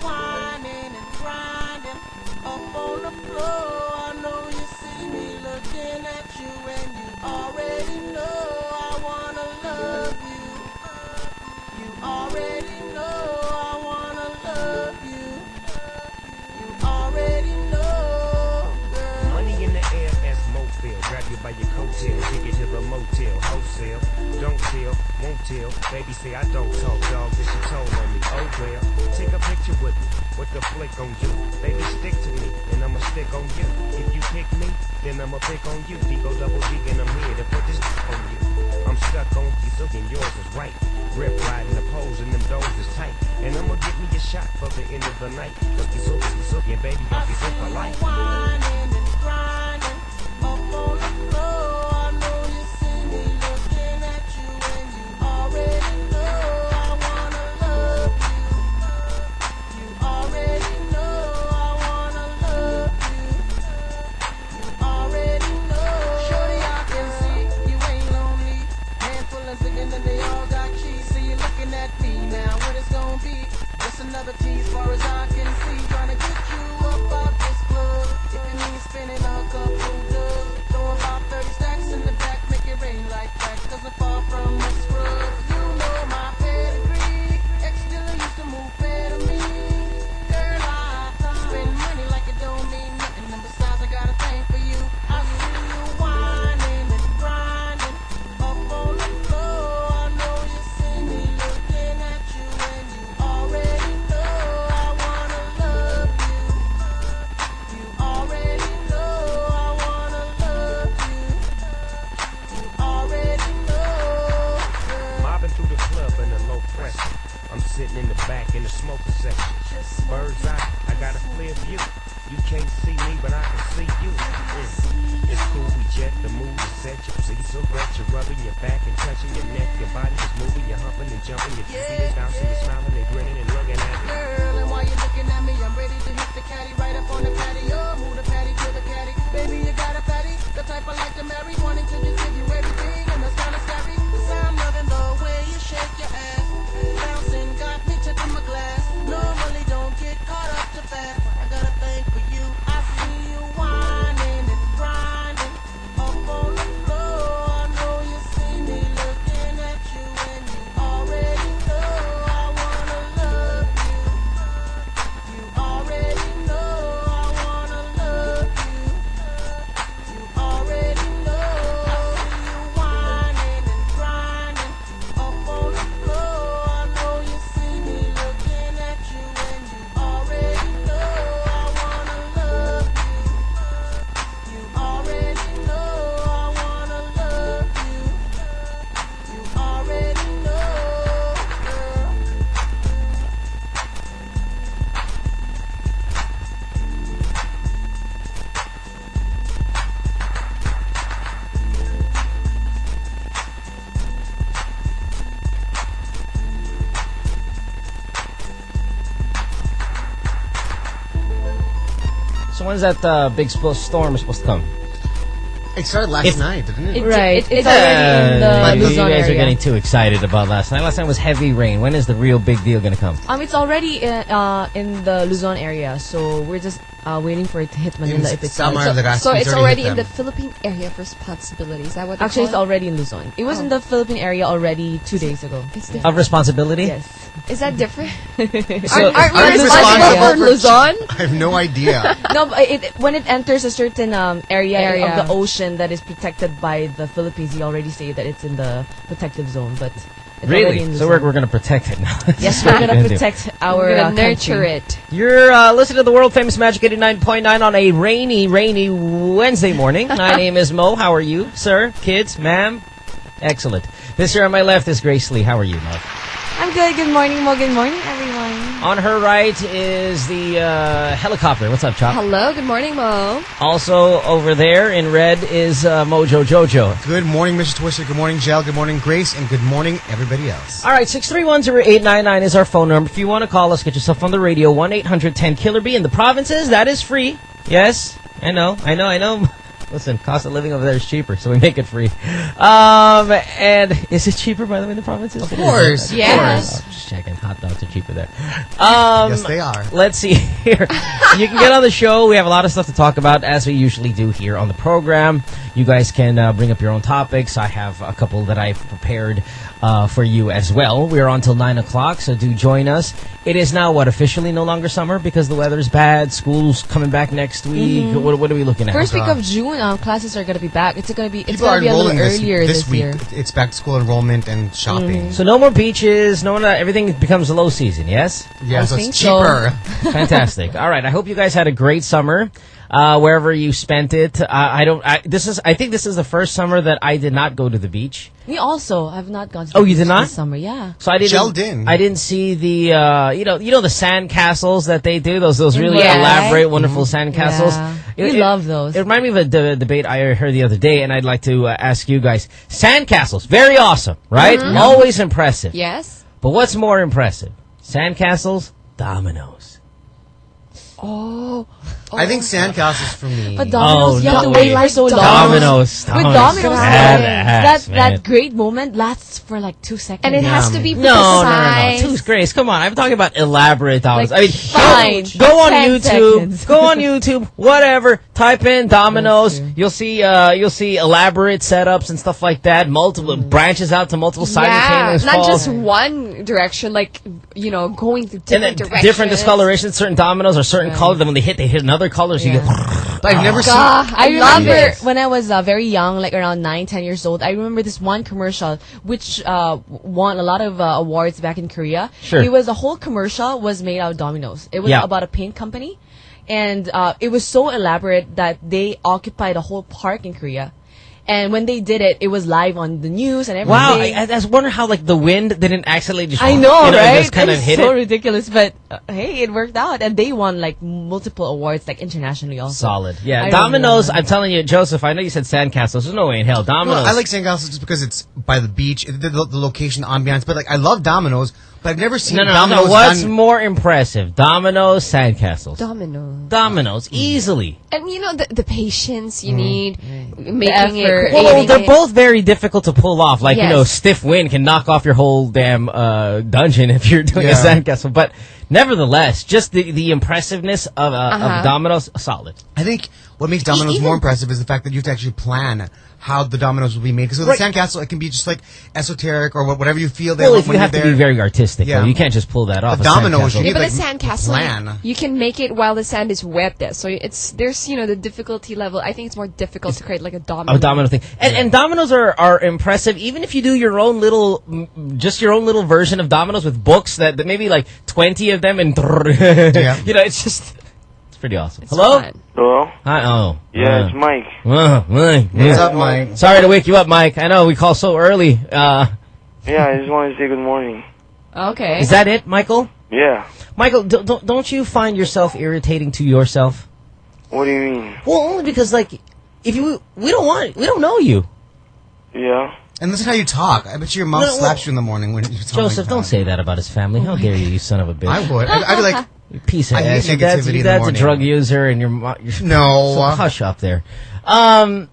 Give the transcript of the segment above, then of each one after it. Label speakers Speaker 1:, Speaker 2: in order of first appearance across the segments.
Speaker 1: whining and grinding up on the floor. I know you see me looking at you, and you already know I wanna love you. You already know I wanna love you. You already know, girl.
Speaker 2: Money in the air as you by your to the motel, wholesale. Don't won't tell. Baby say I don't talk, dog, that she told on me. Oh well, take a picture with me. What the flick on you? Baby, stick to me, and I'ma stick on you. If you pick me, then I'ma pick on you. Digo double D, and I'm here to put this on you. I'm stuck on you, so and yours is right. Grip riding the poles, and them doors is tight. And I'ma give me a shot for the end of the night. Cause you so, you so, yeah, baby, don't be so
Speaker 1: you
Speaker 2: polite.
Speaker 3: When's that uh, big storm supposed to come?
Speaker 4: It started last
Speaker 3: If-
Speaker 4: night, didn't it?
Speaker 5: It-
Speaker 6: Right.
Speaker 5: it- it's
Speaker 3: Uh,
Speaker 5: already in the
Speaker 3: you
Speaker 5: Luzon
Speaker 3: guys are getting too excited about last night. Last night was heavy rain. When is the real big deal going to come?
Speaker 5: Um, it's already in, uh, in the Luzon area, so we're just uh, waiting for it to hit Manila
Speaker 4: In
Speaker 5: if it's
Speaker 4: Samar,
Speaker 5: not.
Speaker 4: Legazpi,
Speaker 6: So it's
Speaker 4: already
Speaker 6: already in the. Philippine area for responsibility. Is that what they
Speaker 5: Actually, it's already in Luzon. It was in the Philippine area already two days ago.
Speaker 6: It's
Speaker 3: Of responsibility?
Speaker 5: Yes.
Speaker 6: Is that different?
Speaker 3: So-
Speaker 6: aren't aren't
Speaker 4: I'm
Speaker 6: we responsible
Speaker 4: responsible
Speaker 6: for
Speaker 4: for-
Speaker 6: Luzon?
Speaker 4: I have no idea.
Speaker 5: no, but it, when it enters a certain um, area,
Speaker 6: Area.
Speaker 5: of the ocean that is protected by the Philippines, you already say that it's in the protective zone, but it's
Speaker 3: Really?
Speaker 5: in
Speaker 3: So we're, we're going to protect it now.
Speaker 5: yes, we're gonna
Speaker 3: gonna do.
Speaker 5: protect our
Speaker 6: We're
Speaker 5: uh,
Speaker 6: gonna nurture
Speaker 5: country.
Speaker 6: it.
Speaker 3: You're uh, listening to the world famous Magic 89.9 on a rainy, rainy Wednesday morning. My name is Mo. How are you, sir, kids, ma'am? Excellent. This here on my left is Grace Lee. How are you, Mo?
Speaker 5: I'm good. Good morning, Mo. Good morning, everyone.
Speaker 3: On her right is the uh, helicopter. What's up, Chop?
Speaker 6: Hello, good morning, Mo.
Speaker 3: Also over there in red is uh, Mojo Jojo.
Speaker 4: Good morning, Mr. Twister. Good morning, Gel. Good morning, Grace. And good morning, everybody else.
Speaker 3: All right, 6310899 is our phone number. If you want to call us, get yourself on the radio, 1-800-10-KILLER-B. In the provinces, that is free. Yes, I know, I know, I know. Listen, cost of living over there is cheaper, so we make it free. Um, and is it cheaper, by the way, in the provinces?
Speaker 4: Of course, of
Speaker 6: Yes.
Speaker 3: Oh, just checking. Hot dogs are cheaper there. Um,
Speaker 4: Yes, they are.
Speaker 3: Let's see here. you can get on the show. We have a lot of stuff to talk about, as we usually do here on the program. You guys can uh, bring up your own topics. I have a couple that I've prepared uh, for you as well. We're on till 9 o'clock, so do join us. It is now, what, officially no longer summer because the weather's bad? School's coming back next week? What, what are we looking at?
Speaker 5: First week
Speaker 4: God.
Speaker 5: of June, um, classes are gonna be back. It's gonna be it's
Speaker 4: People
Speaker 5: gonna be a little
Speaker 4: this,
Speaker 5: earlier
Speaker 4: this, week.
Speaker 5: year.
Speaker 4: It's back to school enrollment and shopping.
Speaker 3: So no more beaches, no more, everything becomes a low season, yes?
Speaker 4: yeah, so
Speaker 5: think
Speaker 4: it's
Speaker 5: so.
Speaker 4: cheaper.
Speaker 3: Fantastic. All right. I hope you guys had a great summer. Uh, wherever you spent it, uh, I don't. I, this is. I think this is the first summer that I did not go to the beach.
Speaker 5: Me also have not gone. To
Speaker 3: Oh,
Speaker 5: the
Speaker 3: you did not?
Speaker 5: this summer? Yeah.
Speaker 3: So I didn't.
Speaker 4: Gel didn't.
Speaker 3: I didn't see the. Uh, you know. You know the sand castles that they do. Those. Those really
Speaker 6: Yeah.
Speaker 3: elaborate, wonderful sand castles.
Speaker 5: Yeah.
Speaker 3: It-
Speaker 5: We
Speaker 3: it-
Speaker 5: love those.
Speaker 3: It reminded me of a de- debate I heard the other day, and I'd like to uh, ask you guys. Sand castles, very awesome, right?
Speaker 5: Mm-hmm.
Speaker 3: Always impressive.
Speaker 6: Yes.
Speaker 3: But what's more impressive? Sand castles, dominoes.
Speaker 6: Oh.
Speaker 4: I think sandcastles for me.
Speaker 5: But Domino's,
Speaker 3: Oh,
Speaker 5: you have
Speaker 3: no
Speaker 5: to wait
Speaker 3: way.
Speaker 5: for so long.
Speaker 3: Dominoes.
Speaker 5: With
Speaker 3: Dominoes.
Speaker 5: Domino's,
Speaker 3: Badass,
Speaker 5: that
Speaker 3: man.
Speaker 5: that great moment lasts for like two seconds.
Speaker 6: And it has
Speaker 4: Yum.
Speaker 6: to be
Speaker 3: No, no, no, no.
Speaker 6: precise.
Speaker 3: Grace. Come on. I'm talking about elaborate dominoes.
Speaker 5: Like,
Speaker 3: I mean,
Speaker 5: fine.
Speaker 3: go, go on
Speaker 5: 10
Speaker 3: YouTube.
Speaker 5: seconds.
Speaker 3: Go on YouTube. Whatever. Type in dominoes. You'll see. Uh, you'll see elaborate setups and stuff like that. Multiple
Speaker 5: Mm.
Speaker 3: branches out to multiple
Speaker 6: Yeah, not
Speaker 3: falls.
Speaker 6: just one direction, like, you know, going through
Speaker 3: and
Speaker 6: different
Speaker 3: then
Speaker 6: directions.
Speaker 3: different discolorations. Certain dominoes are certain
Speaker 5: Right.
Speaker 3: colors. Then when they hit, they hit another color. So you get.
Speaker 4: I've never seen.
Speaker 6: Ah,
Speaker 5: I,
Speaker 6: I love
Speaker 5: remember
Speaker 6: it.
Speaker 5: when I was uh, very young, like around nine, ten years old. I remember this one commercial which uh, won a lot of uh, awards back in Korea.
Speaker 3: Sure.
Speaker 5: It was a whole commercial was made out of dominoes. It was
Speaker 3: Yeah.
Speaker 5: about a paint company, and uh, it was so elaborate that they occupied a whole park in Korea. And when they did it, it was live on the news and everything.
Speaker 3: Wow, I, I just wonder how like the wind didn't accidentally just.
Speaker 5: I know,
Speaker 3: you
Speaker 5: right?
Speaker 3: Just kind of
Speaker 5: it's
Speaker 3: hit
Speaker 5: so
Speaker 3: it.
Speaker 5: ridiculous, but uh, hey, it worked out, and they won like multiple awards, like internationally also.
Speaker 3: Solid. Yeah.
Speaker 5: I
Speaker 3: Domino's,
Speaker 5: remember.
Speaker 3: I'm telling you, Joseph, I know you said sandcastles. There's no way in hell. Domino's.
Speaker 4: Well, I like sandcastles just because it's by the beach, the, the, the location, the ambiance. But like, I love Domino's, but I've never seen
Speaker 3: No, no, no,
Speaker 4: Domino's
Speaker 3: no. What's
Speaker 4: done-
Speaker 3: more impressive? Domino's, sandcastles.
Speaker 6: Domino.
Speaker 3: Domino's, easily.
Speaker 6: And you know, the, the patience you need, making
Speaker 5: effort.
Speaker 6: it,
Speaker 3: Well,
Speaker 6: creating
Speaker 3: they're
Speaker 6: it.
Speaker 3: both very difficult to pull off. Like, you know, stiff wind can knock off your whole damn uh, dungeon if you're doing a sandcastle. But nevertheless, just the, the impressiveness of, uh,
Speaker 6: Uh-huh.
Speaker 3: of Domino's, solid.
Speaker 4: I think what makes Domino's
Speaker 3: even-
Speaker 4: more impressive is the fact that you have to actually plan how the dominoes will be made. Because with
Speaker 3: Right.
Speaker 4: a sandcastle, it can be just like esoteric or whatever you feel. They
Speaker 3: Well,
Speaker 4: want
Speaker 3: if you have to be very artistic,
Speaker 4: Yeah.
Speaker 3: though. You can't just pull that off.
Speaker 4: The
Speaker 3: a
Speaker 4: dominoes,
Speaker 3: sandcastle.
Speaker 4: you
Speaker 6: Yeah, but
Speaker 4: like
Speaker 6: the sandcastle,
Speaker 4: plan.
Speaker 6: you can make it while the sand is wet there. So it's there's you know the difficulty level. I think it's more difficult to create like a domino.
Speaker 3: a domino thing. And, and dominoes are, are impressive, even if you do your own little, mm, just your own little version of dominoes with books that, that maybe like 20 of them and,
Speaker 4: Yeah.
Speaker 3: you know, it's just, it's pretty awesome.
Speaker 6: It's
Speaker 3: Hello?
Speaker 6: fun.
Speaker 7: Hello?
Speaker 3: Hi, oh.
Speaker 7: Yeah,
Speaker 3: Uh,
Speaker 7: it's Mike.
Speaker 3: uh, Mike.
Speaker 4: What's
Speaker 3: yeah.
Speaker 4: up, Mike?
Speaker 3: Sorry to wake you up, Mike. I know we call so early. Uh,
Speaker 7: Yeah, I just wanted to say good morning.
Speaker 5: Okay.
Speaker 3: is that it, Michael?
Speaker 7: Yeah.
Speaker 3: Michael, d- don't, don't you find yourself irritating to yourself?
Speaker 7: What do you mean?
Speaker 3: Well, only because, like, if you, we don't want, we don't know you.
Speaker 7: Yeah.
Speaker 4: And listen how you talk. I bet your mom
Speaker 3: No, no,
Speaker 4: slaps you in the morning when you talk
Speaker 3: Joseph, don't
Speaker 4: that.
Speaker 3: say that about his family. How dare you, you son of a bitch.
Speaker 4: I would. I'd, I'd be like,
Speaker 3: You piece of
Speaker 4: I hate
Speaker 3: ass. Your dad's, your dad's a drug user, and your mo- your
Speaker 4: no.
Speaker 3: so hush up there. Um,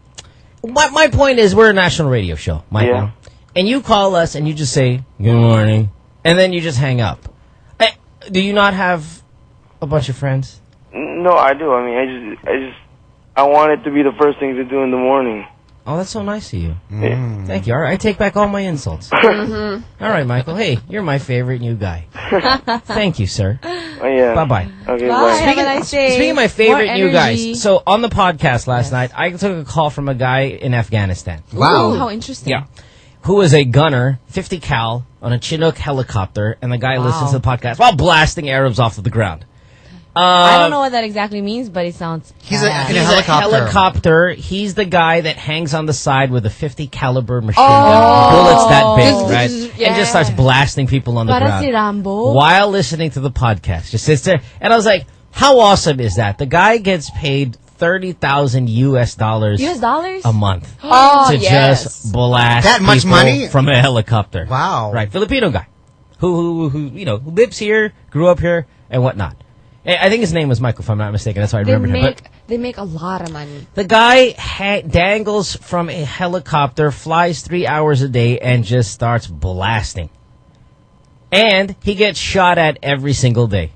Speaker 3: my my point is, we're a national radio show, Michael,
Speaker 7: Yeah.
Speaker 3: and you call us and you just say good morning, and then you just hang up. Eh, do you not have a bunch of friends?
Speaker 7: No, I do. I mean, I just, I just, I want it to be the first thing to do in the morning.
Speaker 3: Oh, that's so nice of you.
Speaker 4: Mm.
Speaker 3: Thank you. All right, I take back all my insults. All right, Michael. Hey, you're my favorite new guy. Thank you, sir.
Speaker 7: Oh, yeah.
Speaker 3: Bye bye.
Speaker 7: Okay,
Speaker 5: Bye.
Speaker 7: bye.
Speaker 5: Have a nice day.
Speaker 3: Speaking of my favorite
Speaker 5: More
Speaker 3: new
Speaker 5: energy.
Speaker 3: guys, so on the podcast last night, I took a call from a guy in Afghanistan.
Speaker 4: Wow.
Speaker 5: Ooh, how interesting.
Speaker 3: Yeah. Who was a gunner, 50 cal, on a Chinook helicopter, and the guy
Speaker 5: Wow.
Speaker 3: listens to the podcast while blasting Arabs off of the ground.
Speaker 5: I don't um, know what that exactly means, but it sounds.
Speaker 4: He's a-
Speaker 5: bad.
Speaker 4: in a helicopter.
Speaker 3: a helicopter. He's the guy that hangs on the side with a 50 caliber machine
Speaker 5: Oh.
Speaker 3: gun, bullets that big,
Speaker 6: Just-
Speaker 3: right?
Speaker 6: just-
Speaker 3: And just starts blasting people on the
Speaker 5: Para si
Speaker 3: ground
Speaker 5: Rambo.
Speaker 3: while listening to the podcast. Just sits there, and I was like, "How awesome is that?" The guy gets paid thirty thousand U.S. dollars
Speaker 5: U.S. dollars?
Speaker 3: a month
Speaker 6: Oh,
Speaker 3: to
Speaker 6: yes.
Speaker 3: just blast
Speaker 4: That much money?
Speaker 3: from a helicopter.
Speaker 4: Wow.
Speaker 3: Right, Filipino guy, who who who you know who lives here, grew up here, and whatnot. I I think his name was Michael, if I'm not mistaken. That's why I
Speaker 6: They
Speaker 3: remember him. But
Speaker 6: They make a lot of money.
Speaker 3: The guy ha- dangles from a helicopter, flies three hours a day, and just starts blasting. And he gets shot at every single day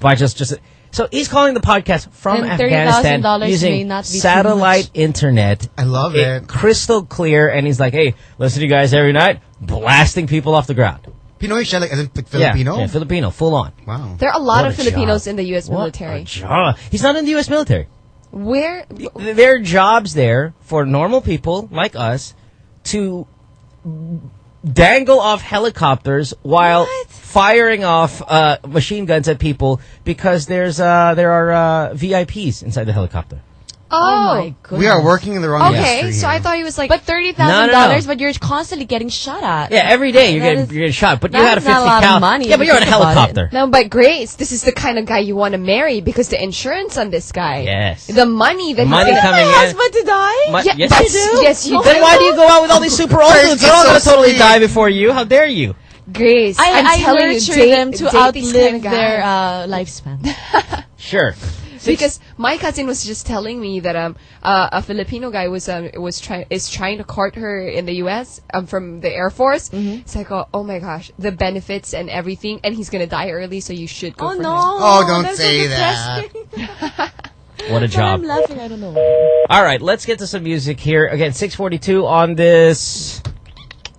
Speaker 3: by just just. So he's calling the podcast from
Speaker 5: Then
Speaker 3: Afghanistan
Speaker 5: $30,000 may
Speaker 3: using
Speaker 5: not be
Speaker 3: satellite internet.
Speaker 4: I love it.
Speaker 3: crystal clear, and he's like, "Hey, listen to you guys every night, blasting people off the ground."
Speaker 4: Pinoy siya, like, as in P-
Speaker 3: Yeah,
Speaker 4: Filipino?
Speaker 3: yeah, Filipino, full on.
Speaker 4: wow.
Speaker 6: There are a lot
Speaker 3: What
Speaker 6: of
Speaker 3: a
Speaker 6: Filipinos
Speaker 3: job.
Speaker 6: in the U.S.
Speaker 3: What
Speaker 6: military.
Speaker 3: a job. He's not in the U.S. military.
Speaker 6: Where?
Speaker 3: there are jobs there for normal people like us to dangle off helicopters while firing off uh, machine guns at people because there's uh, there are uh, VIPs inside the helicopter.
Speaker 6: Oh,
Speaker 5: my goodness.
Speaker 4: We are working in the wrong
Speaker 6: okay.
Speaker 4: industry
Speaker 6: So
Speaker 4: here.
Speaker 6: I thought he was like.
Speaker 5: But thirty thousand
Speaker 3: No, no,
Speaker 5: dollars,
Speaker 3: no.
Speaker 5: but you're constantly getting shot at.
Speaker 3: Yeah, every day you're
Speaker 5: That
Speaker 3: getting
Speaker 5: is-
Speaker 3: you're getting shot, but you
Speaker 5: that's
Speaker 3: had a
Speaker 5: not a lot of
Speaker 3: cal.
Speaker 5: money
Speaker 3: yeah,
Speaker 5: if
Speaker 3: but
Speaker 5: you
Speaker 3: you're on a
Speaker 5: think about it.
Speaker 3: helicopter.
Speaker 6: no, but Grace, this is the kind of guy you want to marry because the insurance on this guy.
Speaker 3: Yes.
Speaker 6: The money that
Speaker 3: Money
Speaker 6: he's gonna-
Speaker 3: coming
Speaker 5: My
Speaker 3: in.
Speaker 5: husband to die?
Speaker 3: Ma-
Speaker 6: Yeah,
Speaker 3: yes,
Speaker 6: that's-
Speaker 3: you do.
Speaker 6: yes, you
Speaker 3: Then
Speaker 6: do.
Speaker 3: why do you go out with all these super old dudes? They're all
Speaker 4: so
Speaker 3: gonna totally
Speaker 4: sweet.
Speaker 3: die before you. How dare you?
Speaker 6: Grace,
Speaker 5: I,
Speaker 6: am
Speaker 5: I
Speaker 6: telling you,
Speaker 5: nurture
Speaker 6: date,
Speaker 5: them to
Speaker 6: date these
Speaker 5: outlive
Speaker 6: kind of
Speaker 5: their uh, lifespan.
Speaker 3: Sure.
Speaker 6: Because my cousin was just telling me that um uh, a Filipino guy was um was trying is trying to court her in the U.S. um from the Air Force.
Speaker 5: Mm-hmm.
Speaker 6: It's like oh, oh my gosh, the benefits and everything, and he's gonna die early, so you should go
Speaker 5: oh
Speaker 6: for
Speaker 5: no!
Speaker 6: him.
Speaker 4: Oh, don't
Speaker 5: that's so
Speaker 4: say that.
Speaker 3: What a
Speaker 5: But
Speaker 3: job.
Speaker 5: I'm laughing. I don't know.
Speaker 3: All right, let's get to some music here. Again, 642 on this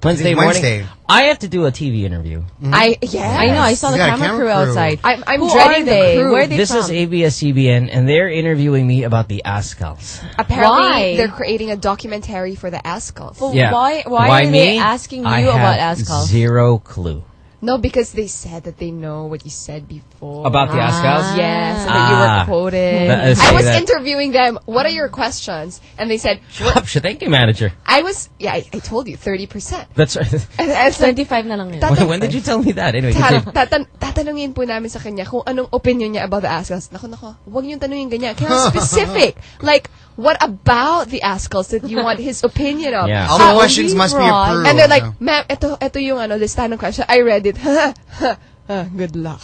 Speaker 3: Wednesday
Speaker 4: It's
Speaker 3: morning. I have to do a TV interview. Mm-hmm.
Speaker 6: I yeah,
Speaker 5: I know. I saw the
Speaker 4: You got a
Speaker 5: camera,
Speaker 4: camera
Speaker 5: crew,
Speaker 4: crew.
Speaker 5: outside.
Speaker 6: I'm, I'm
Speaker 5: Who
Speaker 6: dreading
Speaker 5: are they?
Speaker 6: the crew.
Speaker 5: Where are they
Speaker 3: This is
Speaker 5: from?
Speaker 3: ABS-CBN, and they're interviewing me about the Azkals.
Speaker 6: Apparently,
Speaker 5: Why?
Speaker 6: they're creating a documentary for the Azkals.
Speaker 5: Well,
Speaker 3: Yeah.
Speaker 5: Why? Why, are
Speaker 3: me?
Speaker 5: they asking you
Speaker 3: I
Speaker 5: about
Speaker 3: have
Speaker 5: Azkal?
Speaker 3: Zero clue.
Speaker 6: No, because they said that they know what you said before.
Speaker 3: About the Azkals?
Speaker 6: Yes, and that you
Speaker 3: Ah.
Speaker 6: were quoted.
Speaker 3: That is-
Speaker 6: I was
Speaker 3: that.
Speaker 6: interviewing them. What are your questions? And they said,
Speaker 3: Shut thank you, manager.
Speaker 6: I was, yeah, I, I told you, 30%.
Speaker 3: That's right.
Speaker 6: And I said,
Speaker 5: 25 na lang yun.
Speaker 6: Tat-
Speaker 3: when, when did you tell me that? Anyway,
Speaker 6: Tan-
Speaker 3: continue.
Speaker 6: tatan- tatanungin po namin sa kanya kung anong opinion niya about the Azkals. Nako, nako, huwag niyong tanungin ganyan. Kaya specific. like, what about the Azkals that you want his opinion of?
Speaker 3: Yeah.
Speaker 4: All
Speaker 6: How-
Speaker 4: the questions
Speaker 5: we
Speaker 4: must be
Speaker 5: brought-
Speaker 4: approved.
Speaker 6: And they're like,
Speaker 4: no?
Speaker 6: ma'am, ito, ito yung ano, listahan ng question. I read it. Good luck.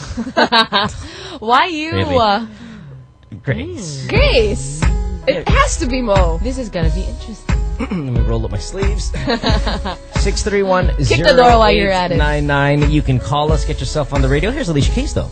Speaker 5: Why you?
Speaker 3: Really?
Speaker 5: Uh,
Speaker 3: Grace.
Speaker 6: Grace! It has to be Mo.
Speaker 5: this is gonna be interesting.
Speaker 3: Let me roll up my sleeves. 631
Speaker 5: Kick the door while you're at it.
Speaker 3: 0899. You can call us, get yourself on the radio. Here's Alicia Keys, though.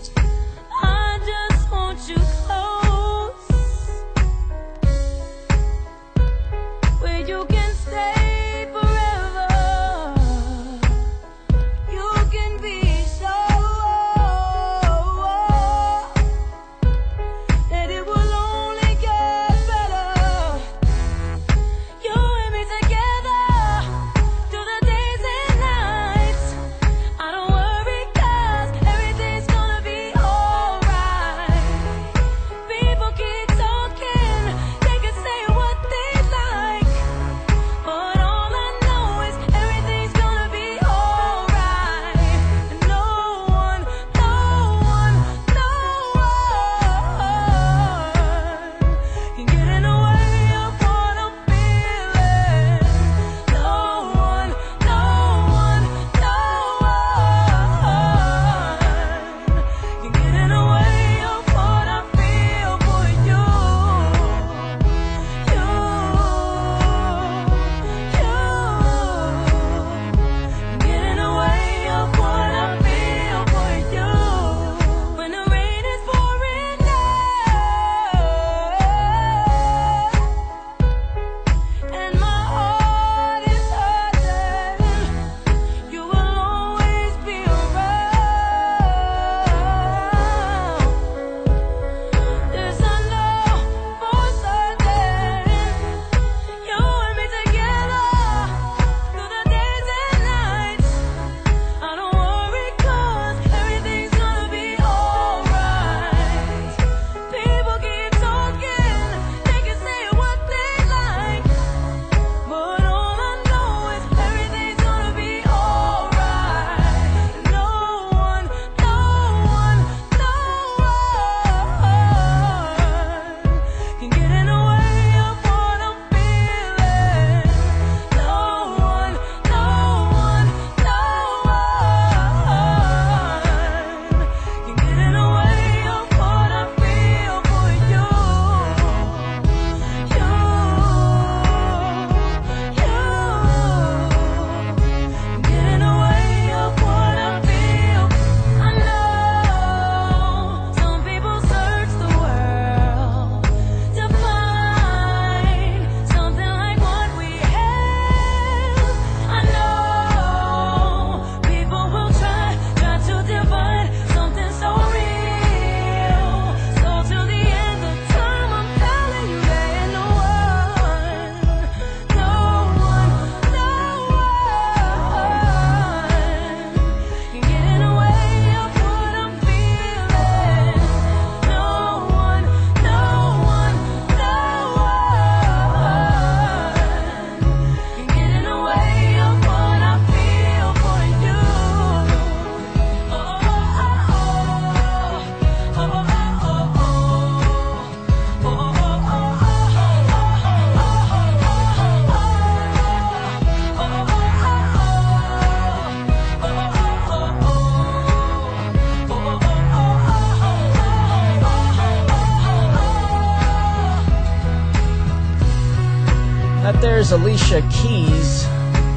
Speaker 1: That
Speaker 3: there's Alicia Keys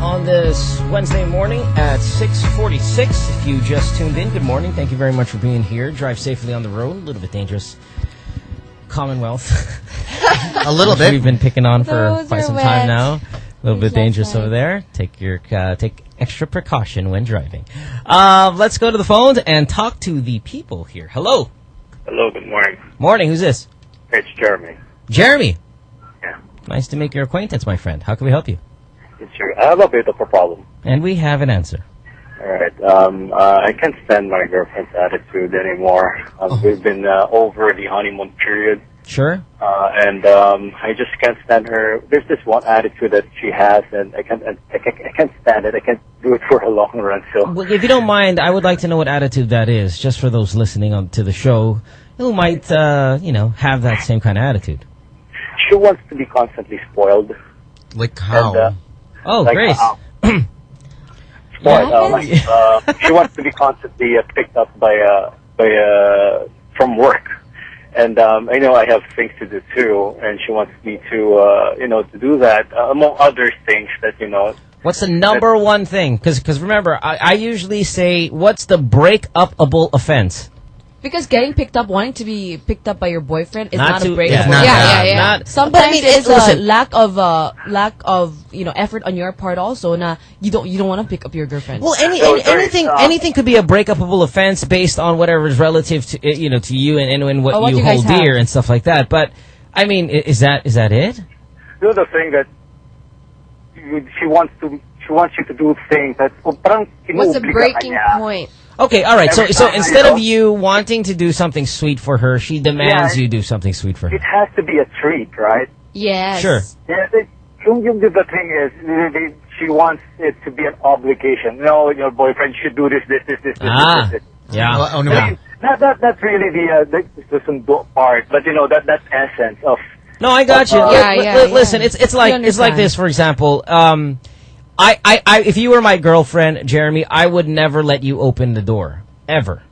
Speaker 3: on this Wednesday morning at 6:46. If you just tuned in, good morning. Thank you very much for being here. Drive safely on the road. A little bit dangerous. Commonwealth.
Speaker 4: A little
Speaker 3: bit. We've been picking on for
Speaker 5: Those
Speaker 3: quite
Speaker 5: are
Speaker 3: some time now. A little bit dangerous over there. Take your uh, take extra precaution when driving. Uh, let's go to the phones and talk to the people here. Hello.
Speaker 8: Hello, good morning.
Speaker 3: Morning. Who's this?
Speaker 8: It's Jeremy.
Speaker 3: Jeremy. Nice to make your acquaintance, my friend. How can we help you?
Speaker 8: It's your, I have a bit of a problem.
Speaker 3: And we have an answer.
Speaker 8: All right. Um, uh, I can't stand my girlfriend's attitude anymore. Um, We've been uh, over the honeymoon period,
Speaker 3: Sure.
Speaker 8: uh, and um, I just can't stand her. There's this one attitude that she has, and I can't, I can't, I can't stand it. I can't do it for a long run. So
Speaker 3: Well, if you don't mind, I would like to know what attitude that is, just for those listening on to the show who might, uh, you know, have that same kind of attitude.
Speaker 8: She wants to be constantly spoiled.
Speaker 4: Like how?
Speaker 8: And, uh,
Speaker 3: Oh,
Speaker 8: like,
Speaker 3: Grace.
Speaker 8: uh, spoiled. Uh, like, uh, she wants to be constantly uh, picked up by uh, by uh, from work, and um, I know I have things to do too, and she wants me to uh, you know to do that uh, among other things that you know.
Speaker 3: What's the number one thing? Because remember, I, I usually say, what's the break-upable offense?
Speaker 5: Because getting picked up, wanting to be picked up by your boyfriend is
Speaker 3: Not
Speaker 5: not,
Speaker 3: to-
Speaker 5: a break.
Speaker 3: yeah,
Speaker 4: not
Speaker 6: Yeah, yeah,
Speaker 4: that.
Speaker 6: yeah.
Speaker 3: Not,
Speaker 5: Sometimes
Speaker 3: But I mean,
Speaker 5: it's
Speaker 3: it-
Speaker 5: a lack of uh, lack of you know effort on your part also. Na you don't you don't want to pick up your girlfriend.
Speaker 3: Well, any, any- anything
Speaker 8: uh,
Speaker 3: anything could be a break-upable offense based on whatever is relative to uh, you know to you and, and, and what,
Speaker 5: Or what
Speaker 3: you,
Speaker 5: you guys
Speaker 3: hold dear and stuff like that. But I mean, is that is that it?
Speaker 8: Do the thing that you, she wants to. She wants you to do things that oh, parang
Speaker 6: What's the breaking point?
Speaker 3: Okay, all right. So so instead of you wanting to do something sweet for her, she demands
Speaker 8: Yeah.
Speaker 3: you do something sweet for her.
Speaker 8: It has to be a treat, right?
Speaker 6: Yes.
Speaker 3: Sure.
Speaker 8: Yeah, they, yung, yung, the thing is, they, they, she wants it to be an obligation. No, your boyfriend should do this, this, this, this, this,
Speaker 3: Ah,
Speaker 8: this, this.
Speaker 3: yeah.
Speaker 4: Oh, oh, no.
Speaker 3: yeah.
Speaker 8: Not, not, not really the, uh, the, the part, but you know, that, that essence of,
Speaker 3: No, I got you.
Speaker 8: Uh,
Speaker 6: Yeah, yeah, yeah.
Speaker 3: Listen, it's it's like it's like this. For example, um, I, I, I, if you were my girlfriend, Jeremy, I would never let you open the door ever.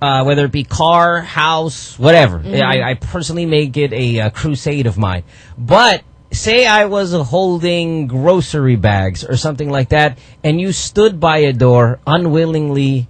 Speaker 3: Uh, whether it be car, house, whatever.
Speaker 5: Mm-hmm.
Speaker 3: I, I personally make it a, uh crusade of mine. But say I was holding grocery bags or something like that, and you stood by a door unwillingly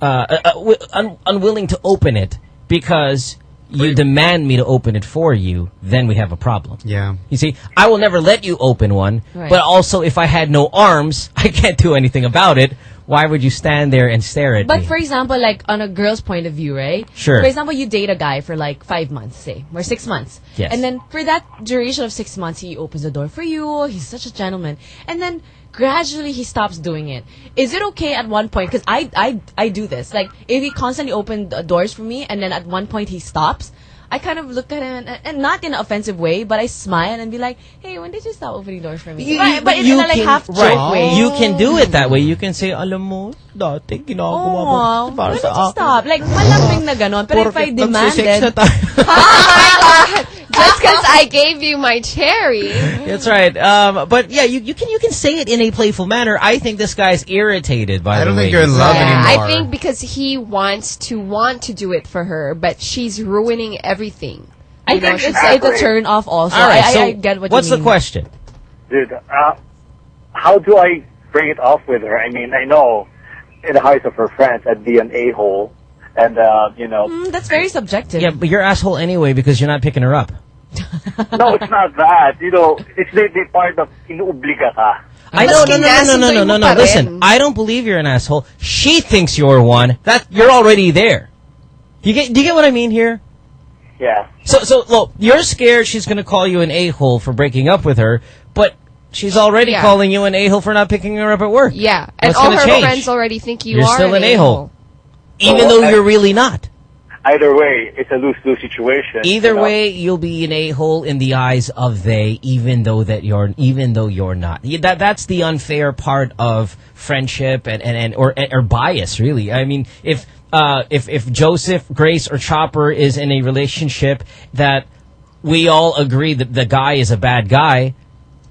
Speaker 3: uh, uh, uh, un- unwilling to open it because you demand me to open it for you, then we have a problem.
Speaker 4: Yeah.
Speaker 3: You see, I will never let you open one,
Speaker 5: Right.
Speaker 3: but also if I had no arms, I can't do anything about it. Why would you stand there and stare at
Speaker 5: But
Speaker 3: me?
Speaker 5: But for example, like on a girl's point of view, right?
Speaker 3: Sure.
Speaker 5: For example, you date a guy for like five months, say, or six months.
Speaker 3: Yes.
Speaker 5: And then for that duration of six months, he opens the door for you. He's such a gentleman. And then gradually he stops doing it. Is it okay at one point? Because I, I, I do this. Like if he constantly opened the doors for me, and then at one point he stops. I kind of look at him, and, and not in an offensive way, but I smile and be like, "Hey, when did you stop opening doors for me?"
Speaker 3: You- you-
Speaker 5: but in a like
Speaker 3: can-
Speaker 5: half joke
Speaker 3: right.
Speaker 5: way.
Speaker 3: You can do it that way. You can say, alam mo, dati ginagawa mo
Speaker 5: Oh,
Speaker 3: para
Speaker 5: when did you stop? Like, malambing na ganon. Pero if I
Speaker 3: Porket nagsisex na
Speaker 5: demanded,
Speaker 3: tayo.
Speaker 6: Ah, Just because I gave you my cherry.
Speaker 3: That's right. Um, but yeah, you, you can you can say it in a playful manner. I think this guy's irritated by
Speaker 4: I
Speaker 3: the
Speaker 4: don't think you're in love
Speaker 3: it.
Speaker 6: Yeah,
Speaker 4: anymore.
Speaker 6: I think because he wants to want to do it for her, but she's ruining everything.
Speaker 5: I
Speaker 6: You
Speaker 5: think
Speaker 6: she's
Speaker 5: it's, it's a turn off also.
Speaker 3: All right,
Speaker 5: I,
Speaker 3: so
Speaker 5: I, I get what
Speaker 3: what's
Speaker 5: you
Speaker 3: the question?
Speaker 8: dude, uh, how do I bring it off with her? I mean, I know in the eyes of her friends, I'd be an a-hole, and, uh, you know,
Speaker 5: Mm, that's very subjective.
Speaker 3: Yeah, but you're asshole anyway because you're not picking her up.
Speaker 8: no, it's not that. You know, it's the, the part of inuobliga ka.
Speaker 3: I know, no, no, no, no, no, no, no, no. Listen. I don't believe you're an asshole. She thinks you're one. That you're already there. You get? Do you get what I mean here?
Speaker 8: Yeah.
Speaker 3: So, so look, you're scared she's going to call you an a hole for breaking up with her, but she's already
Speaker 6: Yeah.
Speaker 3: calling you an a hole for not picking her up at work.
Speaker 6: Yeah, and
Speaker 3: What's
Speaker 6: all her
Speaker 3: change?
Speaker 6: friends already think you
Speaker 3: You're
Speaker 6: are
Speaker 3: still an
Speaker 6: an
Speaker 3: a-hole. even though
Speaker 8: I-
Speaker 3: you're really not.
Speaker 8: Either way, it's a lose-lose situation.
Speaker 3: Either
Speaker 8: you know?
Speaker 3: way, you'll be an a-hole in the eyes of they, even though that you're, even though you're not. That that's the unfair part of friendship and and, and or or bias, really. I mean, if uh if if Joseph, Grace, or Chopper is in a relationship that we all agree that the guy is a bad guy.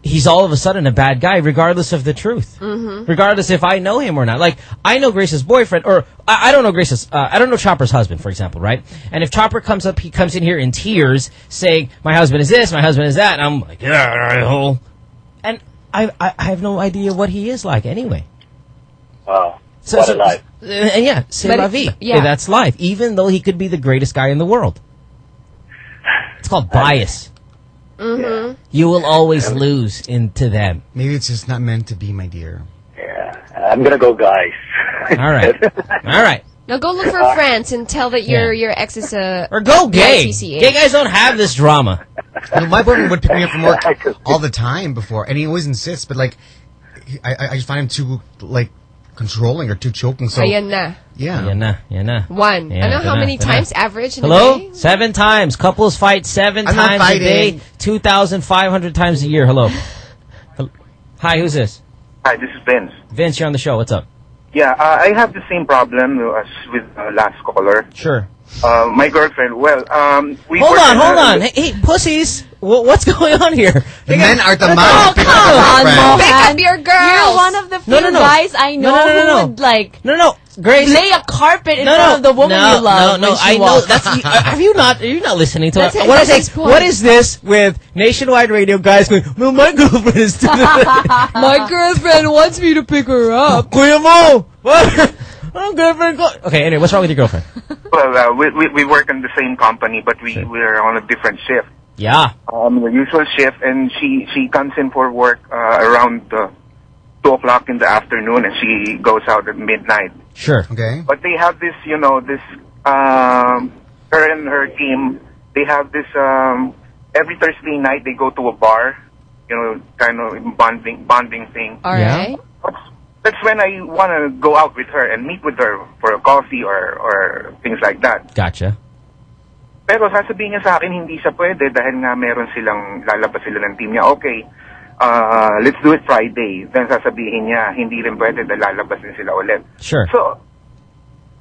Speaker 3: He's all of a sudden a bad guy, regardless of the truth. Mm-hmm. Regardless if I know him or not. Like I know Grace's boyfriend, or I, I don't know Grace's. Uh, I don't know Chopper's husband, for example, right? And if Chopper comes up, he comes in here in tears, saying, "My husband is this, my husband is that," and I'm like, "Yeah, right, hole." I, I I have no idea what he is like anyway.
Speaker 8: Wow.
Speaker 3: So,
Speaker 8: what
Speaker 3: so-
Speaker 8: a life.
Speaker 3: uh, yeah, c'est
Speaker 6: But
Speaker 3: la
Speaker 6: it-
Speaker 3: vie.
Speaker 6: yeah.
Speaker 3: that's life. Even though he could be the greatest guy in the world, it's called bias.
Speaker 6: Mm-hmm.
Speaker 3: You will always lose into them.
Speaker 4: Maybe it's just not meant to be, my dear.
Speaker 8: Yeah. I'm gonna go, guys.
Speaker 3: All right, all right.
Speaker 6: Now go look for friends and tell that your your ex is a
Speaker 3: Or go gay.
Speaker 6: YCCA.
Speaker 3: Gay guys don't have this drama.
Speaker 4: You know, my boyfriend would pick me up from work all the time before, and he always insists. But like, I, I I just find him too like controlling or too choking. So
Speaker 6: Ayan na.
Speaker 4: yeah,
Speaker 3: Yan na, yan na.
Speaker 6: One.
Speaker 3: Yeah,
Speaker 6: I know how
Speaker 3: ito na,
Speaker 6: many
Speaker 3: ito na.
Speaker 6: times average in a
Speaker 3: Hello?
Speaker 6: day?
Speaker 3: Seven times. Couples fight 7
Speaker 4: I'm
Speaker 3: times a day, 2,500 times a year. Hello. Hi, who's this?
Speaker 9: Hi, this is Vince.
Speaker 3: Vince, you're on the show. What's up?
Speaker 9: Yeah, uh, I have the same problem as with uh, last caller.
Speaker 3: Sure.
Speaker 9: Uh, my girlfriend. Well, um, we
Speaker 3: Hold on, hold on. Hey, hey pussies. Wha what's going on here?
Speaker 4: the men are the
Speaker 3: Oh, come on,
Speaker 5: Mohan.
Speaker 6: Pick up your girls!
Speaker 5: You're one of the few
Speaker 3: No, no, no.
Speaker 5: guys I know
Speaker 3: No, no, no, no,
Speaker 5: who
Speaker 3: no.
Speaker 5: would like
Speaker 3: No, no, Grace.
Speaker 5: lay a carpet in
Speaker 3: no,
Speaker 5: front
Speaker 3: no,
Speaker 5: of the woman
Speaker 3: no,
Speaker 5: you love.
Speaker 3: No, no,
Speaker 5: when she
Speaker 3: I know.
Speaker 5: walks.
Speaker 3: That's you, have you not? Are you not listening to
Speaker 6: That's
Speaker 3: it?
Speaker 6: it,
Speaker 3: What I'm
Speaker 6: that's
Speaker 3: saying?
Speaker 6: his point.
Speaker 3: What is this with nationwide radio guys going? Well, my girlfriend is doing that.
Speaker 6: My girlfriend wants me to pick her up.
Speaker 3: Kuya Mo, what? My girlfriend. Go- okay, anyway, what's wrong with your girlfriend?
Speaker 9: Well, uh, we, we we work in the same company, but we we're on a different shift.
Speaker 3: Yeah.
Speaker 9: Um, the usual shift, and she she comes in for work uh, around uh, two o'clock in the afternoon, and she goes out at midnight.
Speaker 3: Sure.
Speaker 4: Okay.
Speaker 9: But they have this, you know, this um, her and her team. They have this um, every Thursday night. They go to a bar, you know, kind of bonding bonding thing.
Speaker 6: All
Speaker 3: Yeah.
Speaker 9: That's when I want to go out with her and meet with her for a coffee or or things like that.
Speaker 3: Gotcha.
Speaker 9: Pero sasabihin niya sa akin, hindi siya pwede dahil nga meron silang, lalabas sila ng team niya. Okay, uh, let's do it Friday. Then sasabihin niya, hindi rin pwede dahil lalabas din sila ulit.
Speaker 3: Sure.
Speaker 9: So,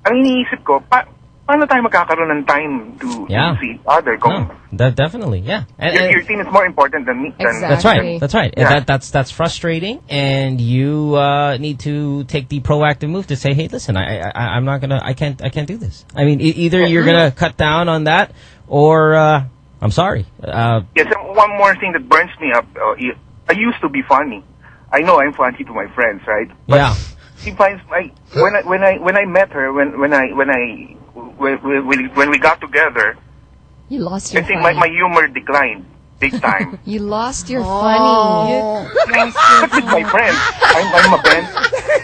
Speaker 9: ang iniisip ko, pa paano tayo magkakaroon ng time to,
Speaker 3: Yeah.
Speaker 9: see each other? Kung
Speaker 3: No, de- definitely, yeah. And-
Speaker 9: your,
Speaker 3: and-
Speaker 9: your team is more important than me. Than,
Speaker 6: Exactly.
Speaker 3: That's right. That's right.
Speaker 9: Yeah.
Speaker 3: That that's that's frustrating, and you uh, need to take the proactive move to say, "Hey, listen, I, I I'm not gonna, I can't, I can't do this." I mean, e- either you're gonna cut down on that, or uh, I'm sorry. Uh,
Speaker 9: Yes, and one more thing that burns me up. Uh, y- I used to be funny. I know I'm funny to my friends, right? But
Speaker 3: yeah,
Speaker 9: she finds my when I when I when I met her when when I when I when when, when we got together,
Speaker 6: You lost
Speaker 9: I
Speaker 6: your
Speaker 9: think my,
Speaker 6: funny.
Speaker 9: my humor declined big time.
Speaker 6: You lost your funny.
Speaker 9: but with my friend. I'm I'm a band.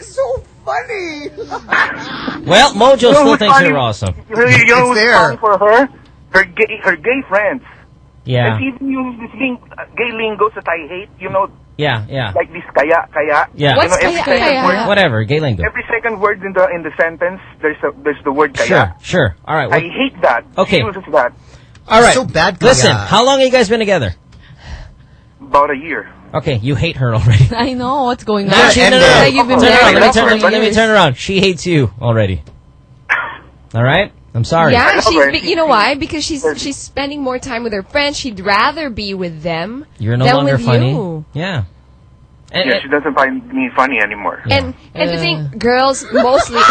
Speaker 4: so funny.
Speaker 3: well, Mojo
Speaker 9: You know
Speaker 3: still thinks
Speaker 9: funny?
Speaker 3: you're awesome.
Speaker 9: You know, you know
Speaker 4: It's
Speaker 9: who's
Speaker 4: there.
Speaker 9: funny for her? Her gay her gay friends.
Speaker 3: Yeah,
Speaker 9: And she even uses this ling, uh, gay lingos that I hate. You know,
Speaker 3: yeah, yeah,
Speaker 9: like this kaya kaya.
Speaker 3: Yeah.
Speaker 9: You know, every
Speaker 6: kaya, kaya?
Speaker 9: word-
Speaker 3: whatever. Gay lingo.
Speaker 9: Every second word in the in the sentence, there's a there's the word
Speaker 3: Sure,
Speaker 9: kaya.
Speaker 3: sure. sure. All right.
Speaker 9: I hate that.
Speaker 3: Okay.
Speaker 9: She uses that
Speaker 3: all right.
Speaker 4: So bad.
Speaker 3: Listen, how long have you guys been together?
Speaker 9: about a year.
Speaker 3: Okay, you hate her already.
Speaker 5: I know what's going
Speaker 3: No,
Speaker 5: on.
Speaker 3: she- no, no, no.
Speaker 4: it.
Speaker 5: Like you've been
Speaker 3: Turn around. Let me turn, let me turn around. She hates you already. All right. I'm sorry.
Speaker 6: Yeah, she's.
Speaker 9: Over.
Speaker 6: Be, you know why? Because she's she's spending more time with her friends. She'd rather be with them
Speaker 3: You're no
Speaker 6: than
Speaker 3: longer
Speaker 6: with
Speaker 3: funny.
Speaker 6: you.
Speaker 3: Yeah. And,
Speaker 9: Yeah, she doesn't find me funny anymore.
Speaker 6: And and the thing, girls mostly.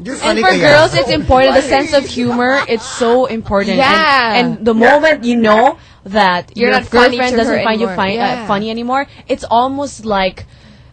Speaker 4: You're
Speaker 5: And for girls, it's important. The sense of humor, it's so important.
Speaker 6: Yeah.
Speaker 5: And, and the moment you know that
Speaker 6: You're
Speaker 5: your
Speaker 6: not
Speaker 5: girlfriend doesn't
Speaker 6: her
Speaker 5: find you fi-
Speaker 6: Yeah.
Speaker 5: uh, funny anymore, it's almost like,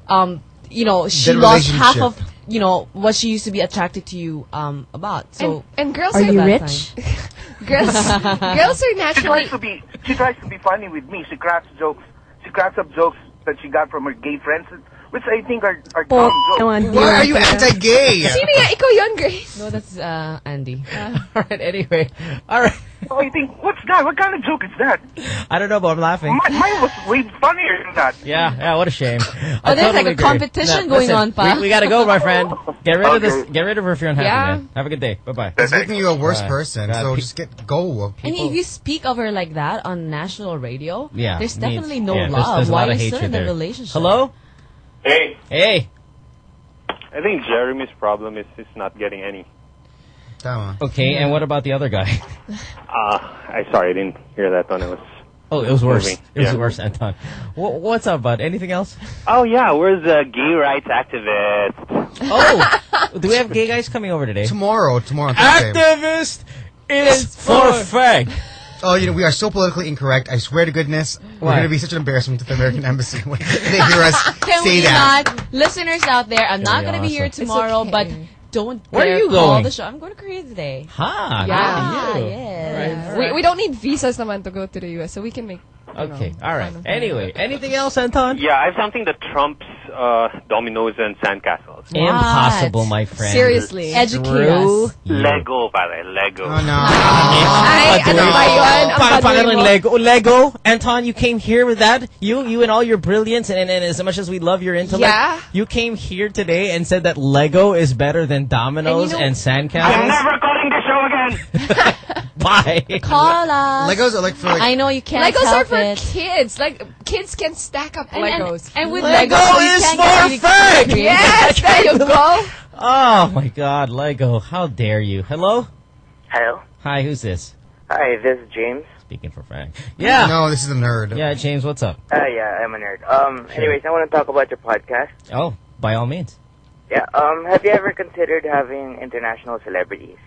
Speaker 5: um, you know, she
Speaker 4: The
Speaker 5: lost half of,
Speaker 4: relationship.
Speaker 5: You know, what she used to be attracted to you um, about. So,
Speaker 6: and, and girls
Speaker 5: are
Speaker 6: are,
Speaker 5: you rich?
Speaker 6: girls girls are naturally.
Speaker 9: She
Speaker 6: naturally
Speaker 9: tries to be she tries to be funny with me. She cracks jokes. She cracks up jokes that she got from her gay friends, which I think are are dumb jokes.
Speaker 4: Why are you anti-gay?
Speaker 6: Sino nga? Ikaw yun, Grace.
Speaker 5: No, that's uh, Andy.
Speaker 3: all right. Anyway. All right.
Speaker 9: So you think, what's that? What kind of joke is that?
Speaker 3: I don't know, but I'm laughing.
Speaker 9: Mine, mine was way funnier than that.
Speaker 3: Yeah. Yeah. What a shame.
Speaker 5: Oh, there's like a competition going on, pa.
Speaker 3: We, we gotta go, my friend. Get rid of this. Get rid of her if you're unhappy,
Speaker 6: Yeah.
Speaker 3: man. Have a good day. Bye bye.
Speaker 4: It's making you a worse
Speaker 3: Right.
Speaker 4: person.
Speaker 3: God,
Speaker 4: So just get go.
Speaker 5: And if you speak of her like that on national radio,
Speaker 3: Yeah.
Speaker 5: there's
Speaker 3: needs-
Speaker 5: definitely no
Speaker 3: yeah,
Speaker 5: love.
Speaker 3: There's, there's
Speaker 5: Why
Speaker 3: lot
Speaker 5: are you still in the relationship?
Speaker 3: Hello.
Speaker 10: Hey,
Speaker 3: Hey.
Speaker 10: I think Jeremy's problem is is not getting any.
Speaker 4: Tama.
Speaker 3: Okay. And what about the other guy?
Speaker 10: Uh, I sorry, I didn't hear that one. It was.
Speaker 3: Oh, it was worse.
Speaker 10: Moving.
Speaker 3: It was
Speaker 10: Yeah.
Speaker 3: worse, Anton. Wha what's up, bud? Anything else?
Speaker 10: Oh yeah, where's the gay rights activist?
Speaker 3: Oh, do we have gay guys coming over today?
Speaker 4: Tomorrow, tomorrow Thursday.
Speaker 3: Activist is for fag.
Speaker 4: Oh, you know, we are so politically incorrect. I swear to goodness, we're going to be such an embarrassment to the American embassy when they hear us
Speaker 5: Can
Speaker 4: say
Speaker 5: we
Speaker 4: that.
Speaker 5: not? Listeners out there, I'm not going to be here
Speaker 3: awesome.
Speaker 5: tomorrow,
Speaker 6: okay.
Speaker 5: but don't
Speaker 3: Where are
Speaker 5: dare
Speaker 3: you
Speaker 5: call
Speaker 3: going?
Speaker 5: the show. I'm going to Korea today.
Speaker 3: Ha!
Speaker 5: Yeah,
Speaker 3: good for you.
Speaker 5: yes.
Speaker 6: We, we don't need visas naman to go to the US, so we can make. You
Speaker 3: Okay,
Speaker 6: know,
Speaker 3: all right.
Speaker 6: fun of it.
Speaker 3: Anyway, anything else, Anton?
Speaker 10: Yeah, I have something that trumps uh, dominoes and sandcastles.
Speaker 3: Impossible, my friend.
Speaker 6: Seriously.
Speaker 5: Educate
Speaker 3: Screw
Speaker 5: us.
Speaker 3: you.
Speaker 10: Lego, pare. Lego.
Speaker 4: Oh, no.
Speaker 6: Ay, ano ba yun? Ang
Speaker 3: Pa-
Speaker 6: mo.
Speaker 3: Lego? Lego? Anton, you came here with that? You you and all your brilliance and, and as much as we love your intellect,
Speaker 6: Yeah.
Speaker 3: you came here today and said that Lego is better than dominoes and,
Speaker 6: And you know-
Speaker 10: I'm never calling the show again.
Speaker 3: Bye.
Speaker 5: Call us.
Speaker 4: Legos are like for like.
Speaker 5: I know you can't
Speaker 6: Legos are for
Speaker 5: it.
Speaker 6: kids. Like kids can stack up
Speaker 5: And- and-
Speaker 6: Legos.
Speaker 5: And, with
Speaker 3: Lego
Speaker 5: Legos, you
Speaker 3: is
Speaker 5: can't
Speaker 3: for
Speaker 5: get really
Speaker 3: fun.
Speaker 5: creative.
Speaker 6: yes, there you go.
Speaker 3: Oh my God, Lego! How dare you? Hello,
Speaker 11: Hello.
Speaker 3: hi, who's this?
Speaker 11: Hi, this is James.
Speaker 3: Speaking for Frank. Yeah,
Speaker 4: No, this is a nerd.
Speaker 3: yeah, James, what's up?
Speaker 11: Uh, yeah, I'm a nerd. Um, anyways, I want to talk about your podcast.
Speaker 3: Oh, by all means.
Speaker 11: Yeah. Um, have you ever considered having international celebrities?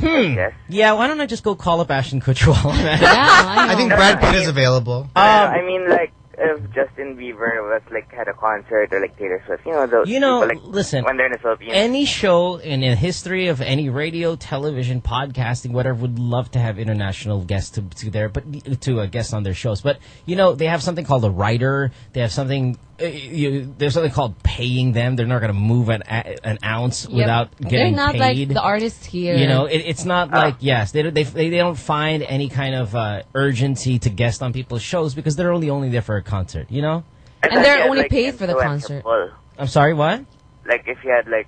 Speaker 3: Hmm.
Speaker 11: Yes.
Speaker 3: Yeah, why don't I just go call up Ashton Kutcher while I'm at it?
Speaker 5: Yeah, I.
Speaker 4: I think Brad Pitt is available.
Speaker 11: I,
Speaker 3: Um,
Speaker 11: I mean, like, if Justin Bieber was like had a concert or like Taylor Swift, you know, those
Speaker 3: You know,
Speaker 11: people, like,
Speaker 3: listen,
Speaker 11: when they're in the Philippines.
Speaker 3: any show in the history of any radio, television, podcasting, whatever, would love to have international guests to, to their, but to uh, guests on their shows. But you know, they have something called a writer. They have something. You, there's something called paying them. They're not going to move an an ounce without getting
Speaker 5: They're
Speaker 3: getting
Speaker 5: not
Speaker 3: paid.
Speaker 5: like the artists here.
Speaker 3: You know, it, it's not
Speaker 11: Ah.
Speaker 3: like yes, they, don't- they they they don't find any kind of uh, urgency to guest on people's shows because they're only only there for a concert. You know,
Speaker 11: I
Speaker 5: and they're
Speaker 11: had,
Speaker 5: only
Speaker 11: like,
Speaker 5: paid for the concert.
Speaker 11: pull.
Speaker 3: I'm sorry, what?
Speaker 11: Like if you had like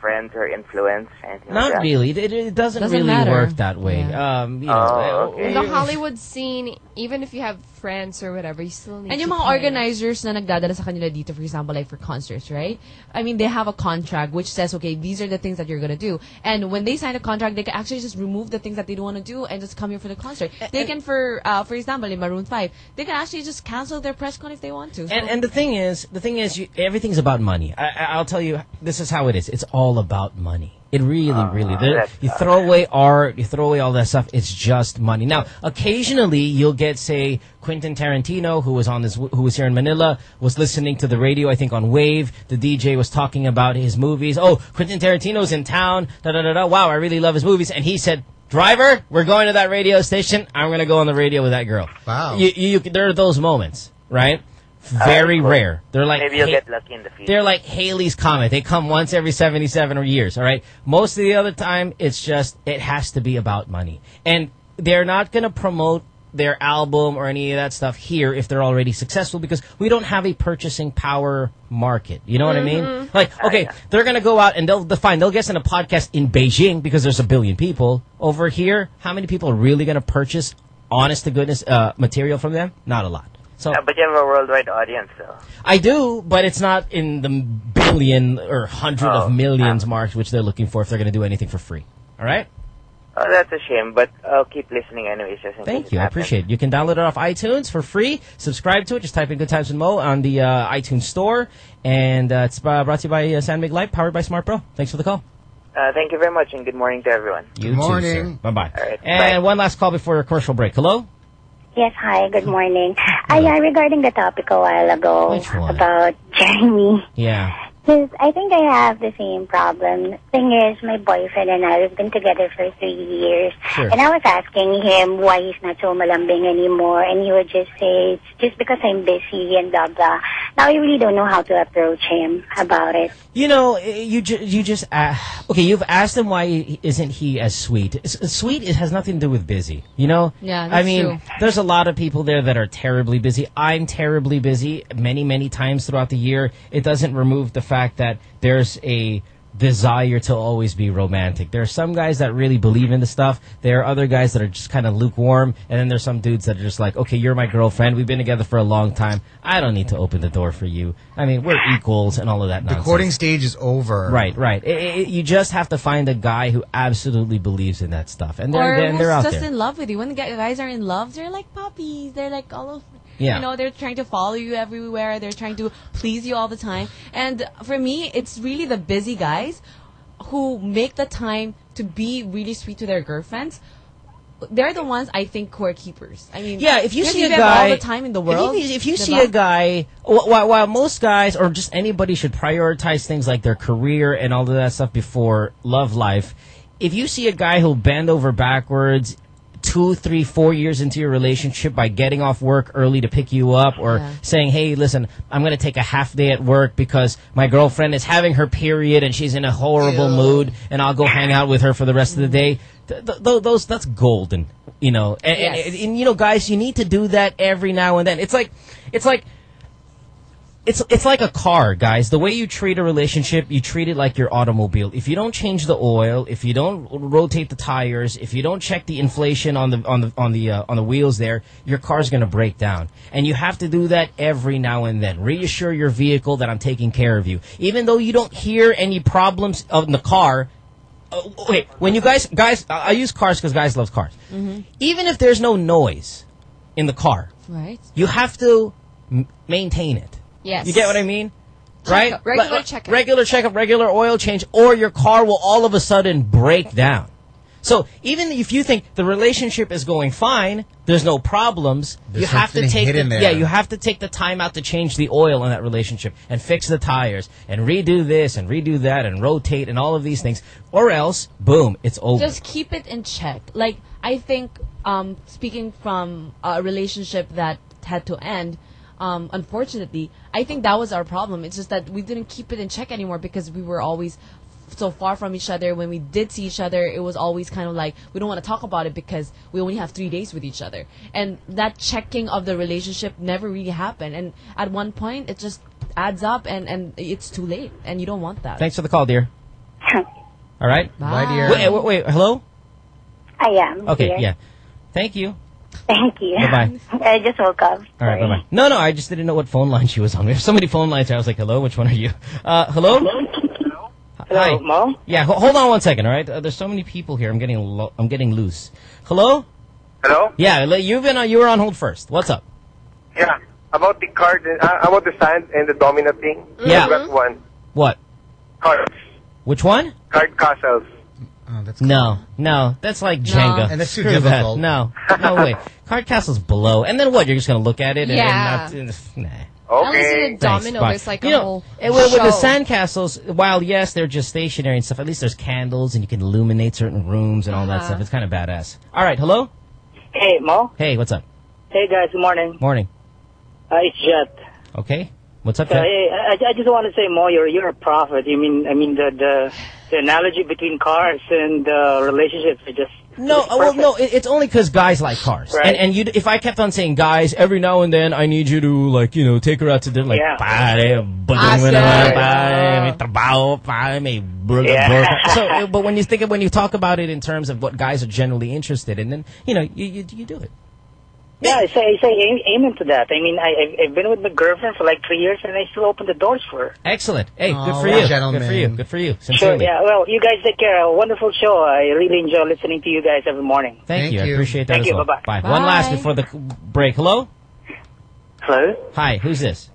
Speaker 11: friends or influence, anything like
Speaker 3: Not
Speaker 11: that.
Speaker 3: really. It, it doesn't,
Speaker 5: Doesn't
Speaker 3: really
Speaker 5: matter.
Speaker 3: work that way.
Speaker 5: Yeah.
Speaker 3: Um, you know,
Speaker 11: Oh, okay.
Speaker 6: The Hollywood scene, even if you have friends or whatever, you still need
Speaker 5: And yung mga
Speaker 6: pay.
Speaker 5: organizers na nagdadala sa kanila dito, for example, like for concerts, right? I mean, they have a contract which says, okay, these are the things that you're gonna do. And when they sign a contract, they can actually just remove the things that they don't want to do and just come here for the concert. They can, for uh, for example, in Maroon 5, they can actually just cancel their press con if they want to. So-
Speaker 3: And and the thing is, the thing is, you, everything's about money. I, I- I'll tell you, this is how it is. It's all about money. It really, really. There, you throw away art, you throw away all that stuff. It's just money. Now, occasionally you'll get, say, Quentin Tarantino, who was on this, who was here in Manila, was listening to the radio. I think on Wave, the DJ was talking about his movies. Oh, Quentin Tarantino's in town. Da da da da. Wow, I really love his movies. And he said. Driver, we're going to that radio station. I'm going to go on the radio with that girl.
Speaker 4: Wow.
Speaker 3: You, you, you, there are those moments, right? Very
Speaker 11: cool.
Speaker 3: rare. They're like
Speaker 11: Maybe you'll get lucky in the future.
Speaker 3: they're like Halley's Comet. They come once every 77 or years, all right? Most of the other time, it's just, it has to be about money. And they're not going to promote their album or any of that stuff here if they're already successful because we don't have a purchasing power market. You know what I mean? Like, okay, they're going to go out and they'll define, they'll guest in a podcast in Beijing because there's a billion people. Over here, how many people are really going to purchase honest to goodness uh, material from them? Not a lot. So
Speaker 11: Uh, but you have a worldwide audience, though.
Speaker 3: I do, but it's not in the billion or hundred
Speaker 11: Oh,
Speaker 3: of millions marks which they're looking for if they're going to do anything for free. All right?
Speaker 11: Oh, that's a shame, but I'll keep listening anyways. Just in
Speaker 3: Thank
Speaker 11: case
Speaker 3: you. I appreciate it. You can download it off iTunes for free. Subscribe to it. Just type in Good Times with Mo on the uh, iTunes store. And uh, it's uh, brought to you by uh, San Mig Light, powered by Smart Bro. Thanks for the call.
Speaker 11: Uh, thank you very much, and good morning to everyone.
Speaker 3: You
Speaker 4: Good
Speaker 3: too,
Speaker 4: morning.
Speaker 3: Bye-bye.
Speaker 11: All right,
Speaker 3: and
Speaker 11: bye.
Speaker 3: one last call before a commercial break. Hello?
Speaker 12: Yes, hi, good morning. Uh, yeah, regarding the topic a while ago about Jeremy,
Speaker 3: Yeah.
Speaker 12: Because I think I have the same problem. Thing is, my boyfriend and I, we've been together for three years.
Speaker 3: Sure.
Speaker 12: And I was asking him why he's not so malambing anymore. And he would just say, it's just because I'm busy and blah, blah. Now I really don't know how to approach him about it.
Speaker 3: You know, eh, you ju- you just uh, okay. You've asked him why isn't he as sweet? S- Sweet it has nothing to do with busy. You know.
Speaker 5: Yeah,
Speaker 3: I mean,
Speaker 5: true.
Speaker 3: there's a lot of people there that are terribly busy. I'm terribly busy many many times throughout the year. It doesn't remove the fact that there's a desire to always be romantic. There are some guys that really believe in the stuff. There are other guys that are just kind of lukewarm, and then there's some dudes that are just like, okay, you're my girlfriend. We've been together for a long time. I don't need to open the door for you. I mean, we're equals and all of that nonsense.
Speaker 4: The courting stage is over.
Speaker 3: Right, right. I- I- you just have to find a guy who absolutely believes in that stuff, and they're
Speaker 5: or
Speaker 3: they're, they're out
Speaker 5: just
Speaker 3: there.
Speaker 5: in love with you. When the guys are in love, they're like puppies. They're like all of,
Speaker 3: Yeah.
Speaker 5: you know, they're trying to follow you everywhere. They're trying to please you all the time. And for me, it's really the busy guys who make the time to be really sweet to their girlfriends. they're the ones I think who are keepers. I mean,
Speaker 3: Yeah, if you see a guy
Speaker 5: all the time in the world,
Speaker 3: if you, if you see a guy, while, while most guys or just anybody should prioritize things like their career and all of that stuff before love life, if you see a guy who'll bend over backwards. Two, three, four years into your relationship by getting off work early to pick you up or
Speaker 5: Yeah.
Speaker 3: saying, hey, listen, I'm going to take a half day at work because my girlfriend is having her period and she's in a horrible mood and I'll go hang out with her for the rest of the day. Th- th- th- those, that's golden, you know. And, and- and, and, you know, guys, you need to do that every now and then. It's like, it's like, it's it's like a car, guys. The way you treat a relationship, you treat it like your automobile. If you don't change the oil, if you don't rotate the tires, if you don't check the inflation on the on the on the uh, on the wheels there, your car's going to break down. And you have to do that every now and then. Reassure your vehicle that I'm taking care of you. Even though you don't hear any problems of the car, uh, wait, when you guys guys I I use cars cuz guys love cars. Even if there's no noise in the car,
Speaker 5: right?
Speaker 3: you have to m- maintain it.
Speaker 6: Yes.
Speaker 3: You get what I mean? Right?
Speaker 6: Checkup, regular
Speaker 3: Like- like
Speaker 6: checkup.
Speaker 3: Regular checkup, regular oil change, or your car will all of a sudden break down. So even if you think the relationship is going fine, there's no problems,
Speaker 4: There's
Speaker 3: you have to take the, yeah, you have to take the time out to change the oil in that relationship and fix the tires and redo this and redo that and rotate and all of these things, or else, boom, it's over.
Speaker 5: Just keep it in check. Like I think, um, speaking from a relationship that had to end, um, unfortunately, I think that was our problem. It's just that we didn't keep it in check anymore because we were always so far from each other. When we did see each other, it was always kind of like we don't want to talk about it because we only have three days with each other, and that checking of the relationship never really happened. And at one point, it just adds up, and and it's too late, and you don't want that.
Speaker 3: Thanks for the call, dear. All right?
Speaker 5: Bye.
Speaker 4: dear.
Speaker 3: Wait, wait, wait, hello?
Speaker 12: I am.
Speaker 3: Okay,
Speaker 12: here.
Speaker 3: yeah. Thank you.
Speaker 12: Thank you.
Speaker 3: Bye-bye.
Speaker 12: I just woke up.
Speaker 3: All right, bye bye. No, no, I just didn't know what phone line she was on. We have so many phone lines. I was like, hello, which one are you? Uh, hello? Hi.
Speaker 13: Mo?
Speaker 3: Yeah, hold on one second, all right? Uh, there's so many people here. I'm getting lo- I'm getting loose. Hello?
Speaker 13: Hello?
Speaker 3: Yeah, you've been on, you were on hold first. What's up?
Speaker 13: Yeah. About the card, uh, about the sand and the domino thing.
Speaker 3: Yeah.
Speaker 13: I've got one.
Speaker 3: What?
Speaker 13: Cards.
Speaker 3: Which one?
Speaker 13: Card castles.
Speaker 4: Oh, that's
Speaker 3: No, no, that's like Jenga.
Speaker 4: And that's too
Speaker 3: Screw
Speaker 4: difficult.
Speaker 3: That. No, no way. Card Castle's below. And then what? You're just gonna look at it
Speaker 6: Yeah.
Speaker 3: and not, nah.
Speaker 6: At least with
Speaker 3: Thanks,
Speaker 6: domino,
Speaker 3: bye.
Speaker 6: there's like a
Speaker 3: you know,
Speaker 6: whole
Speaker 3: and with, with the
Speaker 6: show.
Speaker 3: sand castles, while yes, they're just stationary and stuff. At least there's candles and you can illuminate certain rooms and all that
Speaker 6: Uh-huh.
Speaker 3: stuff. It's kind of badass. All right, hello.
Speaker 14: Hey, Mo.
Speaker 3: Hey, what's up?
Speaker 14: Hey, guys. Good morning.
Speaker 3: Morning.
Speaker 14: Uh, it's Jet.
Speaker 3: Okay, what's up?
Speaker 14: So,
Speaker 3: Ted?
Speaker 14: hey, I, I just want to say, Mo, you're you're a prophet. You mean, I mean, the the, the analogy between cars and uh, relationships are just
Speaker 3: No, uh, well, no, it, it's only because guys like cars.
Speaker 14: Right.
Speaker 3: And, and you, if I kept on saying guys, every now and then I need you to, like, you know, take her out to dinner, like,
Speaker 14: Yeah.
Speaker 3: pare, budong mo
Speaker 14: Awesome.
Speaker 3: naman, pare, may trabaho, pare, may burger,
Speaker 14: Yeah.
Speaker 3: So, but when you think of, when you talk about it in terms of what guys are generally interested in, then, you know, you, you, you do it.
Speaker 14: Yeah, I say, I say aim, amen to that. I mean, I, I've, I've been with my girlfriend for like three years, and I still open the doors for her.
Speaker 3: Excellent. Hey, good
Speaker 4: Oh,
Speaker 3: for
Speaker 4: what a
Speaker 3: you.
Speaker 4: gentleman.
Speaker 3: Good for you. Good for you.
Speaker 14: Sure, yeah. Well, you guys take care. A wonderful show. I really enjoy listening to you guys every morning.
Speaker 3: Thank,
Speaker 4: Thank
Speaker 3: you. I appreciate that
Speaker 14: Thank
Speaker 3: as
Speaker 14: you.
Speaker 3: well.
Speaker 14: Bye-bye.
Speaker 3: Bye. One last
Speaker 5: Bye.
Speaker 3: before the break. Hello?
Speaker 15: Hello,
Speaker 3: Hi, who's this?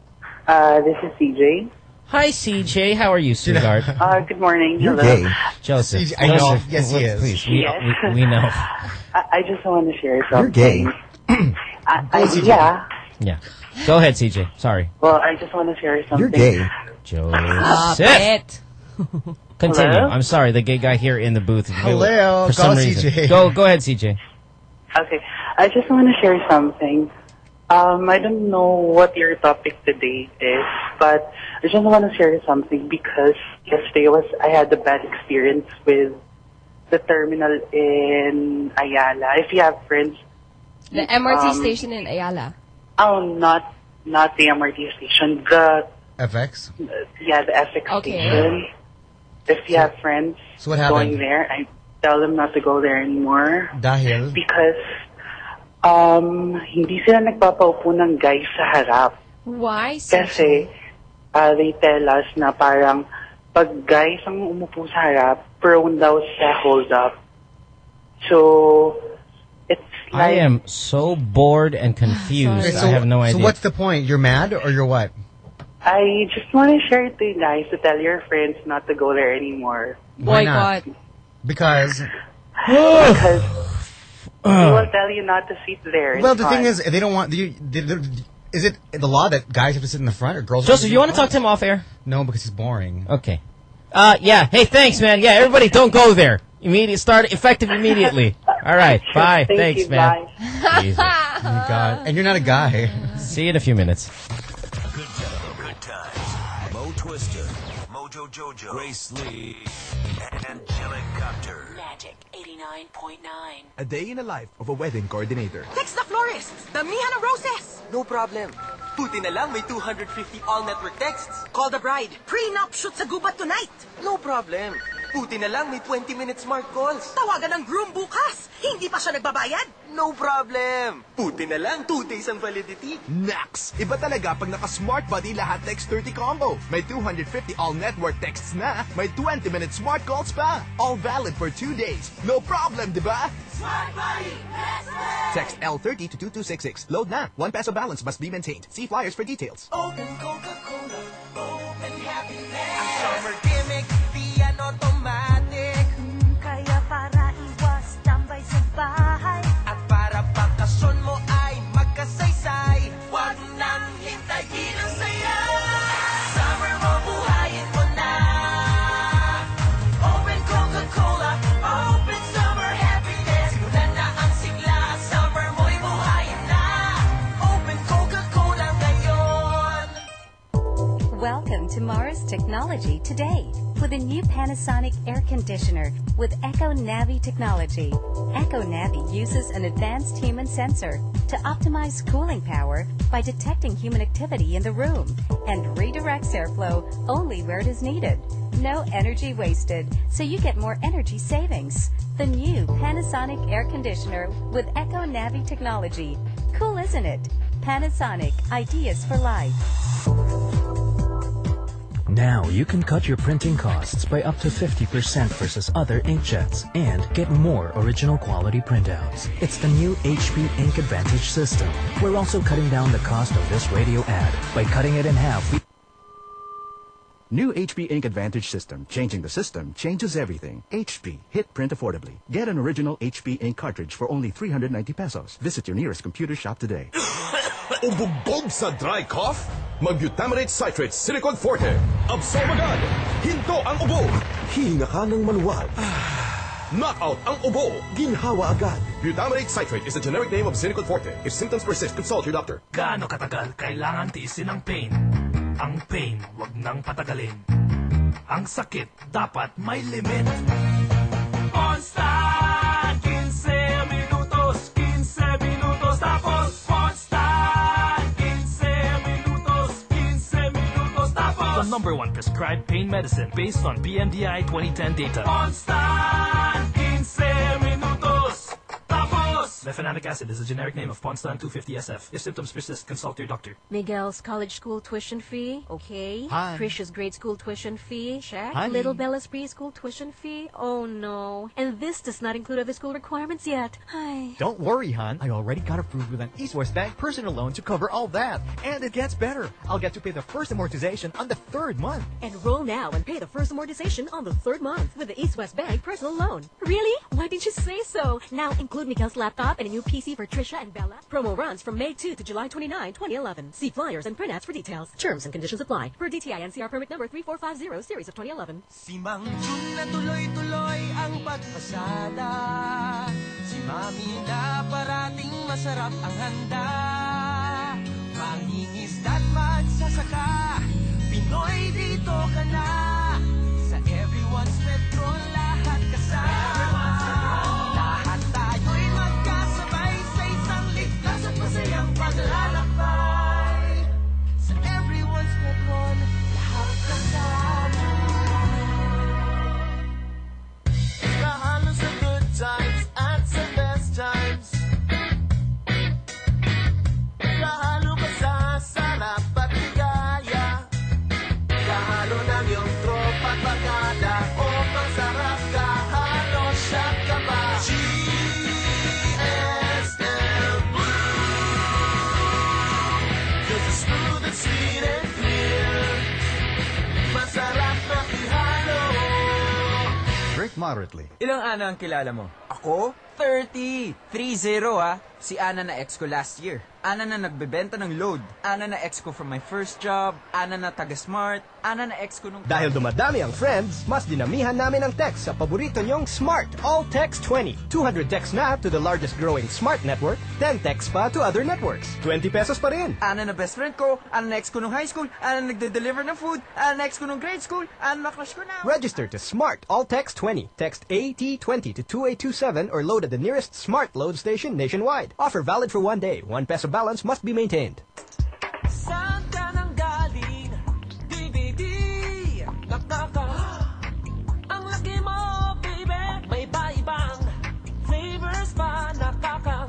Speaker 15: uh, this is CJ.
Speaker 3: Hi, CJ. How are you, sweetheart?
Speaker 15: Uh, good morning.
Speaker 4: You're
Speaker 15: Hello.
Speaker 4: gay.
Speaker 3: Joseph.
Speaker 4: CJ I know.
Speaker 3: Joseph,
Speaker 4: Yes, he is.
Speaker 3: Please, we,
Speaker 15: Yes.
Speaker 3: we, we know.
Speaker 15: I, I just want to share something.
Speaker 4: You're
Speaker 15: something.
Speaker 4: gay.
Speaker 15: I, I, yeah.
Speaker 3: Yeah. Go ahead, CJ. Sorry.
Speaker 15: Well, I just want to share something.
Speaker 4: You're gay.
Speaker 5: Stop
Speaker 3: Joseph.
Speaker 5: it.
Speaker 3: Continue.
Speaker 15: Hello?
Speaker 3: I'm sorry, the gay guy here in the booth.
Speaker 4: Hello,
Speaker 3: For some
Speaker 4: call
Speaker 3: reason.
Speaker 4: CJ.
Speaker 3: Go, go ahead, CJ.
Speaker 15: Okay. I just want to share something. Um, I don't know what your topic today is, but I just want to share something because yesterday was I had a bad experience with the terminal in Ayala. If you have friends,
Speaker 6: The MRT
Speaker 15: Um,
Speaker 6: station in Ayala.
Speaker 15: oh, not not the MRT station, the
Speaker 4: FX.
Speaker 15: yeah, the FX
Speaker 6: Okay.
Speaker 15: station. If you have friends
Speaker 4: So what
Speaker 15: going there, I tell them not to go there anymore
Speaker 4: Dahil.
Speaker 15: because um hindi sila nagpapaupo ng guys sa harap.
Speaker 6: Why?
Speaker 15: Kasi uh, they tell us na parang pag guys ang umupo sa harap, prone daw sa hold up. So, it's
Speaker 3: I am so bored and confused.
Speaker 4: Okay, so,
Speaker 3: I have no idea.
Speaker 4: So what's the point? You're mad or you're what?
Speaker 15: I just want to share it to you guys to tell your friends not to go there anymore.
Speaker 4: Why not?
Speaker 6: Boycott.
Speaker 4: Because
Speaker 15: because They will tell you not to sit there.
Speaker 4: Well, the thing is, they don't want. You, they, they- is it the law that guys have to sit in the front or girls?
Speaker 3: Joseph, you want to talk to him off air?
Speaker 4: No, because he's boring.
Speaker 3: Okay. Uh, yeah. Hey, thanks, man. Yeah, everybody, don't go there. Immediate start effective immediately. All right. Bye.
Speaker 15: Thank
Speaker 3: thanks,
Speaker 15: you,
Speaker 3: man.
Speaker 15: bye.
Speaker 3: Jesus.
Speaker 4: Oh my God. And you're not a guy.
Speaker 3: See you in a few minutes.
Speaker 16: Good gentlemen, good times. Mo Twister, Mojo Jojo, Grace Lee, and Angelic Copter.
Speaker 17: Magic 89.9.
Speaker 18: A day in the life of a wedding coordinator.
Speaker 19: Text the florists. Damihan ng roses.
Speaker 20: No problem. Buti na lang may 250 all-network texts.
Speaker 19: Call the bride. Prenup shoot sa gubat tonight.
Speaker 20: No problem. Buti na lang may 20-minute smart calls.
Speaker 19: Tawagan ng groom bukas. Hindi pa siya nagbabayad.
Speaker 20: No problem. Buti na lang 2 days ang validity.
Speaker 18: Nax! Iba talaga pag naka-Smart Buddy lahat text 30 combo. May 250 all-network texts na. May 20-minute smart calls pa. All valid for 2 days. No problem, di ba?
Speaker 19: Smart Buddy.
Speaker 18: Text L30 to 2266. Load na. 1 peso balance must be maintained. See flyers for details.
Speaker 19: Open Coca-Cola. Open happiness.
Speaker 20: Ang summer gimmick, di yan.
Speaker 21: Kaya para iwas tambay sa bahay
Speaker 20: At para bakasyon mo ay magkasaysay. Huwag nang hintayin ang saya. Summer mo, buhayin mo na. Open Coca-Cola, open summer happiness. Simulan na ang sigla, summer mo'y buhayin na. Open Coca-Cola ngayon.
Speaker 22: Welcome to Mars Technology today with a new Panasonic air conditioner with Econavi technology. Econavi uses an advanced human sensor to optimize cooling power by detecting human activity in the room and redirects airflow only where it is needed. No energy wasted, so you get more energy savings. The new Panasonic air conditioner with Econavi technology. Cool, isn't it? Panasonic, ideas for life.
Speaker 23: Now you can cut your printing costs by up to 50% versus other inkjets and get more original quality printouts. It's the new HP Ink Advantage system. We're also cutting down the cost of this radio ad. By cutting it in half,
Speaker 24: New HP Ink Advantage system. Changing the system changes everything. HP. Hit print affordably. Get an original HP Ink cartridge for only 390 pesos. Visit your nearest computer shop today.
Speaker 25: Ubugbog sa dry cough? Mag-butamirate citrate Sinecod forte. Absorb agad. Hinto ang ubo. Hinga ka ng manual. Knockout ang ubo. Ginhawa agad. Butamirate citrate is the generic name of Sinecod forte. If symptoms persist, consult your doctor.
Speaker 26: Gaano katagal kailangan tiisin ang pain? Ang pain, wag nang patagalin. Ang sakit, dapat may limit. Constant! 15 minutos, 15 minutos, tapos Constant! 15 minutos, 15 minutos, tapos The number one prescribed pain medicine based on PMDI 2010 data. Constant! 15 minutos, tapos Mefenamic acid is a generic name of Ponstan 250 SF. If symptoms persist, consult your doctor.
Speaker 27: Miguel's college school tuition fee, okay.
Speaker 26: Hi.
Speaker 27: Trisha's grade school tuition fee, check.
Speaker 26: Hi.
Speaker 27: Little Bella's preschool tuition fee, oh no. And this does not include other school requirements yet. Hi.
Speaker 28: Don't worry, hon. I already got approved with an East West Bank personal loan to cover all that. And it gets better. I'll get to pay the first amortization on the third month.
Speaker 29: Enroll now and pay the first amortization on the third month with the East West Bank personal loan. Really? Why didn't you say so? Now include Miguel's laptop and a new PC for Trisha and Bella. Promo runs from May 2 to July 29, 2011. See flyers and printouts for details. Terms and conditions apply. Per DTI NCR permit number 3450 series of 2011.
Speaker 20: Si Mang tuloy-tuloy ang pagpasada Si Mami na parating masarap ang handa magsasaka Pinoy dito ka na Sa Everyone's masayang
Speaker 24: moderately.
Speaker 30: Ilang ana ang kilala mo? Ako? 30. 3-0 ah. Si Ana na ex ko last year. Ana na nagbebenta ng load. Ana na ex ko from my first job. Ana na taga-smart. Ana na ex ko nung...
Speaker 18: Dahil dumadami ang friends, mas dinamihan namin ang text sa paborito niyong Smart All Text 20. 200 texts na to the largest growing smart network, 10 texts pa to other networks. 20 pesos pa rin.
Speaker 30: Ana na best friend ko. Ana na ex ko nung high school. Ana na nagde-deliver ng food. Ana na ex ko nung grade school. Ana na crush ko na.
Speaker 18: Register to Smart All Text 20. Text AT20 to 2827 or load the nearest Smart Load station nationwide. Offer valid for one day. One peso balance must be maintained.
Speaker 20: Ang laki mo, baby May iba-ibang Flavors pa nakaka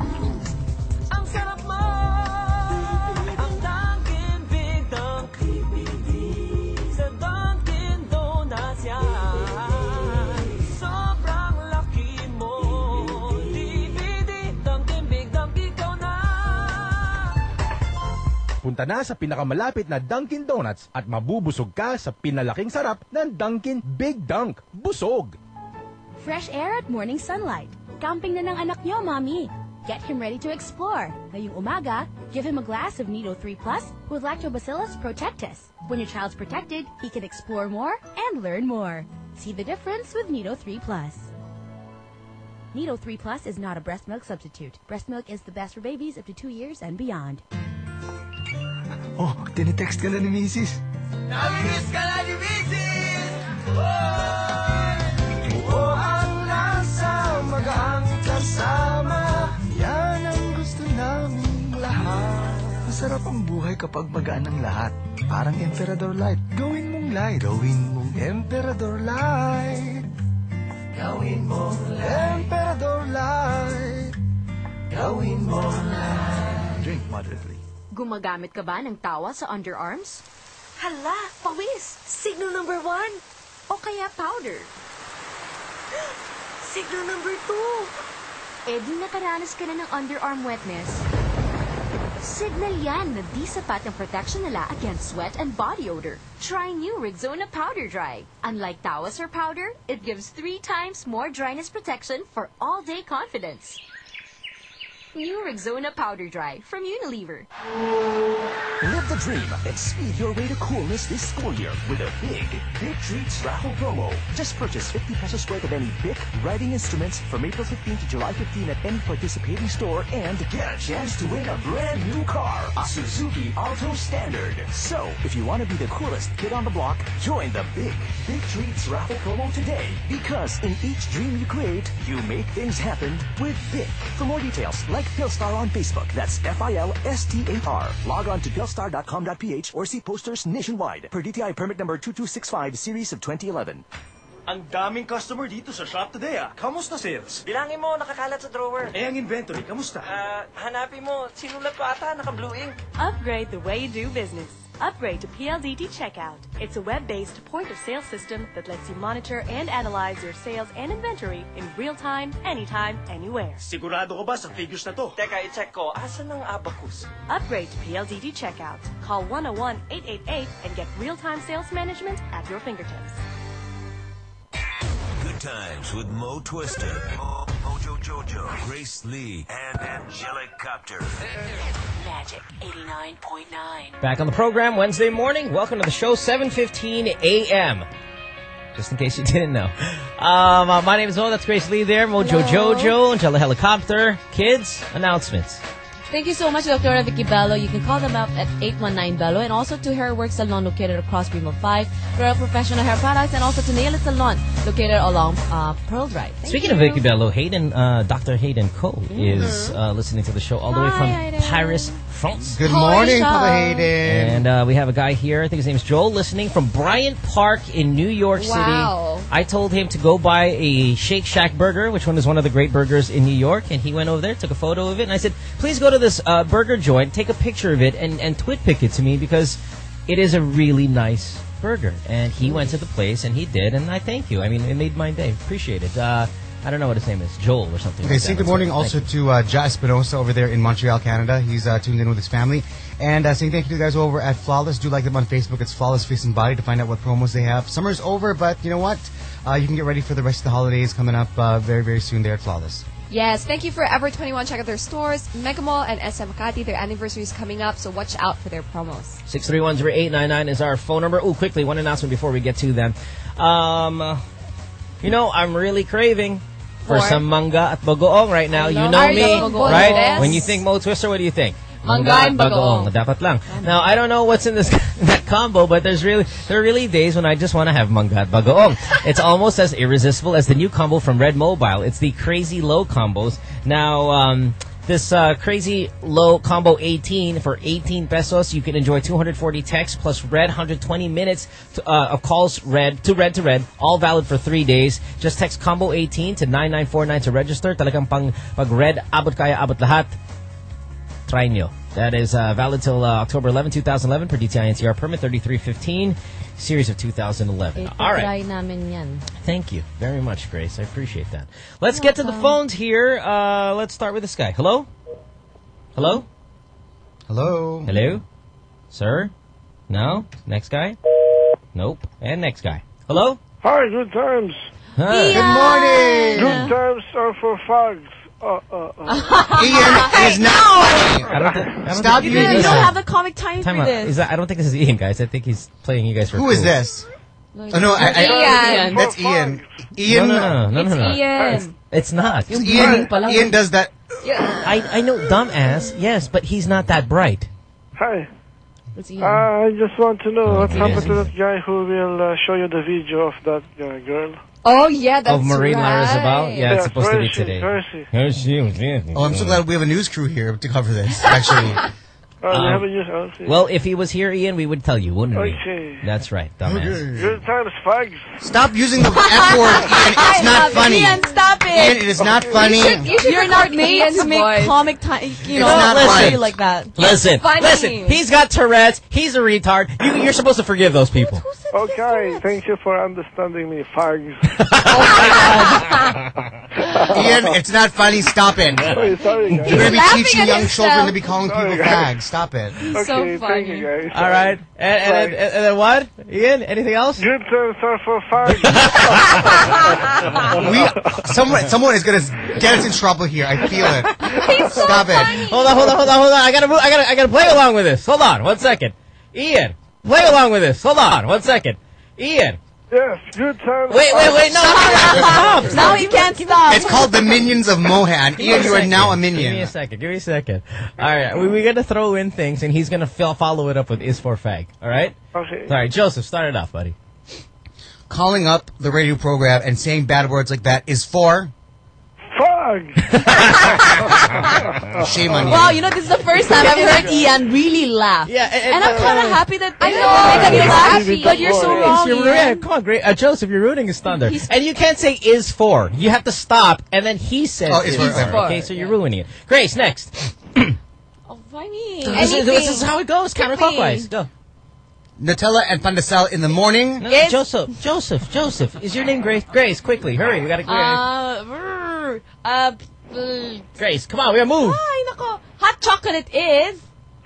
Speaker 18: Punta na sa pinakamalapit na Dunkin' Donuts at mabubusog ka sa pinalaking sarap ng Dunkin' Big Dunk. Busog!
Speaker 31: Fresh air at morning sunlight. Camping na ng anak nyo, Mommy. Get him ready to explore. Ngayong umaga, give him a glass of Nido 3 Plus with Lactobacillus protectus. When your child's protected, he can explore more and learn more. See the difference with Nido 3 Plus. Nido 3 Plus is not a breast milk substitute. Breast milk is the best for babies up to 2 years and beyond.
Speaker 18: Oh, tinitext ka na ni Mrs.
Speaker 20: Namimiss ka na ni Mrs. Oo, ang lasa, magaang kasama.
Speaker 18: Yan ang gusto namin lahat. Masarap ang buhay kapag magaan ang lahat. Parang Emperador Light. Gawin mong light. Gawin mong Emperador Light. Gawin mong Emperador Light. Gawin mong light. Drink moderately.
Speaker 32: Gumagamit ka ba ng tawa sa underarms?
Speaker 19: Hala, pawis! Signal number one!
Speaker 32: O kaya powder?
Speaker 19: Signal number two!
Speaker 31: Eh di nakaranas ka na ng underarm wetness.
Speaker 32: Signal yan na di sapat ang protection nila against sweat and body odor. Try new Rexona Powder Dry. Unlike Tawas or powder, it gives three times more dryness protection for all-day confidence. New Rexona Powder Dry from Unilever.
Speaker 24: Live the dream and speed your way to coolness this school year with a big, big treats raffle promo. Just purchase 50 pesos worth of any BIC writing instruments from April 15 to July 15 at any participating store and get a chance to win a brand new car, a Suzuki Alto Standard. So, if you want to be the coolest kid on the block, join the big, big treats raffle promo today because in each dream you create, you make things happen with BIC. For more details, like Philstar on Facebook. That's F-I-L-S-T-A-R. Log on to philstar.com.ph or see posters nationwide per DTI permit number 2265 series of 2011.
Speaker 18: Ang daming customer dito sa shop today ah. Kamusta sales?
Speaker 33: Bilangin mo, nakakalat sa drawer.
Speaker 18: Eh, ang inventory, kamusta?
Speaker 33: Ah, hanapin mo, sinulat ko ata, naka-blue ink.
Speaker 32: Upgrade the way you do business. Upgrade to PLDT Checkout. It's a web-based point-of-sale system that lets you monitor and analyze your sales and inventory in real time, anytime, anywhere.
Speaker 18: Sigurado ka ba sa figures na to?
Speaker 33: Teka, i-check ko, asan ang abacus?
Speaker 32: Upgrade to PLDT Checkout. Call 101-888 and get real-time sales management at your fingertips.
Speaker 24: Good times with Mo Twister, Mo, Mojo Jojo, Grace Lee, and Angelic Copter.
Speaker 34: Magic 89.9.
Speaker 3: Back on the program Wednesday morning. Welcome to the show, 7.15 a.m. Just in case you didn't know. Um, uh, my name is Mo. That's Grace Lee there. Mojo
Speaker 5: Hello.
Speaker 3: Jojo, Angela Helicopter. Kids, announcements.
Speaker 5: Thank you so much, Dr. Vicki Belo. You can call them up at 819 Belo and also to Hair Work Salon located across Primo 5, Royal Professional Hair Products, and also to Nail It Salon located along uh, Pearl Drive. Thank
Speaker 3: Speaking
Speaker 5: you.
Speaker 3: of Vicki Belo, Hayden, uh, Dr. Hayden Kho is uh, listening to the show all the way from
Speaker 5: Hayden.
Speaker 3: Paris, France.
Speaker 4: Good morning, Papa Hayden.
Speaker 3: And uh, we have a guy here, I think his name's Joel, listening from Bryant Park in New York
Speaker 5: Wow.
Speaker 3: City. I told him to go buy a Shake Shack burger, which one is one of the great burgers in New York, and he went over there, took a photo of it, and I said, please go to this uh, burger joint, take a picture of it, and, and twit pic it to me because it is a really nice burger. And he went to the place, and he did, and I thank you. I mean, it made my day. Appreciate it. Uh, I don't know what his name is. Joel or something.
Speaker 4: Okay,
Speaker 3: like
Speaker 4: say good morning
Speaker 3: Thank
Speaker 4: also to uh, Ja Espinosa over there in Montreal, Canada. He's uh, tuned in with his family. And uh, saying thank you to the guys over at Flawless. Do like them on Facebook. It's Flawless Face and Body to find out what promos they have. Summer's over, but you know what? Uh, you can get ready for the rest of the holidays coming up uh, very, very soon there at Flawless.
Speaker 6: Yes, thank you for Ever 21. Check out their stores, Mega Mall and SM Makati. Their anniversary is coming up, so watch out for their promos.
Speaker 3: 631-0899 is our phone number. Oh, quickly, one announcement before we get to them. Um, you know, I'm really craving for, some manga at bagoong right now. You know me, right? When you think Mo Twister, what do you think?
Speaker 6: Manga and bagoong.
Speaker 3: Dapat lang. Now, I don't know what's in this that combo, but there's really there are really days when I just want to have manga at bagoong. it's almost as irresistible as the new combo from Red Mobile. It's the crazy low combos. Now, um, this uh, crazy low combo 18 for 18 pesos. You can enjoy 240 texts plus red 120 minutes to, uh, of calls red to red to red, all valid for three days. Just text combo 18 to 9949 to register. Talagang pang pag red abot kaya abot lahat. Try nyo. That is uh, valid till uh, October 11, 2011 per DTI NCR permit 3315 series of 2011. All right.
Speaker 5: Namin yan.
Speaker 3: Thank you very much, Grace. I appreciate that. Let's get to the phones here. Uh, let's start with this guy. Hello? Hello?
Speaker 4: Hello?
Speaker 3: Hello? Sir? No? Next guy? Nope. And next guy. Hello?
Speaker 35: Hi, good times.
Speaker 3: Hi.
Speaker 4: Good morning.
Speaker 35: Good times are for fags. Uh, uh, uh.
Speaker 4: Ian is not funny.
Speaker 3: I don't, I don't
Speaker 4: Stop
Speaker 3: think
Speaker 5: You
Speaker 4: using
Speaker 5: don't have the comic time,
Speaker 3: Time
Speaker 5: for
Speaker 3: out.
Speaker 5: this.
Speaker 3: Is that, I don't think this is Ian, guys. I think he's playing you guys for
Speaker 4: Who
Speaker 3: cool.
Speaker 4: is this? Oh, no, I, I,
Speaker 6: Ian.
Speaker 4: That's Ian. Ian.
Speaker 3: No, no, no, no,
Speaker 6: It's
Speaker 3: no, no.
Speaker 6: Ian.
Speaker 3: It's, it's not.
Speaker 4: Ian, Ian does that.
Speaker 3: I, I know, dumbass, yes, but he's not that bright.
Speaker 35: Hi.
Speaker 5: It's
Speaker 35: Uh,
Speaker 5: Ian.
Speaker 35: I just want to know
Speaker 3: Oh,
Speaker 35: what
Speaker 3: yes.
Speaker 35: happened to that guy who will uh, show you the video of that uh, girl.
Speaker 6: Oh, yeah, that's
Speaker 3: of Maureen
Speaker 6: right.
Speaker 3: Larrazabal? Yeah, it's
Speaker 35: Yes,
Speaker 3: supposed to be today.
Speaker 35: Where is she?
Speaker 3: Where is she?
Speaker 4: Oh, I'm so glad we have a news crew here to cover this, actually.
Speaker 35: Uh,
Speaker 3: Um,
Speaker 35: haven't used, I'll see.
Speaker 3: Well, if he was here, Ian, we would tell you, wouldn't
Speaker 35: Okay.
Speaker 3: we? That's right, dumbass.
Speaker 35: Good times, fags.
Speaker 4: Stop using the F word, Ian. It's not funny.
Speaker 5: Ian, stop it.
Speaker 4: Ian,
Speaker 5: it.
Speaker 4: it is not funny.
Speaker 6: You should
Speaker 5: You're not made
Speaker 6: Ian's
Speaker 5: to make
Speaker 6: voice.
Speaker 5: comic time. You know,
Speaker 4: not
Speaker 5: let's
Speaker 4: funny.
Speaker 5: like that.
Speaker 3: Listen, listen. He's got Tourette's. He's a retard. You, you're supposed to forgive those people.
Speaker 35: Okay, thank you for understanding me, fags.
Speaker 4: oh Ian, it's not funny. Stop it.
Speaker 35: sorry, sorry,
Speaker 4: You're going to be teaching young
Speaker 6: himself.
Speaker 4: children to be calling
Speaker 35: Sorry,
Speaker 4: people
Speaker 35: guys.
Speaker 4: fags. Stop it.
Speaker 35: Okay,
Speaker 6: So
Speaker 35: thank
Speaker 6: funny.
Speaker 35: you, guys.
Speaker 3: All right. And, and, then, and then what? Ian, anything else?
Speaker 35: Good times are for fags.
Speaker 4: We, someone, someone is going to get us in trouble here. I feel it. Stop it.
Speaker 3: Hold on, hold on, hold on, hold on. I gotta, move, I gotta, I gotta play along with this. Hold on, one second. Ian, play along with this. Hold on, one second. Ian.
Speaker 35: yes, good times.
Speaker 3: Wait, wait, wait. No, stop. stop.
Speaker 5: Now he can't stop.
Speaker 4: It's called the Minions of Mohan. Ian, you are now a minion.
Speaker 3: Give me a second. Give me a second. All right, we, we're gonna throw in things, and he's gonna follow it up with is for fag. All right.
Speaker 35: Okay.
Speaker 3: All right, Joseph, start it off, buddy.
Speaker 4: Calling up the radio program and saying bad words like that is for
Speaker 35: Fags.
Speaker 4: shame on you.
Speaker 5: Wow, you know, this is the first time I've heard Ian really laugh.
Speaker 3: Yeah, and,
Speaker 5: And I'm kind of happy that
Speaker 6: I
Speaker 5: know
Speaker 6: know,
Speaker 5: that you
Speaker 6: he's
Speaker 5: laugh,
Speaker 6: happy.
Speaker 5: but you're so
Speaker 35: Yes,
Speaker 5: wrong.
Speaker 3: You're,
Speaker 5: Ian.
Speaker 3: come on, great. Uh, Joseph, you're ruining his thunder.
Speaker 5: He's-
Speaker 3: and you can't say is for. You have to stop, and then he says
Speaker 4: Oh,
Speaker 3: is
Speaker 4: is
Speaker 3: for.
Speaker 4: for, okay.
Speaker 3: Okay, so you're ruining it. Grace, next.
Speaker 5: Oh, funny.
Speaker 3: This is, this is how it goes, counterclockwise. Go.
Speaker 4: Nutella and pandesal in the morning.
Speaker 3: No, no, Joseph, Joseph, Joseph. Is your name Grace? Grace, quickly, hurry. We gotta.
Speaker 5: Uh, brr, uh, uh,
Speaker 3: Grace, come on, we gotta move.
Speaker 5: ay, nako. Hot chocolate is...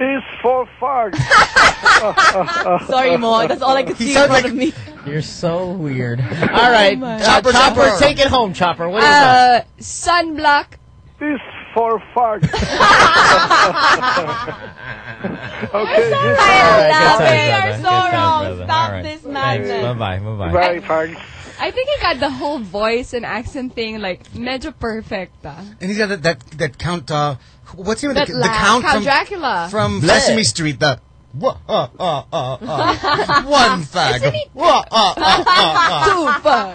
Speaker 35: is for fags.
Speaker 5: Sorry, Mo. That's all I could see in
Speaker 4: sounds
Speaker 5: front
Speaker 4: like-
Speaker 5: of me.
Speaker 3: You're so weird. All right,
Speaker 5: my.
Speaker 3: uh,
Speaker 4: Chopper,
Speaker 3: Chopper,
Speaker 4: Chopper.
Speaker 3: take it home, Chopper. What is that?
Speaker 6: Uh, sunblock.
Speaker 35: is for fags. okay, good
Speaker 3: All
Speaker 35: times.
Speaker 3: right, good
Speaker 5: Stop it. You're so wrong. Stop
Speaker 3: All right.
Speaker 5: this madness.
Speaker 3: Bye-bye, bye-bye.
Speaker 35: Bye, fags.
Speaker 6: I think he got the whole voice and accent thing like medyo perfect. Ah.
Speaker 4: And he's got that that, that count. Uh, what's the name
Speaker 6: That
Speaker 4: of the, the count
Speaker 6: Count
Speaker 4: from
Speaker 6: Dracula.
Speaker 4: from
Speaker 3: Bleh.
Speaker 4: Sesame Street? The wha- uh, uh, uh, uh, one fag. Wha- uh, uh, uh,
Speaker 6: Two fag.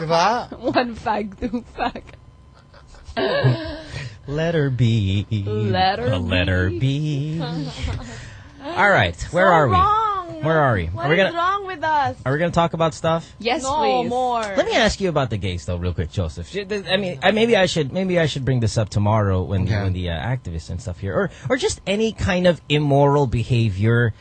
Speaker 4: Diba?
Speaker 6: One fag, two fag.
Speaker 3: Letter B.
Speaker 5: Letter
Speaker 3: A letter B. All right, where
Speaker 5: so
Speaker 3: are we?
Speaker 5: wrong.
Speaker 3: Where are we?
Speaker 5: What
Speaker 3: are we gonna
Speaker 5: wrong with us?
Speaker 3: Are we gonna talk about stuff?
Speaker 6: Yes,
Speaker 5: no
Speaker 6: please.
Speaker 5: more.
Speaker 3: Let me ask you about the gays, though, real quick, Joseph. Should- I mean, I, maybe I should maybe I should bring this up tomorrow when
Speaker 4: Okay.
Speaker 3: when the uh, activists and stuff here, or or just any kind of immoral behavior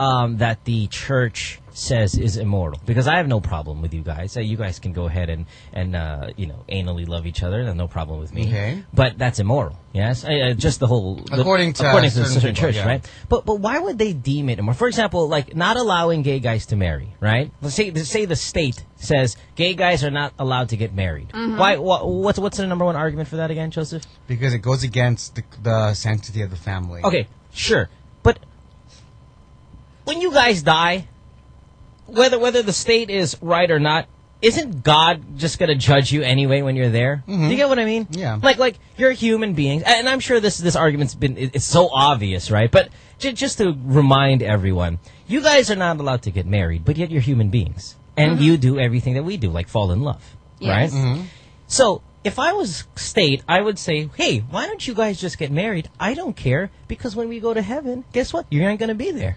Speaker 3: um, that the church says is immoral because I have no problem with you guys. Uh, you guys can go ahead and and uh, you know anally love each other. That's no problem with me.
Speaker 4: Okay.
Speaker 3: But that's immoral. Yes, uh, uh, just the whole the-
Speaker 4: According to,
Speaker 3: according to the
Speaker 4: certain
Speaker 3: certain
Speaker 4: people,
Speaker 3: church,
Speaker 4: yeah.
Speaker 3: right? But but why would they deem it immoral? For example, like not allowing gay guys to marry, right? Let's say let's say the state says gay guys are not allowed to get married.
Speaker 4: Mhm.
Speaker 3: Why? Wha, what's what's the number one argument for that again, Joseph?
Speaker 4: Because it goes against the, the sanctity of the family.
Speaker 3: Okay, sure, but when you guys die, whether whether the state is right or not, isn't God just going to judge you anyway when you're there? Do you get what I mean?
Speaker 4: Yeah.
Speaker 3: Like like you're human beings, and I'm sure this this argument's been it's so obvious, right? But j- just to remind everyone, you guys are not allowed to get married, but yet you're human beings, and
Speaker 4: Mm-hmm.
Speaker 3: you do everything that we do, like fall in love, right?
Speaker 4: Mm-hmm.
Speaker 3: So if I was state, I would say, hey, why don't you guys just get married? I don't care because when we go to heaven, guess what? You ain't going to be there.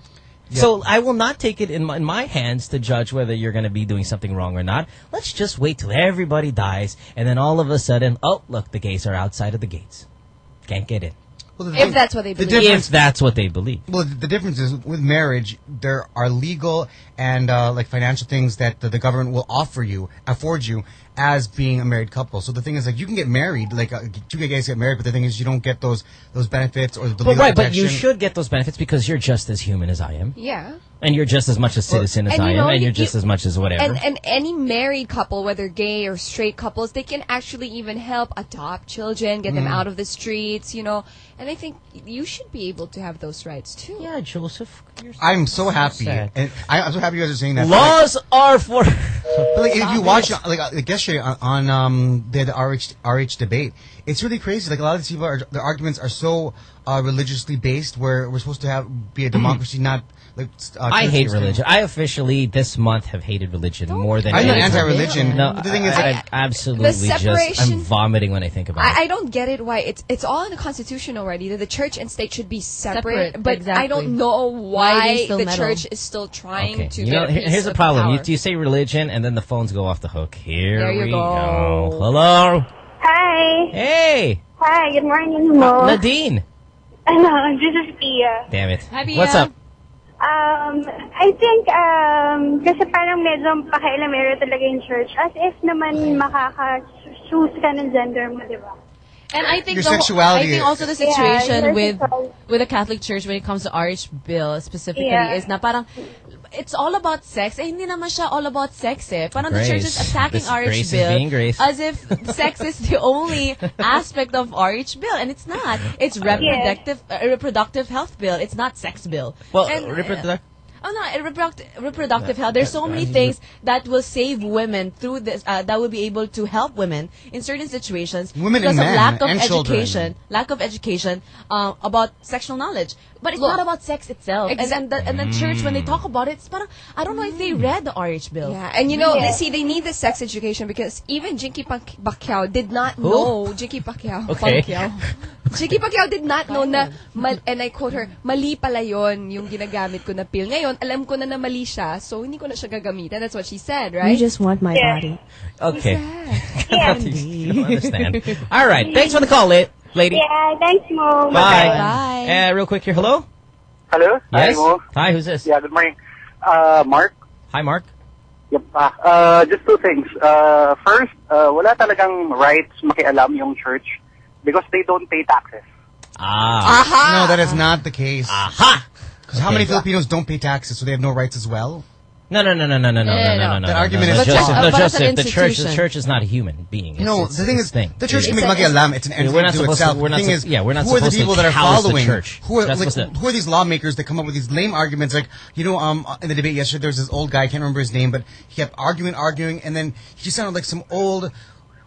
Speaker 3: So I will not take it in my, in my hands to judge whether you're going to be doing something wrong or not. Let's just wait till everybody dies, and then all of a sudden, oh look, the gays are outside of the gates, can't get in.
Speaker 4: Well, the
Speaker 6: If
Speaker 4: thing-
Speaker 6: that's what they
Speaker 4: the
Speaker 6: believe.
Speaker 4: difference-
Speaker 3: If that's what they believe.
Speaker 4: Well, the the difference is with marriage, there are legal and uh, like financial things that the, the government will offer you, afford you, as being a married couple. So the thing is, like, you can get married, like uh, two gay guys get married, but the thing is, you don't get those those benefits or the
Speaker 3: But
Speaker 4: legal
Speaker 3: right, but you should get those benefits because you're just as human as I am,
Speaker 6: Yeah.
Speaker 3: and you're just as much a citizen as I
Speaker 6: you
Speaker 3: am,
Speaker 6: know,
Speaker 3: and
Speaker 6: you-
Speaker 3: you're just
Speaker 6: you-
Speaker 3: as much as whatever.
Speaker 6: And, and any married couple, whether gay or straight couples, they can actually even help adopt children, get them
Speaker 3: Mm.
Speaker 6: out of the streets, you know. And I think you should be able to have those rights too.
Speaker 3: Yeah, Joseph.
Speaker 4: I'm so happy,
Speaker 3: sad.
Speaker 4: and I, I'm so happy you guys are saying that.
Speaker 3: Laws are for.
Speaker 4: But like, if you watch like, uh, like yesterday on, on um the, the RH RH debate, it's really crazy. Like a lot of these people, are, their arguments are so uh, religiously based, where we're supposed to have be a democracy, not like. Uh,
Speaker 3: I hate religion. I officially this month have hated religion more than
Speaker 4: I'm not anti-religion.
Speaker 3: No,
Speaker 4: The thing is,
Speaker 3: I,
Speaker 4: I-
Speaker 3: I absolutely just I'm vomiting when I think about it.
Speaker 6: I, I don't get it why it's it's all in the constitution already that the church and state should be separate,
Speaker 5: Separate,
Speaker 6: but I don't know
Speaker 5: Why
Speaker 6: why, the
Speaker 5: meddle.
Speaker 6: church is still trying
Speaker 3: Okay,
Speaker 6: to
Speaker 3: you
Speaker 6: get
Speaker 3: know,
Speaker 6: a
Speaker 3: here-
Speaker 6: piece
Speaker 3: here's the problem. You, you say religion, and then the phones go off the hook. Here
Speaker 6: There
Speaker 3: we
Speaker 6: go.
Speaker 3: Hello.
Speaker 36: Hi.
Speaker 3: Hey.
Speaker 36: Hi, good morning, Mo.
Speaker 3: Nadine.
Speaker 36: Ano, this is Pia.
Speaker 3: Damn it.
Speaker 36: Hi, Pia.
Speaker 3: What's up?
Speaker 36: Um, I think, um, kasi parang medyo pakailamero talaga yung church. As if naman makaka-choose ka ng gender mo, di ba?
Speaker 5: And I think
Speaker 36: Your
Speaker 5: the whole-
Speaker 36: sexuality-
Speaker 5: I think also the situation
Speaker 36: your
Speaker 5: with
Speaker 36: sexuality.
Speaker 5: with the Catholic Church when it comes to RH bill specifically
Speaker 36: Yeah.
Speaker 5: is na parang it's all about sex. Eh, hindi naman siya all about sex eh. Parang the church is attacking
Speaker 3: This
Speaker 5: RH
Speaker 3: Grace is
Speaker 5: bill
Speaker 3: being Grace.
Speaker 5: as if sex is the only aspect of RH bill, and it's not. It's reproductive uh, reproductive health bill. It's not sex bill.
Speaker 3: Well,
Speaker 5: And, uh,
Speaker 3: reproductive.
Speaker 5: Oh no, reproductive, reproductive health. There's so many things that will save women through this. Uh, that will be able to help women in certain situations
Speaker 4: Women
Speaker 5: because of
Speaker 4: men
Speaker 5: lack of
Speaker 4: and children.
Speaker 5: education, lack of education uh, about sexual knowledge. But it's
Speaker 6: Look.
Speaker 5: not about sex itself. And, and, the, and the church, when they mm. talk about it, it's parang, I don't know if they mm. read the RH bill.
Speaker 6: Yeah, and you know,
Speaker 5: Yeah.
Speaker 6: they, see, they need the sex education because even Jinky Pac- Pacquiao did not
Speaker 5: Who?
Speaker 6: know. Jinky Pacquiao.
Speaker 3: Okay.
Speaker 6: Pacquiao. Jinky Pacquiao did not know na, mal, and I quote her, mali pala yon yung ginagamit ko na pill. Ngayon, alam ko na na mali siya, so hindi ko na siya gagamitin. That's what she said, right?
Speaker 5: You just want my
Speaker 36: Yeah.
Speaker 5: body.
Speaker 3: Okay. I don't understand. All right. Thanks for the call, la- lady.
Speaker 36: Yeah, thanks, Mo.
Speaker 3: Bye.
Speaker 36: Bye.
Speaker 3: Uh, real quick here. Hello.
Speaker 37: Hello?
Speaker 3: Yes.
Speaker 37: Hi, Mo.
Speaker 3: Hi. Who's this?
Speaker 37: Yeah, good morning. Uh, Mark?
Speaker 3: Hi, Mark.
Speaker 37: Yep. Ah, uh, just two things. Uh, first, uh, wala talagang rights makialam yung church because they don't pay taxes.
Speaker 3: Ah. Aha.
Speaker 4: No, that is not the case.
Speaker 3: Aha.
Speaker 4: Because how many Filipinos don't pay taxes, so they have no rights as well?
Speaker 3: No, no, no, no, no, no, no, no, no, no, no.
Speaker 4: That
Speaker 3: no,
Speaker 4: argument is
Speaker 3: no,
Speaker 4: wrong.
Speaker 3: Joseph, no,
Speaker 4: But it's
Speaker 3: Joseph. The church, the church is not a human being. It's,
Speaker 4: No, the thing
Speaker 3: it's
Speaker 4: is,
Speaker 3: thing.
Speaker 4: the church can
Speaker 3: It's
Speaker 4: make
Speaker 3: a-
Speaker 4: Makialam. It's an entity
Speaker 3: We're not
Speaker 4: to
Speaker 3: supposed
Speaker 4: itself.
Speaker 3: to. We're
Speaker 4: the
Speaker 3: not.
Speaker 4: thing is,
Speaker 3: yeah, we're not
Speaker 4: who are the people that are following? Who are like, who are these lawmakers that come up with these lame arguments? Like you know, um, in the debate yesterday, there was this old guy. I can't remember his name, but he kept arguing, arguing, and then he just sounded like some old,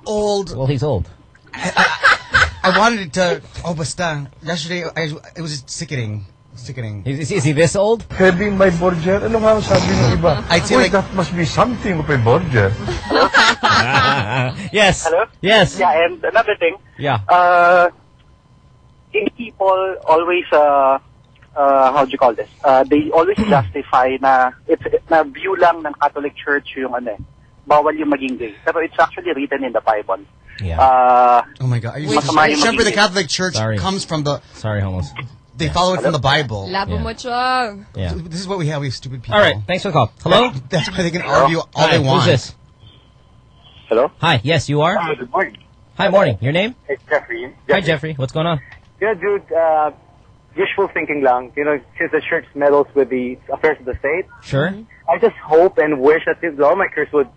Speaker 4: old.
Speaker 3: Well, he's old.
Speaker 4: I wanted to. Oh, basta. Yesterday, I, it was just sickening. Sickening.
Speaker 3: Is, is he this old?
Speaker 38: Having my Borgia, ano nga ang sabi ng iba?
Speaker 4: I'd say
Speaker 38: Uy,
Speaker 4: like-
Speaker 38: that must be something of a Borgia.
Speaker 3: yes.
Speaker 37: Hello?
Speaker 3: Yes.
Speaker 37: Yeah, and another thing,
Speaker 3: Yeah.
Speaker 37: uh, gay people always, uh, uh, how do you call this? Uh, they always justify na it's na view lang ng Catholic Church yung ano eh, bawal yung maging gay. Pero it's actually written in the Bible.
Speaker 3: Yeah.
Speaker 37: Uh,
Speaker 4: Oh my God! Are you
Speaker 37: masama yung
Speaker 4: Shepard, the. Catholic Church
Speaker 3: Sorry.
Speaker 4: comes from the.
Speaker 3: Sorry, homos.
Speaker 4: They follow it from the Bible.
Speaker 6: Labo
Speaker 3: Yeah. Yeah.
Speaker 4: This is what we have. We have stupid people.
Speaker 3: All right. Thanks for the call. Hello.
Speaker 4: That's why they can argue all
Speaker 3: Hi,
Speaker 4: they want.
Speaker 3: Who's this?
Speaker 39: Hello?
Speaker 3: Hi. Yes, you are.
Speaker 39: good morning.
Speaker 3: Hi. Morning. Your name?
Speaker 39: It's Jeffrey.
Speaker 3: Hi, Jeffrey. What's going on?
Speaker 39: Yeah, dude, uh, wishful thinking lang. You know, since the church meddles with the affairs of the state,
Speaker 3: Sure.
Speaker 39: I just hope and wish that the lawmakers would,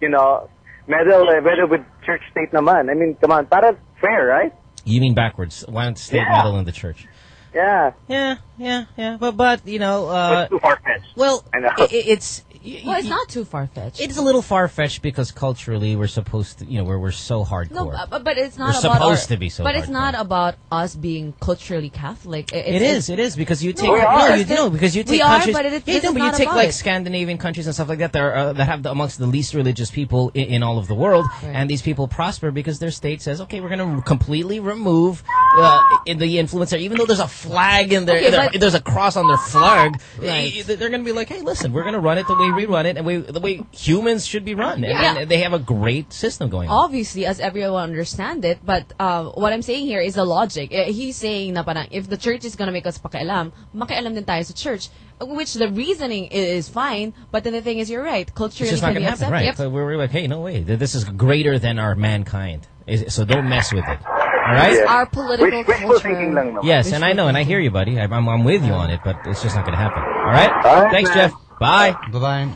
Speaker 39: you know, meddle, uh, meddle with church state naman. I mean, come on, para fair, right?
Speaker 3: You mean backwards? Why don't state
Speaker 39: Yeah.
Speaker 3: meddle in the church?
Speaker 39: Yeah.
Speaker 3: Yeah, yeah, yeah. But but you know, uh,
Speaker 39: too far fetched.
Speaker 3: Well,
Speaker 39: I know.
Speaker 3: i- i- it's
Speaker 5: Well, it's not too far fetched.
Speaker 3: it's a little far fetched because culturally we're supposed to, you know, we're we're so hardcore.
Speaker 5: No, but, but it's not
Speaker 3: We're
Speaker 5: about
Speaker 3: supposed
Speaker 5: our-
Speaker 3: to be so
Speaker 5: But it's
Speaker 3: hardcore.
Speaker 5: not about us being culturally Catholic. It,
Speaker 3: It
Speaker 5: it
Speaker 3: is. It is because you take
Speaker 5: we
Speaker 3: no, you know because you take
Speaker 5: are,
Speaker 3: countries.
Speaker 5: but it-
Speaker 3: yeah, no, but you take like
Speaker 5: it.
Speaker 3: Scandinavian countries and stuff like that that are uh, that have the, amongst the least religious people in, in all of the world, and these people prosper because their state says, okay, we're going to completely remove uh, in the influence there, even though there's a flag in there,
Speaker 5: Okay,
Speaker 3: there- there's a cross on their flag.
Speaker 5: Right.
Speaker 3: They're going to be like, hey, listen, we're going to run it the way we run it, and we, the way humans should be run, and,
Speaker 5: Yeah.
Speaker 3: and they have a great system going on.
Speaker 5: Obviously, as everyone understand it, but uh, what I'm saying here is the logic. Eh, He's saying na parang if the church is gonna make us pakialam, makialam din tayo sa church. Which the reasoning is fine, but then the thing is, you're right. Culturally,
Speaker 3: It's just not going to happen,
Speaker 5: accepted.
Speaker 3: right? So we're we're like, hey, no way. This is greater than our mankind. So don't mess with it. All right?
Speaker 5: It's our political culture.
Speaker 3: Yes, and I know, and I hear you, buddy. I, I'm, I'm with you on it, but it's just not going to happen. All right?
Speaker 6: All right,
Speaker 3: Thanks,
Speaker 6: man.
Speaker 3: Jeff. Bye.
Speaker 4: Bye bye.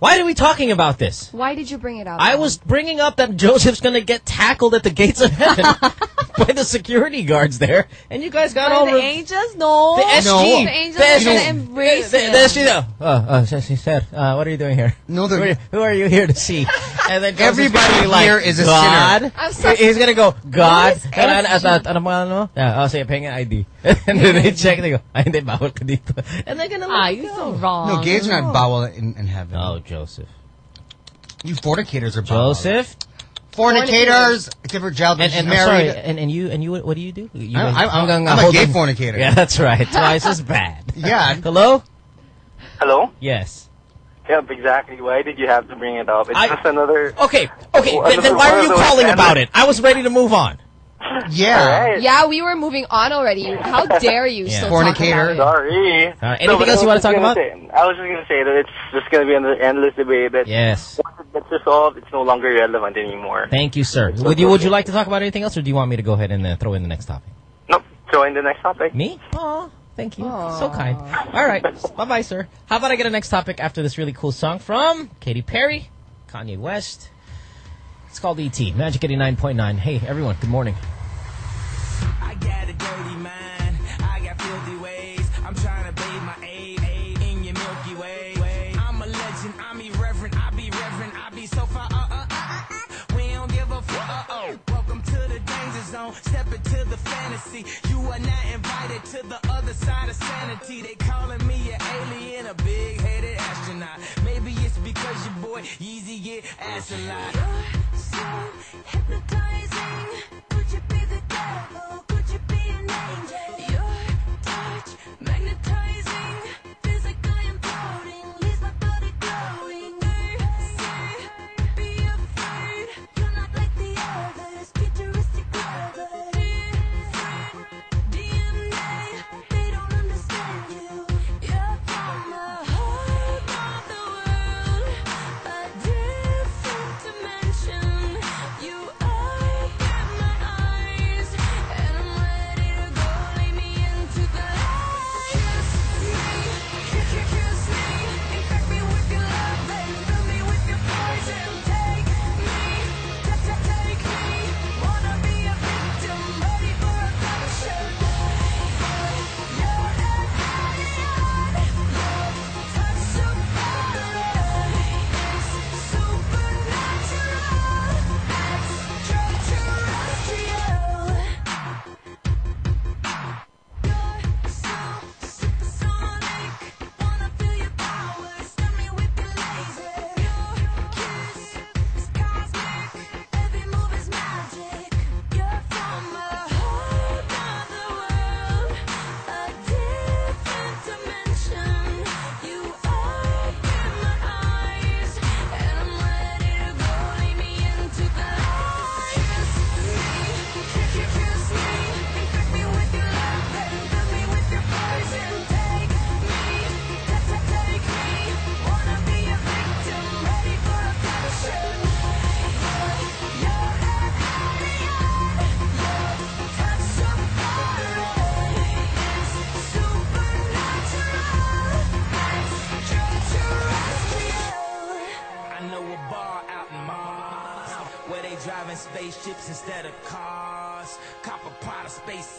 Speaker 3: Why are we talking about this?
Speaker 6: Why did you bring it up?
Speaker 3: I was bringing up that Joseph's going to get tackled at the gates of heaven by the security guards there, and you guys got
Speaker 5: By
Speaker 3: all
Speaker 5: the angels, no.
Speaker 3: The SG.
Speaker 5: The angels
Speaker 3: The
Speaker 5: are
Speaker 3: SG.
Speaker 5: gonna embrace
Speaker 3: the,
Speaker 5: him.
Speaker 3: the SG though. Oh, oh, she, she said, uh, what are you doing here?
Speaker 4: No,
Speaker 3: who are, you, who are you here to see? And then
Speaker 4: Everybody
Speaker 3: gonna like,
Speaker 4: here is a
Speaker 3: God.
Speaker 4: sinner.
Speaker 6: I'm sorry.
Speaker 3: He's gonna go, God.
Speaker 6: What is
Speaker 3: And ano,
Speaker 6: SG?
Speaker 3: ano, ano, ano, ano? Yeah, I'll say, pengen ID. and then they check, they go, ay, hindi, bawal ka dito. And they're gonna
Speaker 5: Ah,
Speaker 3: let
Speaker 5: you're
Speaker 3: go.
Speaker 5: so wrong.
Speaker 4: No, gays are not bowel in, in heaven.
Speaker 3: Oh, Joseph.
Speaker 4: You fornicators are bowel.
Speaker 3: Joseph?
Speaker 4: Fornicators. Except for Jalbert,
Speaker 3: And,
Speaker 4: she's
Speaker 3: and I'm
Speaker 4: married.
Speaker 3: sorry, and, and you, and you, what, what do you do? You
Speaker 4: I'm-
Speaker 3: guys-
Speaker 4: I'm-
Speaker 3: gonna
Speaker 4: I'm a
Speaker 3: hold
Speaker 4: gay
Speaker 3: them-
Speaker 4: fornicator.
Speaker 3: Yeah, that's right. Twice as bad.
Speaker 4: Yeah.
Speaker 3: Hello?
Speaker 39: Hello?
Speaker 3: Yes.
Speaker 39: Yep, exactly. Why did you have to bring it up? It's
Speaker 3: I-
Speaker 39: just another...
Speaker 3: Okay, okay,
Speaker 39: One
Speaker 3: then, then why are you calling about it? I was ready to move on.
Speaker 4: Yeah.
Speaker 6: Yeah, we were moving on already. How dare you
Speaker 3: Yeah.
Speaker 6: still
Speaker 4: Fornicator.
Speaker 6: talk about
Speaker 39: Sorry.
Speaker 3: Uh, anything
Speaker 39: No,
Speaker 3: else you wanna talk about?
Speaker 39: say- I was just going to say that it's just going to be an endless debate that
Speaker 3: Yes.
Speaker 39: once it gets resolved, it's no longer relevant anymore.
Speaker 3: Thank you, sir. Would you Would you like to talk about anything else, or do you want me to go ahead and uh, throw in the next topic?
Speaker 39: Nope. Join the next topic.
Speaker 3: Me? Aw, thank you. So kind. All right. bye bye, sir. How about I get a next topic after this really cool song from Katy Perry, Kanye West? It's called E.T. Magic 89.9. Hey, everyone, good morning.
Speaker 20: I got a dirty mind. I got filthy ways. I'm trying to bathe my aid, aid in your Milky Way. I'm a legend. I'm irreverent. I be reverent. I be so far. Uh, uh, uh, we don't give a fuck. Welcome to the danger zone. Step into the fantasy. You are not invited to the other side of sanity. They calling me an alien, a big headed astronaut. Maybe it's because your boy Yeezy get ass a lot.
Speaker 19: Hypnotizing.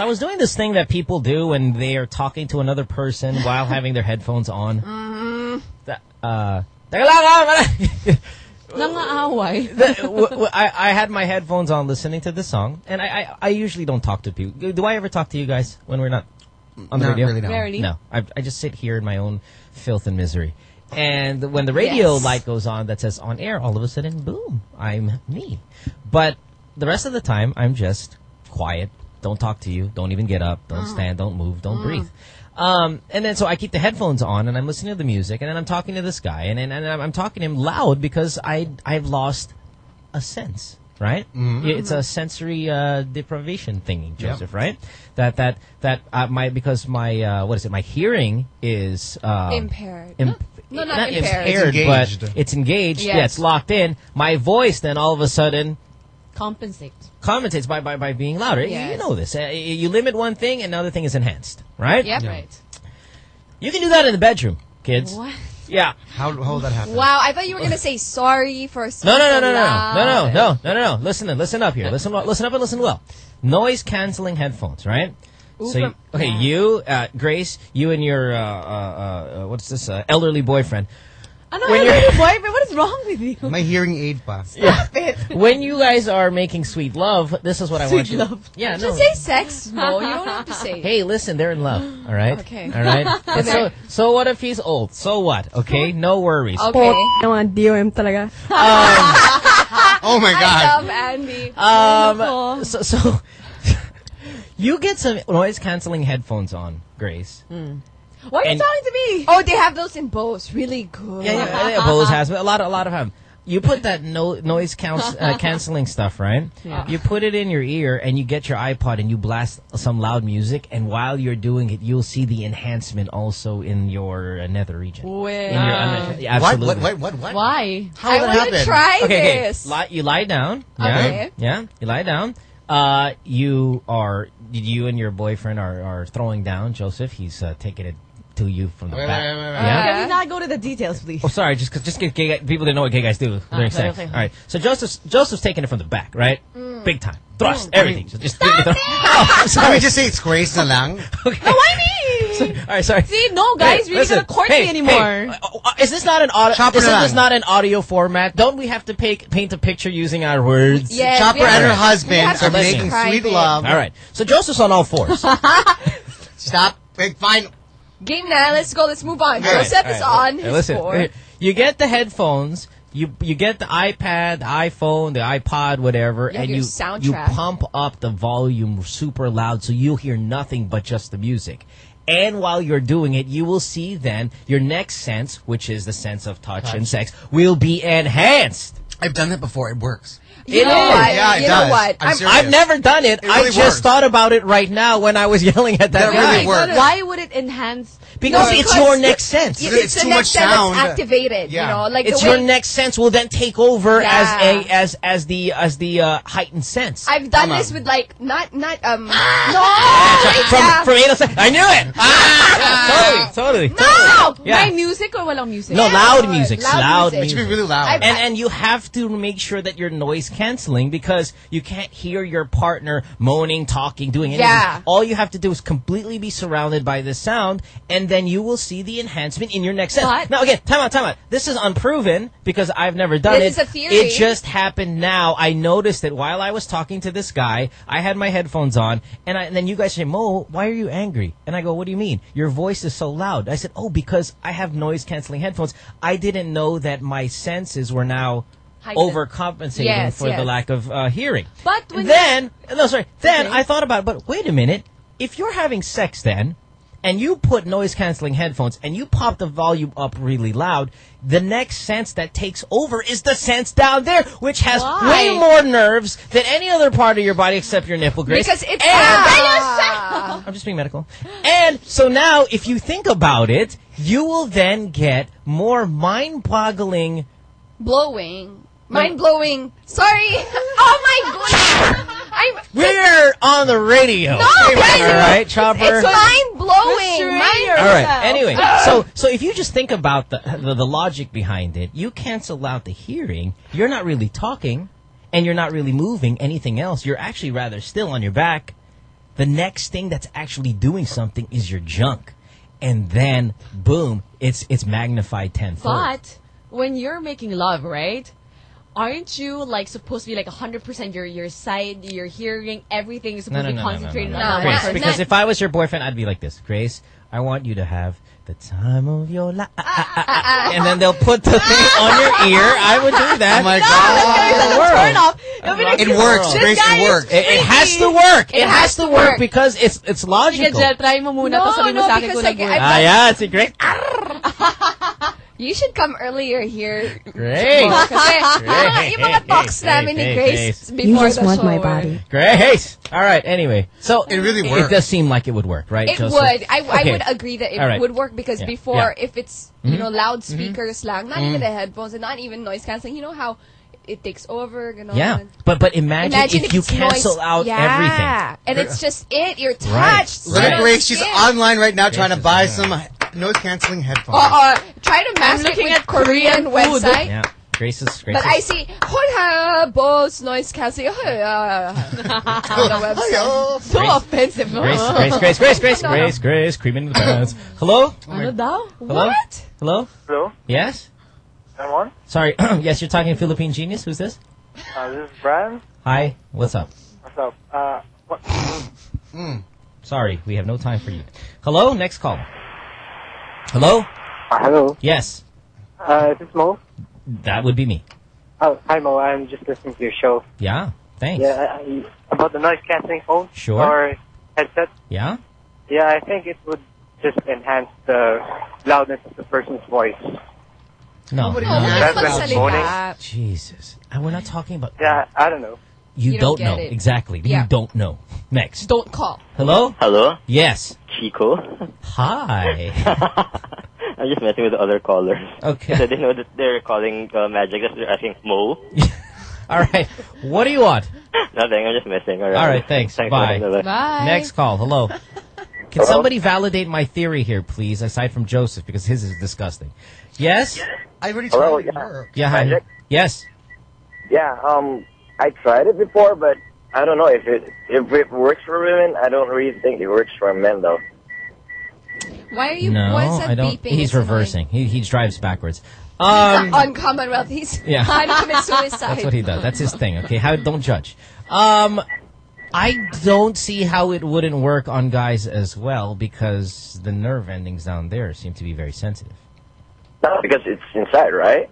Speaker 3: So I was doing this thing that people do when they are talking to another person while having their headphones on.
Speaker 40: Mm.
Speaker 3: That, uh, teka lang, wala.
Speaker 40: Nangaaway.
Speaker 3: The- w- w- I, I had my headphones on listening to the song, and I, I, I usually don't talk to people. Do I ever talk to you guys when we're not on the
Speaker 4: Not
Speaker 3: radio?
Speaker 4: really, no. Rarely.
Speaker 3: No. I, I just sit here in my own filth and misery. And when the radio
Speaker 40: Yes.
Speaker 3: light goes on that says on air, all of a sudden, boom, I'm me. But the rest of the time, I'm just quiet. Don't talk to you. Don't even get up. Don't
Speaker 40: Mm.
Speaker 3: stand. Don't move. Don't
Speaker 40: Mm.
Speaker 3: breathe. Um, and then so I keep the headphones on and I'm listening to the music and then I'm talking to this guy and and, and I'm, I'm talking to him loud because I I've lost a sense, right?
Speaker 4: Mhm.
Speaker 3: It's a sensory uh, deprivation thingy,
Speaker 4: Yep.
Speaker 3: Joseph, right? That that that uh, my because my uh, what is it? My hearing is um,
Speaker 41: Impaired.
Speaker 3: imp-
Speaker 41: No, not impaired.
Speaker 3: impaired,
Speaker 4: It's
Speaker 3: but it's engaged. Yeah,
Speaker 40: Yes.
Speaker 3: it's locked in. My voice then all of a sudden
Speaker 40: Compensate.
Speaker 3: commentates by by, by being louder. You- You know this. Uh, you limit one thing, and another thing is enhanced, right?
Speaker 40: Yep.
Speaker 4: Yeah.
Speaker 40: Right.
Speaker 3: You can do that in the bedroom, kids.
Speaker 40: What?
Speaker 3: Yeah.
Speaker 4: How, how will that happen?
Speaker 41: Wow, I thought you were gonna say sorry for
Speaker 3: No, no, no, no, no, no, no, no, no, no, no. Listen, listen up here. Listen, listen up and listen well. Noise canceling headphones, right?
Speaker 40: Ooh,
Speaker 3: so, you, okay,
Speaker 40: yeah.
Speaker 3: you, uh, Grace, you and your uh, uh, uh, what's this uh, elderly boyfriend.
Speaker 40: Ano,
Speaker 3: When
Speaker 40: when
Speaker 3: you're-
Speaker 40: you're boyfriend, what is wrong with you?
Speaker 4: My hearing aid pa.
Speaker 3: Yeah. when you guys are making sweet love, this is what I want
Speaker 40: Sweet love.
Speaker 3: Yeah, no.
Speaker 41: Just say sex, Mo. You don't have to say.
Speaker 3: Hey, listen, they're in love. All right.
Speaker 41: Okay.
Speaker 3: All right. And so, so what if he's old? So what? Okay, no worries.
Speaker 41: Okay.
Speaker 42: Naman, DOM talaga.
Speaker 4: Oh my god.
Speaker 41: I love Andy.
Speaker 3: Um. So, so you get some noise canceling headphones on, Grace.
Speaker 41: Why are you
Speaker 3: And-
Speaker 41: talking to me? Oh, they have those in Bose. Really good.
Speaker 3: Yeah, yeah. yeah Bose has but a lot, a lot of them. You put that no, noise counts, uh, canceling stuff, right?
Speaker 40: Yeah.
Speaker 3: You put it in your ear and you get your iPod and you blast some loud music, and while you're doing it, you'll see the enhancement also in your uh, nether region. In your,
Speaker 40: Wow.
Speaker 3: yeah, absolutely.
Speaker 4: What? What? What? What?
Speaker 40: Why?
Speaker 4: How
Speaker 41: I
Speaker 4: that
Speaker 41: want to
Speaker 4: happen?
Speaker 41: try
Speaker 3: okay, okay. Lie, you lie down. Yeah.
Speaker 41: Okay.
Speaker 3: Yeah. You lie down. Uh, you are you and your boyfriend are, are throwing down Joseph. He's uh, taking it to you from the
Speaker 4: Wait,
Speaker 3: back.
Speaker 4: wait, wait, wait, wait.
Speaker 3: Yeah.
Speaker 40: Can we not go to the details, please?
Speaker 3: Oh, sorry. Just 'cause- just get gay, guy- people didn't know what gay guys do during
Speaker 40: okay,
Speaker 3: sex.
Speaker 40: okay.
Speaker 3: All right. So Joseph's Joseph's taking it from the back, right?
Speaker 41: Mm.
Speaker 3: Big time. Thrust. everything. So just oh, I'm
Speaker 4: Can
Speaker 3: sorry.
Speaker 4: we just say it's Grace na lang?
Speaker 3: okay.
Speaker 40: No, why me?
Speaker 3: All right. Sorry.
Speaker 40: See, no, guys,
Speaker 3: Hey,
Speaker 40: we
Speaker 3: listen.
Speaker 40: can't court
Speaker 3: Hey,
Speaker 40: me anymore.
Speaker 3: hey, uh, uh, is this not an audio?
Speaker 4: Chopper
Speaker 3: Is this not an audio format? Don't we have to pay, paint a picture using our words?
Speaker 41: Yes,
Speaker 4: Chopper and her husband are making sweet love.
Speaker 3: All right. So Joseph's on all fours.
Speaker 4: Stop. Wait, fine.
Speaker 41: Game now. Let's go. Let's move on.
Speaker 3: All right,
Speaker 41: Joseph
Speaker 3: all
Speaker 41: is
Speaker 3: right.
Speaker 41: on
Speaker 3: Hey,
Speaker 41: his
Speaker 3: listen,
Speaker 41: board.
Speaker 3: you get the headphones, you you get the iPad, the iPhone, the iPod, whatever,
Speaker 41: You
Speaker 3: and you
Speaker 41: soundtrack.
Speaker 3: you pump up the volume super loud so you'll hear nothing but just the music. And while you're doing it, you will see then your next sense, which is the sense of touch, and sex, will be enhanced.
Speaker 4: I've done that before. It works.
Speaker 41: You
Speaker 3: It
Speaker 41: know
Speaker 3: is.
Speaker 41: what?
Speaker 4: Yeah, it
Speaker 41: you
Speaker 4: does.
Speaker 41: know what?
Speaker 4: I'm
Speaker 41: I'm,
Speaker 3: I've never done it.
Speaker 4: It
Speaker 3: I just
Speaker 4: works.
Speaker 3: thought about it right now when I was yelling at that
Speaker 4: That really works.
Speaker 40: Why would it enhance?
Speaker 3: Because
Speaker 6: No,
Speaker 3: it's
Speaker 6: because
Speaker 3: your next sense.
Speaker 6: It's, it's the next sense that's activated. You know, like
Speaker 3: it's your next sense will then take over
Speaker 6: Yeah.
Speaker 3: as a as as the as the uh, heightened sense.
Speaker 6: I've done
Speaker 3: Tama.
Speaker 6: this with like not not um no
Speaker 3: from
Speaker 6: yeah.
Speaker 3: from eight seven. I knew it. Ah, totally, totally,
Speaker 5: No!
Speaker 3: totally. Yeah.
Speaker 5: May music or walang music?
Speaker 3: No, loud music. Loud, music.
Speaker 4: It should be really loud.
Speaker 3: and and you have to make sure that you're noise canceling because you can't hear your partner moaning, talking, doing anything.
Speaker 6: Yeah.
Speaker 3: All you have to do is completely be surrounded by the sound, and then you will see the enhancement in your next sense.
Speaker 6: But-
Speaker 3: now again, time out, time out. This is unproven because I've never done
Speaker 6: This
Speaker 3: it.
Speaker 6: is a theory.
Speaker 3: It just happened now. I noticed it while I was talking to this guy. I had my headphones on, and, I, and then you guys say, Mo, why are you angry? And I go, what do you mean? Your voice is so loud. I said, oh, because I have noise canceling headphones. I didn't know that my senses were now overcompensating
Speaker 5: Yes,
Speaker 3: for the lack of uh, hearing.
Speaker 5: But when
Speaker 3: then, no, sorry. Then
Speaker 5: Okay.
Speaker 3: I thought about, it, but wait a minute. If you're having sex, then, and you put noise canceling headphones and you pop the volume up really loud, the next sense that takes over is the sense down there, which has
Speaker 6: Why?
Speaker 3: way more nerves than any other part of your body except your nipple, Grace.
Speaker 6: because it's
Speaker 3: And- I'm just being medical. And so now, if you think about it, you will then get more mind-boggling.
Speaker 6: blowing, mind blowing. Sorry. oh my goodness. I'm
Speaker 3: We're on the radio.
Speaker 6: No,
Speaker 3: all
Speaker 6: guys,
Speaker 3: right, Chopper.
Speaker 6: It's mind blowing. Mind
Speaker 3: All right. Anyway, uh, so so if you just think about the, the the logic behind it, you cancel out the hearing. You're not really talking, and you're not really moving anything else. You're actually rather still on your back. The next thing that's actually doing something is your junk, and then boom, it's it's magnified tenfold.
Speaker 5: But when you're making love, right? Aren't you like supposed to be like 100% your your sight, your hearing, everything is supposed
Speaker 3: no,
Speaker 5: to be
Speaker 3: no, no, no, no,
Speaker 5: concentrated
Speaker 3: no.
Speaker 5: on that
Speaker 3: Grace,
Speaker 5: one
Speaker 3: because if I was your boyfriend, I'd be like this. Grace, I want you to have the time of your life. Ah, ah, ah, and then they'll put the thing on your ear. I would do that.
Speaker 4: Oh my
Speaker 3: No,
Speaker 4: God.
Speaker 3: that's gonna be
Speaker 4: Turn
Speaker 5: off. It'll be like,
Speaker 4: It works, Grace, it works.
Speaker 3: It, it has to work. It, has, to work, because it's it's
Speaker 5: Sige,
Speaker 3: logical.
Speaker 5: Jel, try mo muna.
Speaker 6: No,
Speaker 5: tapos sabihin mo
Speaker 6: no,
Speaker 5: sa akin
Speaker 6: because
Speaker 5: kung
Speaker 6: like,
Speaker 5: nag-work.
Speaker 6: I've
Speaker 3: Ah, yeah, it's a great.
Speaker 6: You should come earlier here.
Speaker 3: Great.
Speaker 6: Mo, Kasi yung mga, yung mga talks
Speaker 3: Great,
Speaker 6: namin ni
Speaker 3: great,
Speaker 6: Grace
Speaker 3: great.
Speaker 6: before the show.
Speaker 3: Grace. All right. Anyway, so
Speaker 4: It really
Speaker 3: It
Speaker 4: works.
Speaker 3: does seem like it would work, right?
Speaker 6: It
Speaker 3: Joseph?
Speaker 6: would. I, I
Speaker 3: Okay.
Speaker 6: would agree that it
Speaker 3: All right.
Speaker 6: would work because
Speaker 3: Yeah.
Speaker 6: before,
Speaker 3: Yeah.
Speaker 6: if it's you know mm-hmm. loudspeakers mm-hmm. lang, not even the mm-hmm. headphones and not even noise canceling, you know how it takes over. Ganon.
Speaker 3: Yeah, but but imagine,
Speaker 6: Imagine
Speaker 3: if you cancel
Speaker 6: noise.
Speaker 3: out
Speaker 6: yeah.
Speaker 3: everything.
Speaker 6: and it's just it. You're touched.
Speaker 4: Look at
Speaker 6: Right.
Speaker 4: Grace. She's
Speaker 6: Skin.
Speaker 4: online right now trying to buy some noise canceling headphones.
Speaker 6: Or, or try to mask
Speaker 5: I'm
Speaker 6: it
Speaker 5: looking
Speaker 6: with
Speaker 5: at Korean
Speaker 6: Korean
Speaker 5: food.
Speaker 6: website.
Speaker 3: Yeah, Grace is Grace.
Speaker 6: But
Speaker 3: is-
Speaker 6: I see Hola Bose noise cancelling oh, on the website. so
Speaker 3: Grace-
Speaker 6: offensive. no?
Speaker 3: Grace, Grace, Grace, Grace, Grace, Grace, Grace, cream in the pants. Hello?
Speaker 5: Ano?
Speaker 3: Hello?
Speaker 6: What?
Speaker 3: Hello?
Speaker 43: Hello?
Speaker 3: Yes?
Speaker 43: I'm on.
Speaker 3: Sorry. yes, you're talking Philippine Genius. Who's this?
Speaker 43: Uh, this is Brian.
Speaker 3: Hi. What's up?
Speaker 43: What's up? Uh, what?
Speaker 3: Sorry, we have no time for you. Hello? Next call. Hello?
Speaker 13: Uh, hello.
Speaker 3: Yes,
Speaker 13: Uh, is this Mo?
Speaker 3: that would be me.
Speaker 13: Oh, hi Mo. I'm just listening to your show.
Speaker 3: Yeah, thanks.
Speaker 13: Yeah, I, I- about the noise cancelling phone
Speaker 3: Sure.
Speaker 13: or headset.
Speaker 3: Yeah?
Speaker 13: Yeah, I think it would just enhance the loudness of the person's voice.
Speaker 3: No.
Speaker 13: Nobody
Speaker 3: no,
Speaker 13: knows
Speaker 3: no.
Speaker 13: That's magsalita. moaning.
Speaker 3: Jesus. And we're not talking about...
Speaker 13: Yeah, I don't know.
Speaker 3: You,
Speaker 6: You
Speaker 3: don't,
Speaker 6: don't
Speaker 3: know.
Speaker 6: it.
Speaker 3: Exactly.
Speaker 6: Yeah.
Speaker 3: You don't know. Next.
Speaker 6: Don't call.
Speaker 3: Hello?
Speaker 44: Hello?
Speaker 3: Yes.
Speaker 44: Chico?
Speaker 3: Hi.
Speaker 44: I'm just messing with the other callers.
Speaker 3: Okay.
Speaker 44: So they know that they're calling uh, Magic. That's they're asking Mo.
Speaker 3: All right. What do you want?
Speaker 44: Nothing. I'm just messing. All right.
Speaker 3: All right, thanks.
Speaker 44: Thanks
Speaker 3: Bye.
Speaker 6: Bye.
Speaker 3: Next call. Hello. Can
Speaker 44: Hello?
Speaker 3: somebody validate my theory here, please, aside from Joseph, because his is disgusting. Yes?
Speaker 4: I already
Speaker 45: Hello,
Speaker 4: told you.
Speaker 45: yeah.
Speaker 3: Yeah, hi.
Speaker 45: Magic?
Speaker 3: Yes.
Speaker 45: Yeah, um, I tried it before, but I don't know if it if it works for women. I don't really think it works for men though.
Speaker 6: Why are you?
Speaker 3: no,
Speaker 6: why is that
Speaker 3: I don't.
Speaker 6: beeping?
Speaker 3: He's reversing. He, he drives backwards.
Speaker 6: He's
Speaker 3: Um,
Speaker 6: on Commonwealth. He's
Speaker 3: Yeah.
Speaker 6: trying to commit suicide.
Speaker 3: That's what he does. That's his thing. Okay, how don't judge. Um, I don't see how it wouldn't work on guys as well because the nerve endings down there seem to be very sensitive.
Speaker 45: No, because it's inside, right?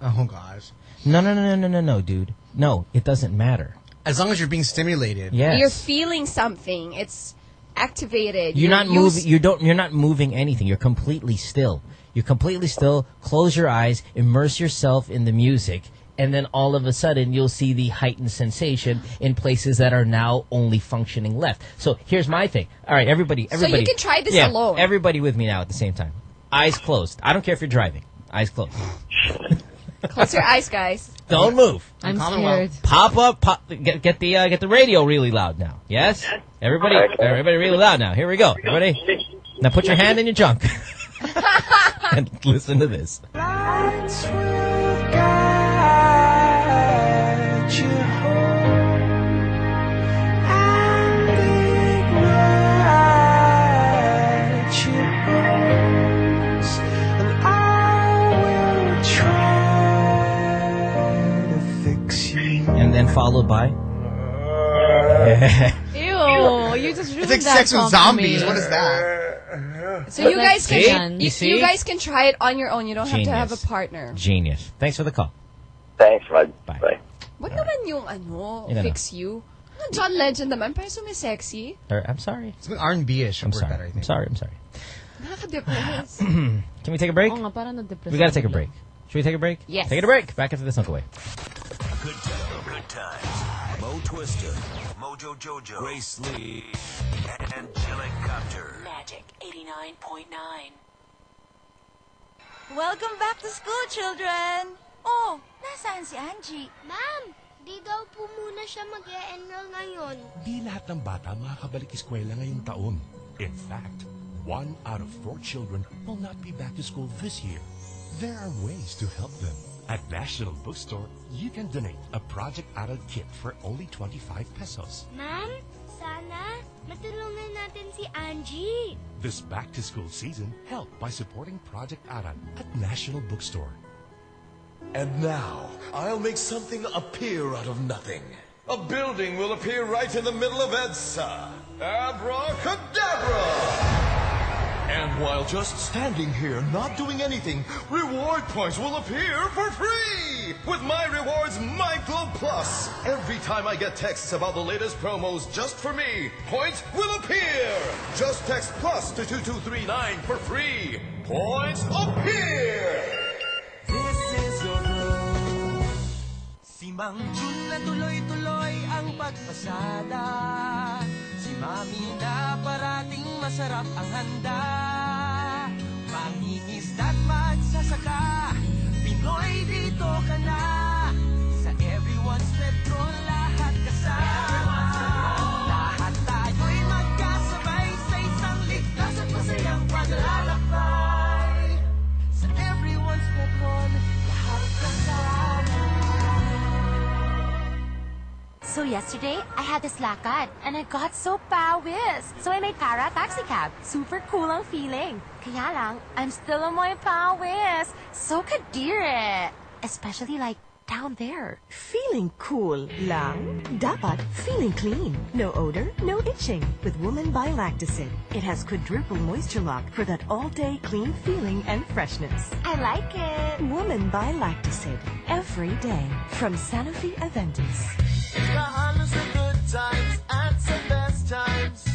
Speaker 4: Oh gosh.
Speaker 3: No, no, no, no, no, no, no, dude. No, it doesn't matter.
Speaker 4: As long as you're being stimulated.
Speaker 3: Yes.
Speaker 6: You're feeling something. It's activated.
Speaker 3: You're not moving. You don't. You're not moving anything. You're completely still. You're completely still. Close your eyes. Immerse yourself in the music, and then all of a sudden you'll see the heightened sensation in places that are now only functioning left. So here's my thing. All right, everybody, everybody.
Speaker 6: So you
Speaker 3: everybody.
Speaker 6: can try this
Speaker 3: yeah,
Speaker 6: alone.
Speaker 3: Everybody with me now at the same time. Eyes closed. I don't care if you're driving. Eyes closed.
Speaker 6: Close your eyes, guys.
Speaker 3: Don't move.
Speaker 6: I'm scared.
Speaker 3: Pop up. Pop. Get, get the uh, get the radio really loud now. Yes. Everybody. Everybody really loud now. Here we go. Everybody. Now put your hand in your junk and listen to this. Followed by.
Speaker 5: Ew, you just ruined
Speaker 4: It's like
Speaker 5: that
Speaker 4: sex with
Speaker 5: song for
Speaker 4: zombies.
Speaker 5: me.
Speaker 4: What is that?
Speaker 6: So you guys
Speaker 3: See?
Speaker 6: can
Speaker 3: You
Speaker 6: you,
Speaker 3: see?
Speaker 6: you guys can try it on your own. You don't have to have a partner.
Speaker 3: Genius. Thanks for the call.
Speaker 45: Thanks, Rod.
Speaker 3: Bye.
Speaker 6: What naman yung ano,
Speaker 3: Yun na
Speaker 6: fix you? Ano, John Legend naman, parang sumisexy.
Speaker 3: Or, I'm sorry.
Speaker 4: It's been R&B-ish.
Speaker 3: I'm sorry. I'm sorry. I'm sorry.
Speaker 6: Nakaka-depress.
Speaker 3: Can we take a break?
Speaker 5: Oo nga, parang na-depress
Speaker 3: We gotta take a break. Should we take a break?
Speaker 5: Yes.
Speaker 3: Take a break. Back after this, Uncle Way.
Speaker 16: Good tempo, good times. Mo Twister, Mojo Jojo, Grace Lee, Angelic Copter.
Speaker 46: Magic 89.9.
Speaker 47: Welcome back to school, children! Oh, nasaan si Angie?
Speaker 48: Ma'am, di daw po muna siya mag-e-enroll ngayon.
Speaker 49: Di lahat ng bata makakabalik eskwela ngayong taon. In fact, one out of four children will not be back to school this year. There are ways to help them. At National Bookstore, you can donate a Project Adult kit for only 25 pesos.
Speaker 48: Ma'am, sana matulungan natin si Angie.
Speaker 49: This back-to-school season, help by supporting Project Aral at National Bookstore.
Speaker 25: And now, I'll make something appear out of nothing. A building will appear right in the middle of EDSA. Abracadabra! And while just standing here, not doing anything, reward points will appear for free! With my rewards, My Globe Plus! Every time I get texts about the latest promos just for me, points will appear! Just text plus to 2239 for free! Points appear!
Speaker 20: This is your. Si Mang na tuloy-tuloy ang pagpasada. Mami na parating masarap ang handa. Mangingisda't magsasaka. Pinoy dito ka na.
Speaker 50: So yesterday, I had this lakad, and I got so pawis. So I made para taxi cab. Super cool ang feeling. Kaya lang, I'm still on my pawis. So kadire. Especially like down there.
Speaker 51: Feeling cool lang? Dapat feeling clean. No odor, no itching. With Woman by Lactacid. It has quadruple moisture lock for that all-day clean feeling and freshness.
Speaker 50: I like it.
Speaker 51: Woman by Lactacid. Every day. From Sanofi Aventis.
Speaker 20: Kahalo sa good times at sa best times.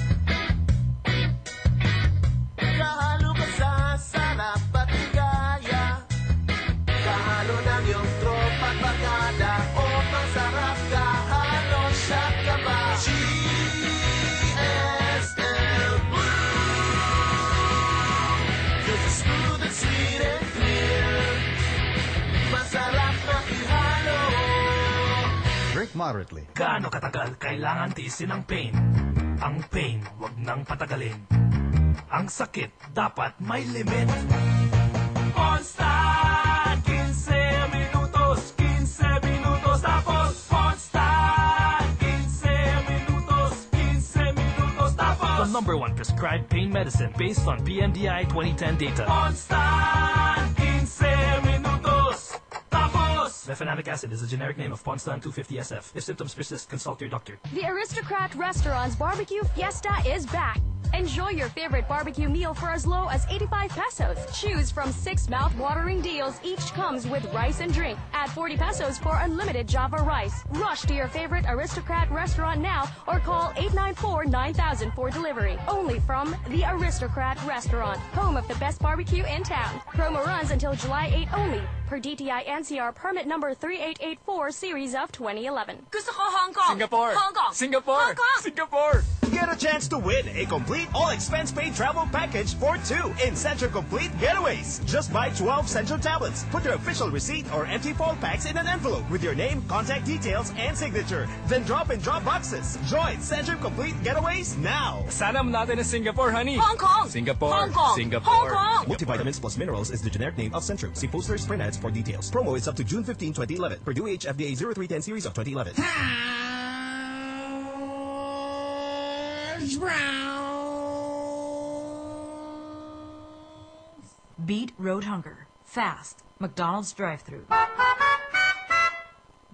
Speaker 4: Moderately.
Speaker 26: Gaano katagal kailangan tiisin ang pain? Ang pain, wag nang patagalin. Ang sakit, dapat may limit. Constant! 15 minutos, 15 minutos, tapos constant! 15 minutos, 15 minutos, tapos The number one prescribed pain medicine based on PMDI 2010 data. Constant! 15 minutos, tapos Mefenamic acid is a generic name of Ponstan 250SF. If symptoms persist, consult your doctor.
Speaker 32: The Aristocrat Restaurant's Barbecue Fiesta is back. Enjoy your favorite barbecue meal for as low as 85 pesos. Choose from six mouth-watering deals. Each comes with rice and drink. Add 40 pesos for unlimited Java rice. Rush to your favorite Aristocrat restaurant now or call 894-9000 for delivery. Only from the Aristocrat Restaurant, home of the best barbecue in town. Promo runs until July 8 only. per DTI NCR permit number 3884 series of 2011.
Speaker 52: Gusto ko Hong Kong.
Speaker 18: Singapore.
Speaker 52: Hong Kong.
Speaker 18: Singapore.
Speaker 52: Hong Kong.
Speaker 18: Singapore. Get a chance to win a complete all-expense paid travel package for two in Centrum Complete Getaways. Just buy 12 Centrum tablets. Put your official receipt or empty foil packs in an envelope with your name, contact details, and signature. Then drop in drop boxes. Join Centrum Complete Getaways now.
Speaker 53: Sana natin ang Singapore, honey.
Speaker 52: Hong Kong.
Speaker 53: Singapore.
Speaker 52: Hong Kong.
Speaker 53: Singapore.
Speaker 52: Hong Kong.
Speaker 18: Multivitamins plus minerals is the generic name of Centrum. See posters, print ads for details. Promo is up to June 15, 2011. Purdue H FDA 0310 series of 2011.
Speaker 54: Beat road hunger. Fast. McDonald's drive through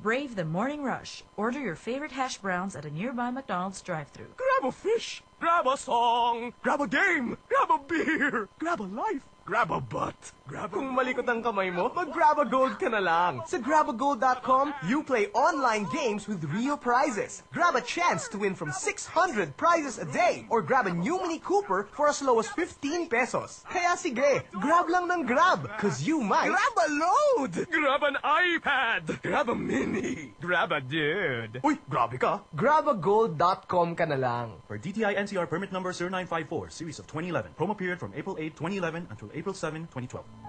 Speaker 54: Brave the morning rush. Order your favorite hash browns at a nearby McDonald's drive through
Speaker 53: Grab a fish. Grab a song. Grab a game. Grab a beer. Grab a life. Grab a butt.
Speaker 18: Kung malikot ang kamay mo, mag-grab a gold ka na lang. Sa grabagold.com, you play online games with real prizes. Grab a chance to win from 600 prizes a day or grab a new Mini Cooper for as low as 15 pesos. Kaya sige, grab lang ng grab, cause you might...
Speaker 53: Grab a load! Grab an iPad! Grab a mini! Grab a dude!
Speaker 18: Uy, grabe ka. Grabagold.com ka na lang.
Speaker 31: For DTI NCR permit number 0954, series of 2011. Promo period from April 8, 2011 until April 7, 2012.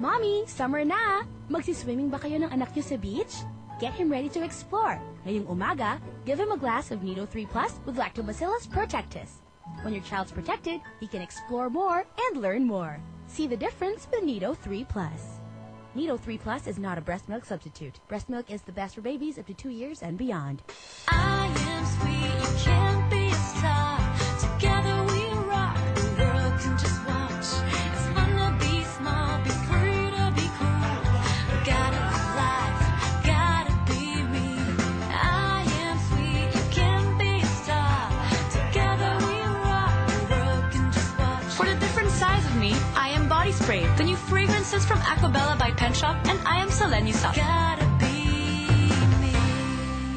Speaker 19: Mommy, summer na! Magsiswimming ba kayo ng anak niyo sa beach? Get him ready to explore. Ngayong umaga, give him a glass of Nido 3 Plus with Lactobacillus protectus. When your child's protected, he can explore more and learn more. See the difference with Nido 3 Plus. Nido 3 Plus is not a breast milk substitute. Breast milk is the best for babies up to two years and beyond.
Speaker 32: Aquabella Shop, and I am Selene Soft.
Speaker 55: Gotta be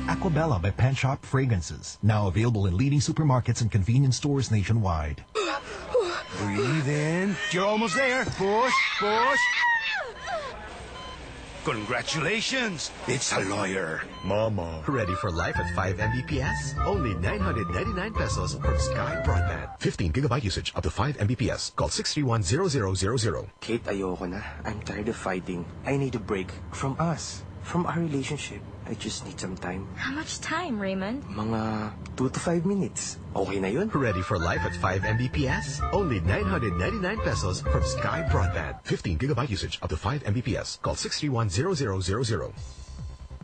Speaker 25: Aquabella by Penshoppe Fragrances. Now available in leading supermarkets and convenience stores nationwide.
Speaker 18: Breathe in. You're almost there. Push, push.
Speaker 16: Congratulations! It's a lawyer.
Speaker 25: Mama. Ready for life at 5 Mbps? Only 999 pesos from Sky Broadband. 15 gigabyte usage up to 5 Mbps. Call 631-0000.
Speaker 56: Kate, ayoko na. I'm tired of fighting. I need a break from us. From our relationship. I just need some time.
Speaker 32: How much time, Raymond?
Speaker 56: Mga 2 to 5 minutes. Okay na yun?
Speaker 25: Ready for life at 5 Mbps? Only 999 pesos from Sky Broadband. 15 gigabyte usage up to 5 Mbps. Call 631-0000.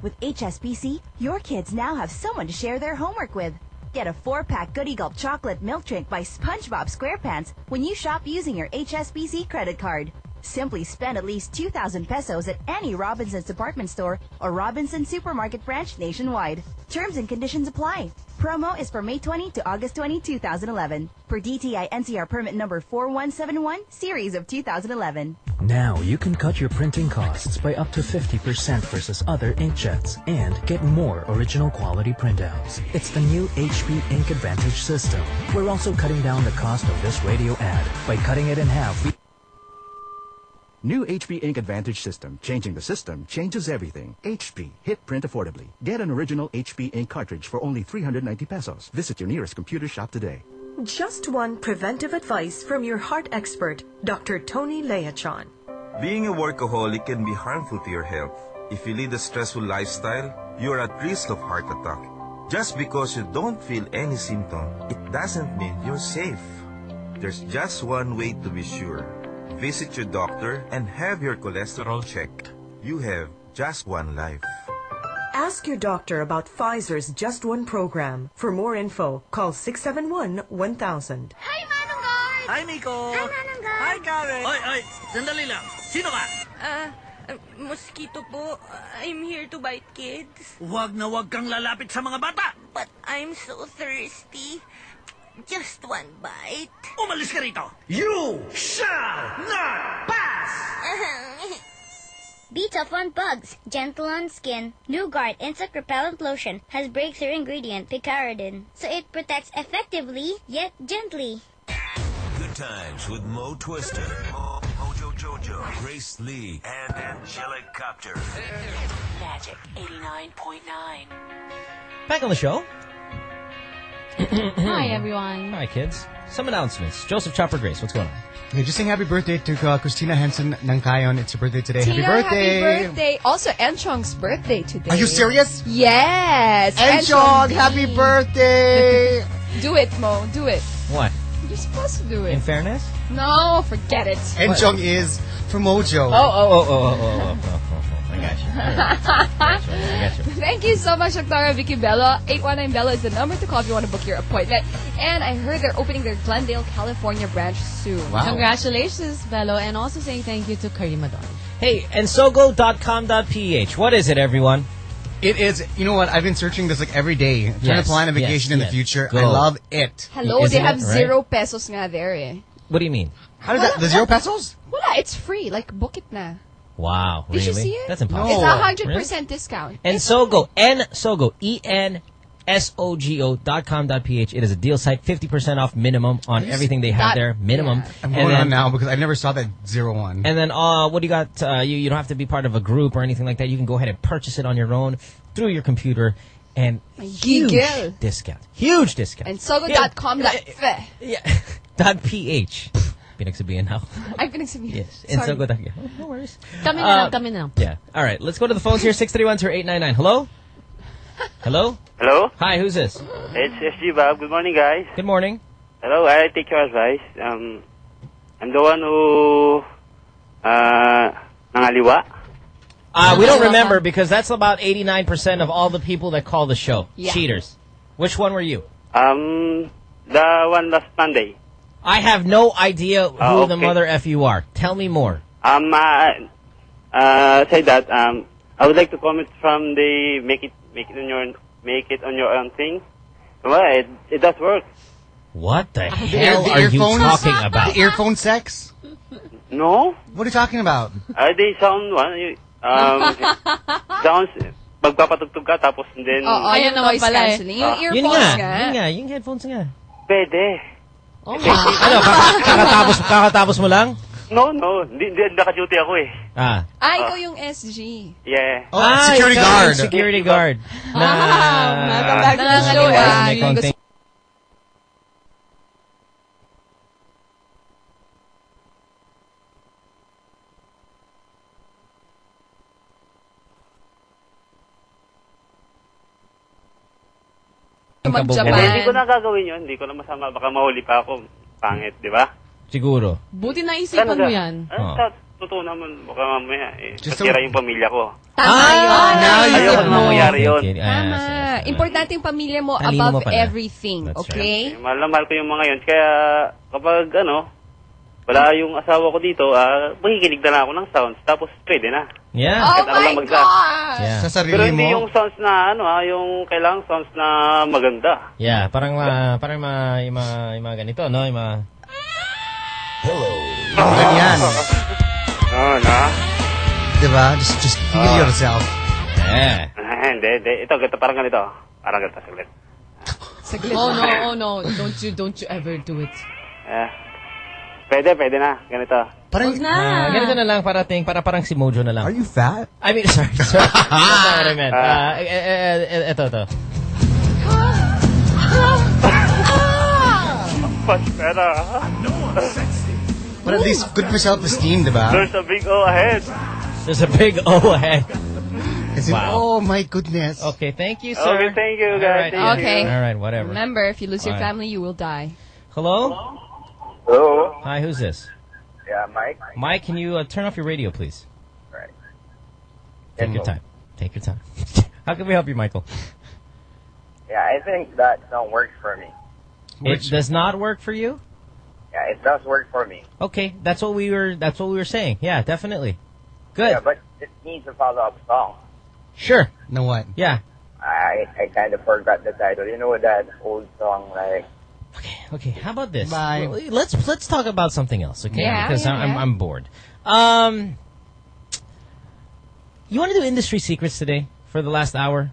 Speaker 57: With HSBC, your kids now have someone to share their homework with. Get a four-pack Goody Gulp chocolate milk drink by SpongeBob SquarePants when you shop using your HSBC credit card. Simply spend at least 2,000 pesos at any Robinson's department store or Robinson supermarket branch nationwide. Terms and conditions apply. Promo is from May 20 to August 20, 2011. Per DTI NCR permit number 4171, series of 2011.
Speaker 23: Now you can cut your printing costs by up to 50% versus other inkjets and get more original quality printouts. It's the new HP Ink Advantage system. We're also cutting down the cost of this radio ad. By cutting it in half,
Speaker 24: New HP Ink Advantage system. Changing the system changes everything. HP. Hit print affordably. Get an original HP Ink cartridge for only 390 pesos. Visit your nearest computer shop today.
Speaker 51: Just one preventive advice from your heart expert, Dr. Tony Leachon.
Speaker 58: Being a workaholic can be harmful to your health. If you lead a stressful lifestyle, you are at risk of heart attack. Just because you don't feel any symptom, it doesn't mean you're safe. There's just one way to be sure. Visit your doctor and have your cholesterol checked. You have just one life.
Speaker 51: Ask your doctor about Pfizer's Just One program. For more info, call 671-1000.
Speaker 59: Hi, Nico!
Speaker 48: Hi, Manang Guard!
Speaker 59: Hi, Karen!
Speaker 48: Oy,
Speaker 59: oy! Sandali lang. Sino ka?
Speaker 48: Ah, uh, mosquito po. I'm here to bite kids.
Speaker 59: Huwag na huwag kang lalapit sa mga bata!
Speaker 48: But I'm so thirsty. Just one bite.
Speaker 59: Umalis ka rito! You shall not pass!
Speaker 48: Beat
Speaker 19: Beat off on bugs, gentle on skin. New Guard Insect Repellent Lotion has breakthrough ingredient picaridin, so it protects effectively yet gently.
Speaker 16: Good times with Mo Twister. Mo, Mojo JoJo, Grace Lee, and Angelic Copter.
Speaker 60: Magic 89.9.
Speaker 3: Back on the show.
Speaker 5: Hi, everyone.
Speaker 3: Hi, kids. Some announcements. Joseph Chopper Grace, what's going on?
Speaker 4: Okay, just saying happy birthday to uh, Christina Henson Nangkayon. It's her birthday today.
Speaker 6: Tina,
Speaker 4: happy birthday!
Speaker 6: Happy birthday. Also, Enchong's birthday today.
Speaker 4: Are you serious?
Speaker 6: Yes.
Speaker 4: Enchong, happy birthday!
Speaker 6: do it, Mo. Do it.
Speaker 3: What?
Speaker 6: You're supposed to do it.
Speaker 3: In fairness?
Speaker 6: No, forget it.
Speaker 4: Enchong is from Mojo.
Speaker 3: Oh, oh, oh, oh, oh, oh, oh, oh, oh. I got you. All right. I got you.
Speaker 6: Thank you so much, Dr. Vicki Belo. 819 Belo is the number to call if you want to book your appointment. And I heard they're opening their Glendale, California branch soon.
Speaker 5: Congratulations, Belo, and also saying thank you to Karima Don.
Speaker 3: Hey, ensogo.com.ph. What is it, everyone?
Speaker 4: It is, you know what, I've been searching this like every day, trying
Speaker 3: Yes,
Speaker 4: to plan a vacation
Speaker 3: yes,
Speaker 4: in
Speaker 3: yes.
Speaker 4: the future.
Speaker 3: Go.
Speaker 4: I love it.
Speaker 6: Hello,
Speaker 3: Isn't
Speaker 6: they have
Speaker 3: it, right?
Speaker 6: zero pesos nga there eh.
Speaker 3: What do you mean?
Speaker 4: How does that, the zero pesos?
Speaker 6: Wala, it's free. Like, book it na.
Speaker 3: Wow,
Speaker 6: Did
Speaker 3: really?
Speaker 6: you see it?
Speaker 3: That's impossible.
Speaker 6: It's a hundred
Speaker 3: Really?
Speaker 6: percent discount.
Speaker 3: Ensogo, N Sogo, E N S O G O dot com dot ph. It is a deal site, fifty percent off minimum on everything they have
Speaker 4: That-
Speaker 3: there, minimum.
Speaker 4: I'm
Speaker 3: And
Speaker 4: going
Speaker 3: then-
Speaker 4: on now because I never saw that zero one.
Speaker 3: And then, uh, what do you got? Uh, you you don't have to be part of a group or anything like that. You can go ahead and purchase it on your own through your computer, and huge
Speaker 6: Giggle.
Speaker 3: discount, huge discount.
Speaker 6: Ensogo.com. Yeah.
Speaker 3: Yeah. dot ph. Pinagsabihan now.
Speaker 6: I've been exhibiting.
Speaker 3: Yes. And
Speaker 6: Sorry.
Speaker 3: Sogo. dot- yeah. No worries.
Speaker 5: Kami na
Speaker 3: Uh,
Speaker 5: lang, kami na lang.
Speaker 3: Yeah. All right. Let's go to the phones here. Six three one two eight nine nine. Hello. Hello.
Speaker 61: Hello?
Speaker 3: Hi. Who's this?
Speaker 61: It's SG Bob. Good morning, guys.
Speaker 3: Good morning.
Speaker 61: Hello, I take your advice. Um, I'm the one who, uh, nangaliwa.
Speaker 3: Uh, we don't remember because that's about 89% of all the people that call the show.
Speaker 61: Yeah.
Speaker 3: Cheaters. Which one were you?
Speaker 61: Um, the one last Monday.
Speaker 3: I have no idea who
Speaker 61: Oh,
Speaker 3: the mother F you are. Tell me more.
Speaker 61: Um, uh, uh, say that, um, I would like to comment from the make it, make it on your, make it on your own thing. Well, it, it does work.
Speaker 3: What the
Speaker 4: The,
Speaker 3: hell
Speaker 4: the
Speaker 3: are you talking about?
Speaker 4: The earphone sex?
Speaker 61: No?
Speaker 4: What are you talking about?
Speaker 61: Uh, they sound, one, um, sounds, magpapatugtog ka tapos then,
Speaker 6: Oo,
Speaker 5: Ayaw
Speaker 6: yung
Speaker 5: naman
Speaker 6: noise
Speaker 5: pala eh.
Speaker 6: cancelling. Yung.
Speaker 3: Yun
Speaker 6: earphones
Speaker 3: nga.
Speaker 6: nga.
Speaker 3: Yun nga. Yung headphones nga.
Speaker 61: pwede.
Speaker 5: Oh,
Speaker 3: ano, kaka- kakatapos, kakatapos mo lang?
Speaker 61: No, no, hindi, hindi, naka-duty ako eh.
Speaker 3: Ah.
Speaker 6: Ah, ikaw yung SG.
Speaker 61: Yeah.
Speaker 4: Oh,
Speaker 3: ah,
Speaker 4: security
Speaker 3: ikaw
Speaker 4: guard.
Speaker 3: yung Security guard. Na,
Speaker 6: welcome back to the show,
Speaker 3: Yes,
Speaker 6: ah.
Speaker 3: may
Speaker 6: Yung
Speaker 3: konting-
Speaker 6: Mag-Japan.
Speaker 61: Hindi, hindi ko na gagawin yun. Hindi ko na masama. Baka mahuli pa ako. Pangit, di ba?
Speaker 3: Siguro.
Speaker 5: Buti naisipan mo yan.
Speaker 61: Ah,
Speaker 3: Oh.
Speaker 61: sa totoo naman, baka mamaya eh.
Speaker 4: Just
Speaker 61: Masira yung pamilya ko.
Speaker 6: Tama yun.
Speaker 4: now you
Speaker 61: Ayoko na mangyari yun.
Speaker 3: Okay, ah,
Speaker 6: Tama. Importante yung pamilya mo
Speaker 3: Talino
Speaker 6: above
Speaker 3: mo
Speaker 6: everything.
Speaker 3: That's
Speaker 6: okay?
Speaker 61: Eh, mahal na mahal ko yung mga yun. Kaya kapag ano, wala yung asawa ko dito, ah, makikinig na lang ako ng sounds. Tapos pwede na.
Speaker 3: Yeah.
Speaker 6: Oh
Speaker 61: Kahit ako lang
Speaker 6: my
Speaker 61: magsa.
Speaker 6: gosh!
Speaker 3: Yeah.
Speaker 4: Sa
Speaker 61: Pero
Speaker 4: sarili
Speaker 61: hindi
Speaker 4: mo?
Speaker 61: yung sounds na ano ha, yung kailangang sounds na maganda.
Speaker 3: Yeah, parang ma, parang ma, yung mga, yung mga ganito, no? Yung mga,
Speaker 4: Yung ganyan.
Speaker 61: Oo, na.
Speaker 4: Diba? Just, just feel
Speaker 61: Ah.
Speaker 4: yourself.
Speaker 3: yeah.
Speaker 61: Ah, hindi, hindi. Ito, ganito, parang ganito. Parang ganito, saglit.
Speaker 6: Saglit.
Speaker 5: Oh no, oh no. Don't you, don't you ever do it.
Speaker 61: Eh, pwede, pwede na. Ganito.
Speaker 4: Parang,
Speaker 5: na.
Speaker 3: Ah, ganito na lang, para ting, para parang si Mojo na lang.
Speaker 4: are you fat?
Speaker 3: I mean, sorry, sorry. That's not what I meant. Uh, eh, eh, eh, ito, ito.
Speaker 61: Much better.
Speaker 4: But at least good for self-esteem, diba?
Speaker 61: There's a big O ahead.
Speaker 3: There's a big O ahead.
Speaker 4: Kasi,
Speaker 3: Wow.
Speaker 4: oh my goodness.
Speaker 3: Okay, thank you, sir.
Speaker 61: Okay, thank you, guys.
Speaker 3: right,
Speaker 61: Thank
Speaker 6: Okay.
Speaker 61: you.
Speaker 3: All right, whatever.
Speaker 6: Remember, if you lose your
Speaker 3: Alright.
Speaker 6: family, you will die.
Speaker 3: Hello?
Speaker 61: Hello.
Speaker 3: Hi, who's this?
Speaker 61: Yeah, Mike.
Speaker 3: Mike, can you uh, turn off your radio, please?
Speaker 61: Right.
Speaker 3: Take your time. Take your time. How can we help you, Michael?
Speaker 61: Yeah, I think that don't work for me.
Speaker 3: It does not work for you?
Speaker 61: Yeah, it does work for me.
Speaker 3: Okay, that's what we were that's what we were saying. Yeah, definitely. Good.
Speaker 61: Yeah, but it needs a follow-up song.
Speaker 3: Sure.
Speaker 4: No what?
Speaker 3: Yeah.
Speaker 61: I I kind of forgot the title. You know that old song like
Speaker 3: Okay, okay. how about this?
Speaker 4: Bye.
Speaker 3: Well, Let's let's talk about something else, okay?
Speaker 6: Yeah,
Speaker 3: because
Speaker 6: yeah,
Speaker 3: I'm, I'm
Speaker 6: yeah.
Speaker 3: I'm bored. Um, you want to do industry secrets today for the last hour?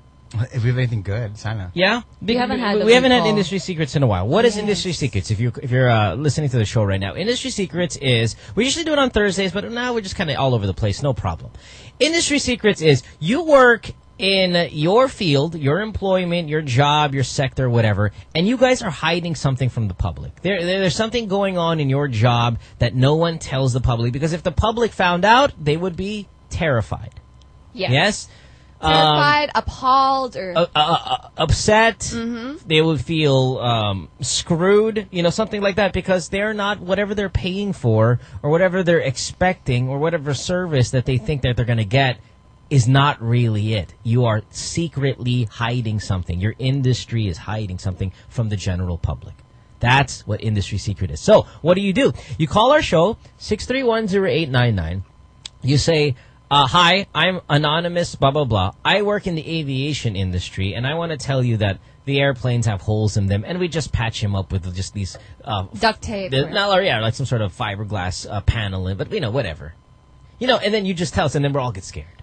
Speaker 4: If we have anything good, sign up.
Speaker 3: Yeah,
Speaker 5: We haven't had
Speaker 3: we, we haven't had industry secrets in a while. What is
Speaker 5: Yes.
Speaker 3: industry secrets? If you if you're uh, listening to the show right now, industry secrets is we usually do it on Thursdays, but now we're just kind of all over the place. No problem. Industry secrets is you work in your field, your employment, your job, your sector, whatever, and you guys are hiding something from the public. There, there there's something going on in your job that no one tells the public because if the public found out, they would be terrified.
Speaker 6: Yes.
Speaker 3: Yes. Um,
Speaker 6: Terrified, appalled, or
Speaker 3: uh, uh, uh, upset.
Speaker 6: Mhm.
Speaker 3: They would feel um, screwed, you know, something like that, because they're not whatever they're paying for, or whatever they're expecting, or whatever service that they think that they're going to get is not really it. You are secretly hiding something. Your industry is hiding something from the general public. That's what industry secret is. So, what do you do? You call our show, 6310899. You say, uh, hi, I'm anonymous, blah, blah, blah. I work in the aviation industry, and I want to tell you that the airplanes have holes in them, and we just patch them up with just these... Uh,
Speaker 6: duct tape.
Speaker 3: the,
Speaker 6: or-
Speaker 3: yeah, like some sort of fiberglass uh, panel, in, but, you know, whatever. You know, and then you just tell us, and then we're all get scared.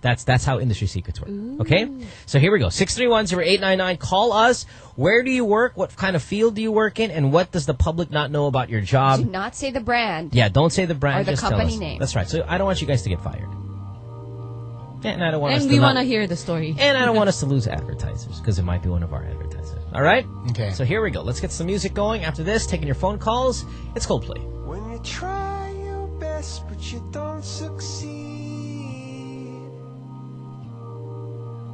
Speaker 3: That's that's how industry secrets work. Okay? So here we go. 631-0899. Call us. Where do you work? What kind of field do you work in? And what does the public not know about your job?
Speaker 6: Do not say the brand.
Speaker 3: Yeah, don't say the brand.
Speaker 6: Or the
Speaker 3: just tell
Speaker 6: company
Speaker 3: us.
Speaker 6: name.
Speaker 3: That's right. So I don't want you guys to get fired. And I don't want us
Speaker 5: And we want to hear the story.
Speaker 3: And I don't want us to lose advertisers because it might be one of our advertisers. All right?
Speaker 4: Okay.
Speaker 3: So here we go. Let's get some music going. After this, taking your phone calls. It's Coldplay.
Speaker 58: When you try your best but you don't succeed.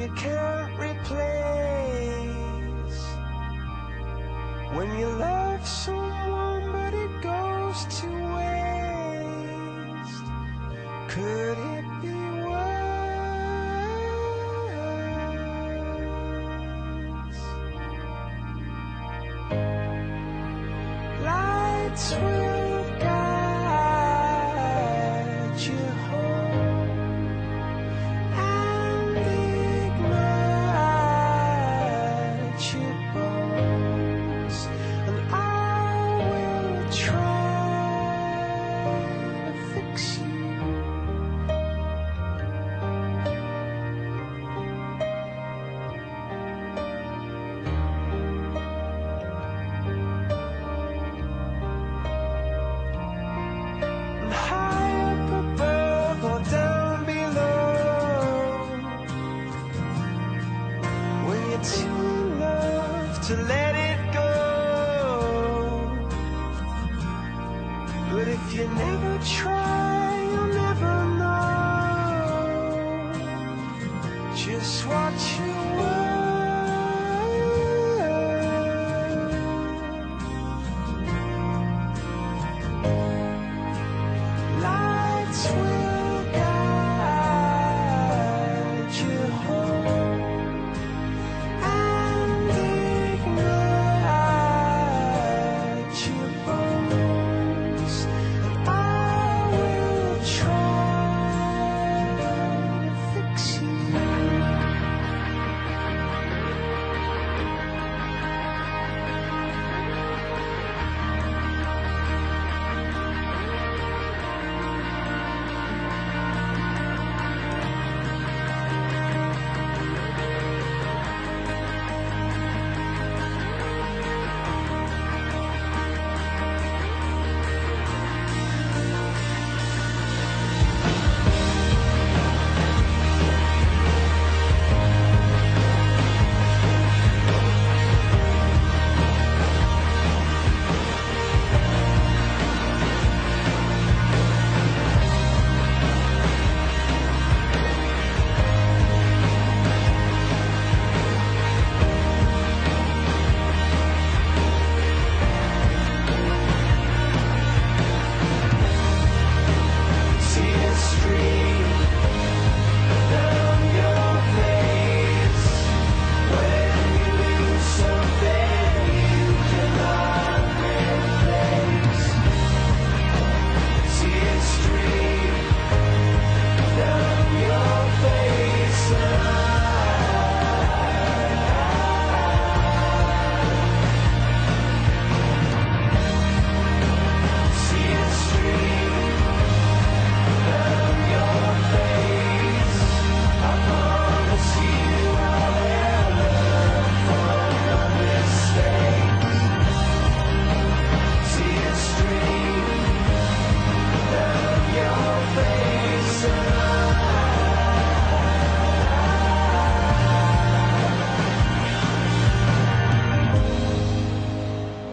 Speaker 58: you can't replace When you love someone but it goes to waste Could it be worse? Lights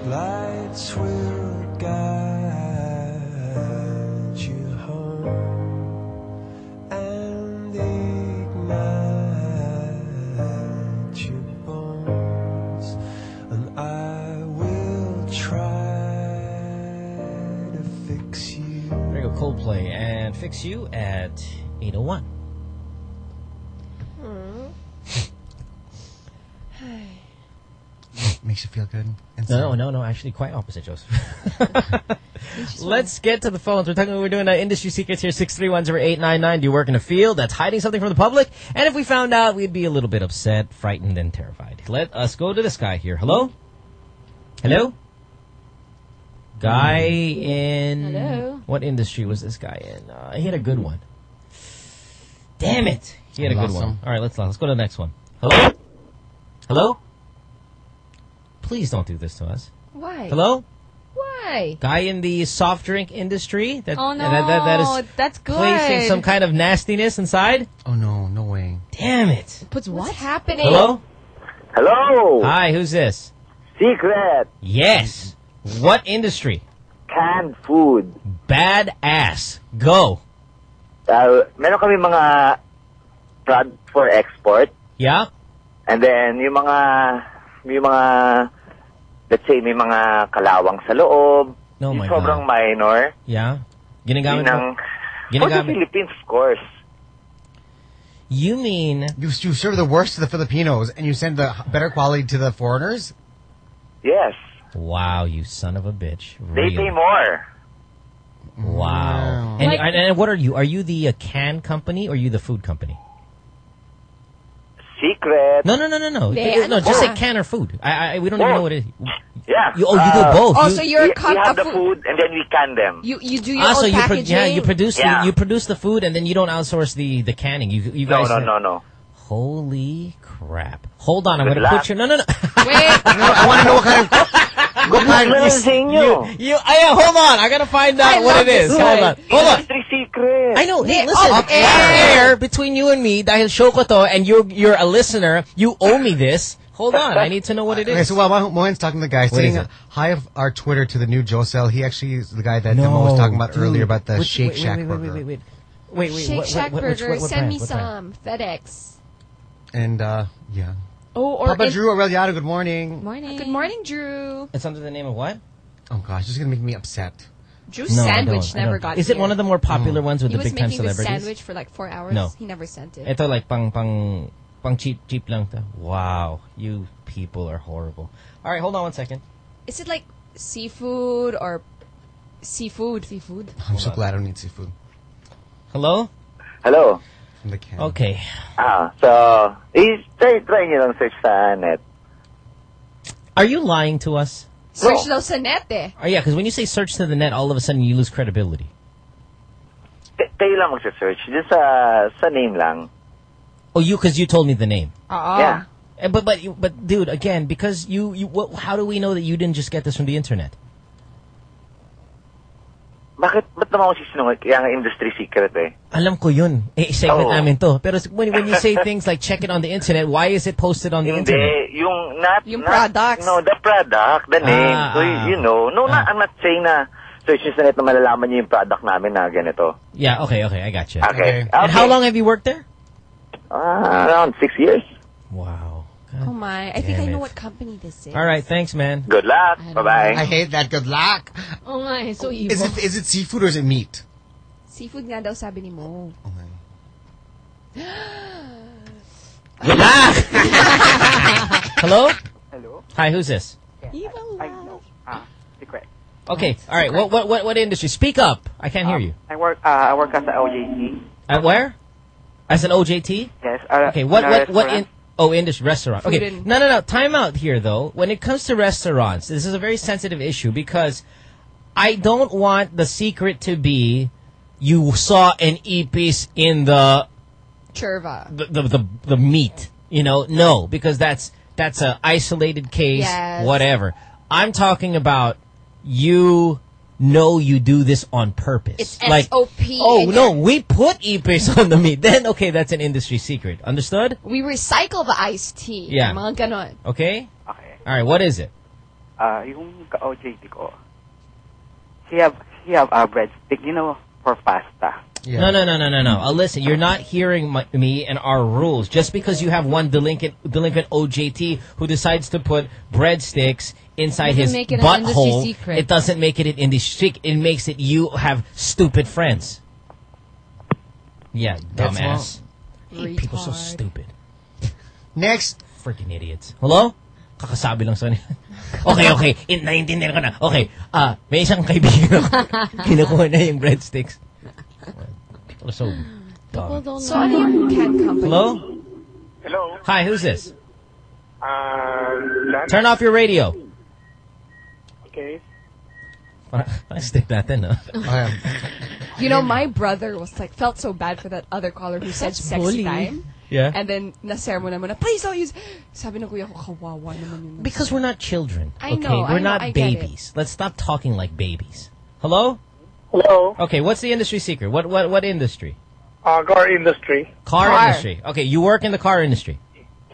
Speaker 58: will guide you home and ignite your bones, and I will try to fix you.
Speaker 3: There you go, Coldplay and Fix You at 801.
Speaker 4: Makes you feel good.
Speaker 3: No, no, no, no. Actually, quite opposite, Joseph. Let's get to the phones. We're talking. We're doing uh, industry secrets here. Six three one zero eight nine nine. Do you work in a field that's hiding something from the public? And if we found out, we'd be a little bit upset, frightened, and terrified. Let us go to this guy here. Hello. Hello. Guy in
Speaker 5: Hello.
Speaker 3: what industry was this guy in? Uh, he had a good one. Damn it! He had a
Speaker 4: I
Speaker 3: good one.
Speaker 4: him.
Speaker 3: All right, let's let's go to the next one. Hello. Hello. Please don't do this to us.
Speaker 6: Why?
Speaker 3: Hello.
Speaker 6: Why?
Speaker 3: guy in the soft drink industry that
Speaker 5: Oh,
Speaker 3: that, that, that is
Speaker 5: no, that's
Speaker 3: placing
Speaker 5: good.
Speaker 3: some kind of nastiness inside.
Speaker 4: Oh no, no way.
Speaker 3: Damn it!
Speaker 5: Puts
Speaker 6: What's happening?
Speaker 3: Hello.
Speaker 62: Hello.
Speaker 3: Hi, who's this?
Speaker 62: Secret.
Speaker 3: Yes. What industry?
Speaker 62: Canned food.
Speaker 3: Bad ass. Go.
Speaker 62: Uh, meron kami mga product for export.
Speaker 3: Yeah.
Speaker 62: And then, yung mga, yung mga, let's say, may mga kalawang sa loob.
Speaker 3: Oh
Speaker 62: yung
Speaker 3: my
Speaker 62: sobrang minor.
Speaker 3: Yeah. Ginagamit
Speaker 62: Yun ang,
Speaker 3: mo.
Speaker 62: for the Philippines, of course.
Speaker 3: You mean
Speaker 4: You, you serve the worst to the Filipinos and you send the better quality to the foreigners?
Speaker 62: Yes.
Speaker 3: Wow, you son of a bitch.
Speaker 62: They pay more.
Speaker 3: Wow. And,
Speaker 62: Like-
Speaker 3: and, and what are you? Are you the uh, can company or are you the food company?
Speaker 62: Secret.
Speaker 3: No, no, no, no, no.
Speaker 62: They-
Speaker 3: no, just say can or food. I, I we don't even know what it is.
Speaker 62: Yeah.
Speaker 3: You, oh, you do
Speaker 62: Uh,
Speaker 3: both.
Speaker 6: Oh,
Speaker 3: You-
Speaker 6: so you're a
Speaker 62: we,
Speaker 6: con-
Speaker 62: we have the
Speaker 6: food-
Speaker 62: food and then we can them.
Speaker 6: You you do your
Speaker 3: Ah,
Speaker 6: own
Speaker 3: so you pro- yeah, you produce
Speaker 62: Yeah.
Speaker 3: the you produce the food and then you don't outsource the the canning. You you guys.
Speaker 62: No, no, no, no.
Speaker 3: Holy crap! Hold on, I'm going to put you. No, no, no.
Speaker 6: Wait.
Speaker 4: I want to know what kind of.
Speaker 62: Good luck meron sa inyo.
Speaker 3: You, I, uh, hold on. I gotta find out
Speaker 6: I
Speaker 3: what it is. Hold on. Hold on.
Speaker 62: Industry secret.
Speaker 3: I know. Hey,
Speaker 6: Hey,
Speaker 3: listen.
Speaker 6: off
Speaker 3: air between you and me, dahil show ko to, and you're you're a listener. You owe me this. Hold on. I need to know what it
Speaker 4: Okay, so while Mo- Mohen's talking to the guy,
Speaker 3: What
Speaker 4: saying hi of our Twitter to the new Josel. He actually is the guy that
Speaker 3: no,
Speaker 4: Mo was talking about
Speaker 3: dude.
Speaker 4: earlier about the
Speaker 3: Which-
Speaker 4: Shake
Speaker 3: wait,
Speaker 4: Shack
Speaker 3: wait, wait,
Speaker 4: burger.
Speaker 3: Wait, wait, wait, wait. wait,
Speaker 6: Shake
Speaker 3: what,
Speaker 6: Shack
Speaker 3: what, which-
Speaker 6: Burger.
Speaker 3: what- what
Speaker 6: Send
Speaker 3: brand?
Speaker 6: me
Speaker 3: What brand?
Speaker 6: some. FedEx.
Speaker 4: And uh, yeah,
Speaker 6: Oh, or
Speaker 4: Papa
Speaker 6: in-
Speaker 4: Drew Arellano. Good morning.
Speaker 5: Morning.
Speaker 6: Good morning, Drew.
Speaker 3: It's under the name of what?
Speaker 4: Oh gosh, this is gonna make me upset.
Speaker 6: Drew's
Speaker 3: No, I
Speaker 6: sandwich
Speaker 3: don't, I
Speaker 6: never
Speaker 3: don't.
Speaker 6: got
Speaker 3: Is it
Speaker 6: here.
Speaker 3: one of the more popular mm. ones with
Speaker 6: He
Speaker 3: the
Speaker 6: was
Speaker 3: big time
Speaker 6: making the
Speaker 3: celebrities?
Speaker 6: sandwich for like four hours.
Speaker 3: No.
Speaker 6: He never sent it.
Speaker 3: Ito like pang pang pang cheap cheap lang to. Wow, you people are horrible. All right, hold on one second.
Speaker 6: Is it like seafood or seafood?
Speaker 5: Seafood.
Speaker 4: I'm so glad I don't need seafood
Speaker 3: Hello.
Speaker 62: Hello.
Speaker 4: From the can.
Speaker 3: Okay.
Speaker 62: Ah, so, is, try, try nyo lang search sa net.
Speaker 3: Are you lying to us?
Speaker 6: Search daw sa net eh.
Speaker 3: Oh yeah, because when you say search to the net, all of a sudden you lose credibility.
Speaker 62: K- Kayo lang magsa-search. Just sa, sa name lang.
Speaker 3: Oh, you because you told me the name.
Speaker 6: Oo.
Speaker 62: Yeah.
Speaker 3: Eh, But but but dude, again, because you you how do we know that you didn't just get this from the internet?
Speaker 62: Bakit, ba't naman ako sisinungaling? Kaya nga industry secret eh.
Speaker 3: Alam ko yun. Eh, segment
Speaker 62: Oh.
Speaker 3: namin to. Pero when, when you say things like check it on the internet, why is it posted on the
Speaker 62: Hindi,
Speaker 3: internet?
Speaker 62: yung not...
Speaker 6: Yung
Speaker 62: not-
Speaker 6: products.
Speaker 62: No, the product, the name.
Speaker 3: Ah,
Speaker 62: so,
Speaker 3: ah.
Speaker 62: you know. No, na, I'm not saying na search nyo sa net na malalaman nyo yung product namin na ganito.
Speaker 3: Yeah, okay, okay, I got you.
Speaker 62: Okay.
Speaker 3: And how long have you worked there?
Speaker 62: Ah, around six years.
Speaker 3: Wow.
Speaker 6: Oh my. I think
Speaker 3: Damn
Speaker 6: I know
Speaker 3: it.
Speaker 6: what company this is.
Speaker 3: All right, thanks, man.
Speaker 62: Good luck. Bye-bye.
Speaker 4: I hate that. Good luck.
Speaker 5: Oh my, so evil.
Speaker 4: Is it is it seafood or is it meat?
Speaker 6: Seafood nga daw sabi ni Mo. Good luck.
Speaker 3: Hello?
Speaker 63: Hello?
Speaker 3: Hi, who's this?
Speaker 6: Evil
Speaker 63: I know. Ah, secret.
Speaker 3: Okay, all right. What what what, what industry? Speak up. I can't hear
Speaker 63: Um,
Speaker 3: you.
Speaker 63: I work. Uh, I work as an OJT.
Speaker 3: At where? As an OJT?
Speaker 63: Yes. Uh,
Speaker 3: Okay, what what what in
Speaker 63: restaurant.
Speaker 3: Oh, industry restaurant.
Speaker 6: Food
Speaker 3: Okay, no, no, no. Time out here, though. When it comes to restaurants, this is a very sensitive issue because I don't want the secret to be you saw an e-piece in the
Speaker 6: Churva.
Speaker 3: the, the the the meat. You know, no, because that's that's a isolated case.
Speaker 6: Yes.
Speaker 3: Whatever. I'm talking about you know you do this on purpose.
Speaker 6: It's
Speaker 3: like
Speaker 6: SOP
Speaker 3: oh no, we put e-piece on the meat. Then okay, that's an industry secret. Understood?
Speaker 6: We recycle the iced tea.
Speaker 3: Yeah.
Speaker 6: Mga ganon.
Speaker 3: Okay.
Speaker 63: Okay.
Speaker 3: All right. What is it?
Speaker 63: Ah, yung ka-OJT ko,
Speaker 64: he have he have a breadstick, you know, for pasta.
Speaker 3: No, no, no, no, no, no. Uh, listen, you're not hearing my, me and our rules. Just because you have one delinquent delinquent OJT who decides to put breadsticks inside his
Speaker 5: make it
Speaker 3: butthole, it doesn't make it an industry. secret. It makes it you have stupid friends. Yeah, dumbass. Hate People so stupid.
Speaker 4: Next.
Speaker 3: Freaking idiots. Hello? Kakasabi lang sa kanila. Okay, okay. In, naiintindihan ko na. Okay. Ah, may isang kaibigan ako. Kinukuha na yung breadsticks. People are so dumb.
Speaker 6: So ano yung can company?
Speaker 3: Hello?
Speaker 63: Hello.
Speaker 3: Hi, who's this?
Speaker 63: Uh,
Speaker 3: Turn off your radio.
Speaker 63: Okay.
Speaker 3: I stick natin, no?
Speaker 6: You know, my brother was like felt so bad for that other caller who said sex
Speaker 3: bully.
Speaker 6: time.
Speaker 3: Yeah.
Speaker 6: And then nasermon naman na, please don't use. Sabi ng kuya ko, kawawa naman yun.
Speaker 3: Because we're not children.
Speaker 6: I
Speaker 3: okay,
Speaker 6: know,
Speaker 3: we're
Speaker 6: I know,
Speaker 3: not
Speaker 6: I get it.
Speaker 3: babies. Let's stop talking like babies. Hello?
Speaker 63: Hello.
Speaker 3: Okay, what's the industry secret? What what what industry?
Speaker 63: Uh, car industry.
Speaker 3: Car,
Speaker 63: Car.
Speaker 3: industry. Okay, you work in the car industry.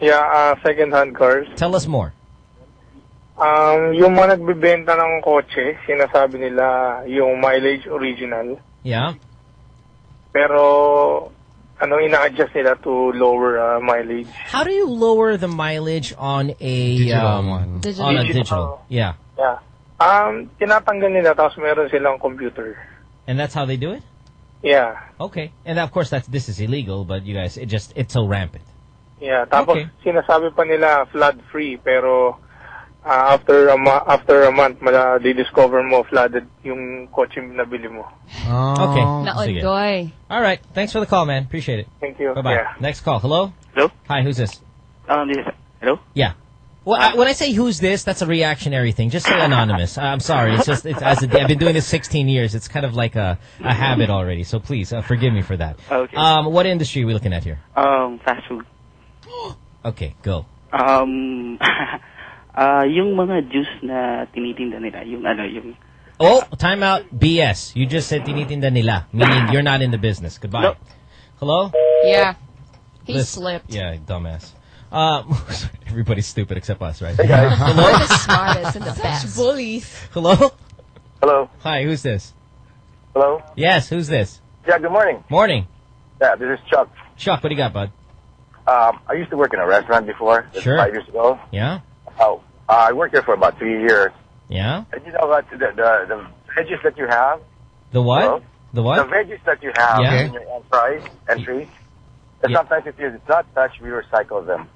Speaker 63: Yeah, uh, second-hand cars.
Speaker 3: Tell us more.
Speaker 63: Um, yung mga nagbebenta ng kotse, sinasabi nila yung mileage original.
Speaker 3: Yeah.
Speaker 63: Pero, ano ina-adjust nila to lower uh, mileage.
Speaker 3: How do you lower the mileage on a
Speaker 63: Digital
Speaker 3: um,
Speaker 63: one. Digital.
Speaker 3: on a
Speaker 63: Digital.
Speaker 3: digital? Yeah.
Speaker 63: Yeah. Um, tinatanggal nila tapos meron silang computer.
Speaker 3: And that's how they do it?
Speaker 63: Yeah.
Speaker 3: Okay. And of course that's this is illegal, but you guys it just it's so rampant.
Speaker 63: Yeah, tapos
Speaker 3: Okay.
Speaker 63: sinasabi pa nila flood free pero uh, after a ma- after a month mala di-discover mo flooded yung kotse na nabili mo.
Speaker 3: Okay. Sige.
Speaker 6: Naondoy.
Speaker 3: All right. Thanks for the call, man. Appreciate it.
Speaker 63: Thank you.
Speaker 3: Bye bye.
Speaker 63: Yeah.
Speaker 3: Next call. Hello.
Speaker 61: Hello.
Speaker 3: Hi. Who's this?
Speaker 61: Um, this is, hello.
Speaker 3: Yeah. Well, I, when I say who's this, that's a reactionary thing. Just say anonymous. I'm sorry. It's just it's, as a, I've been doing this 16 years. It's kind of like a, a habit already. So please uh, forgive me for that.
Speaker 61: Okay.
Speaker 3: Um, what industry are we looking at here?
Speaker 61: Um, fast food.
Speaker 3: Okay, go.
Speaker 61: Um, ah, yung mga juice na tinitinda nila, yung ano, yung
Speaker 3: Oh, time out. BS. You just said tinitinda nila, meaning you're not in the business. Goodbye.
Speaker 61: No.
Speaker 3: Hello.
Speaker 6: Yeah. He
Speaker 3: Listen-
Speaker 6: slipped.
Speaker 3: Yeah, dumbass. Um, everybody's stupid except us, right?
Speaker 6: We're
Speaker 3: Hello.
Speaker 6: the smartest and the best.
Speaker 5: bullies.
Speaker 3: Hello.
Speaker 45: Hello.
Speaker 3: Hi. Who's this?
Speaker 45: Hello.
Speaker 3: Yes. Who's this?
Speaker 45: Yeah, good morning.
Speaker 3: Morning.
Speaker 45: Yeah, this is Chuck.
Speaker 3: Chuck, what do you got, bud?
Speaker 45: Um, I used to work in a restaurant before,
Speaker 3: Sure.
Speaker 45: five years ago.
Speaker 3: Yeah.
Speaker 45: Oh, uh, I worked there for about three years.
Speaker 3: Yeah.
Speaker 45: And you know what? The, the, the veggies that you have,
Speaker 3: The what?
Speaker 45: Hello?
Speaker 3: The what?
Speaker 45: the veggies that you have
Speaker 3: Yeah.
Speaker 45: in your entry, entry, and
Speaker 3: Yeah.
Speaker 45: sometimes if it's not touched, we recycle them.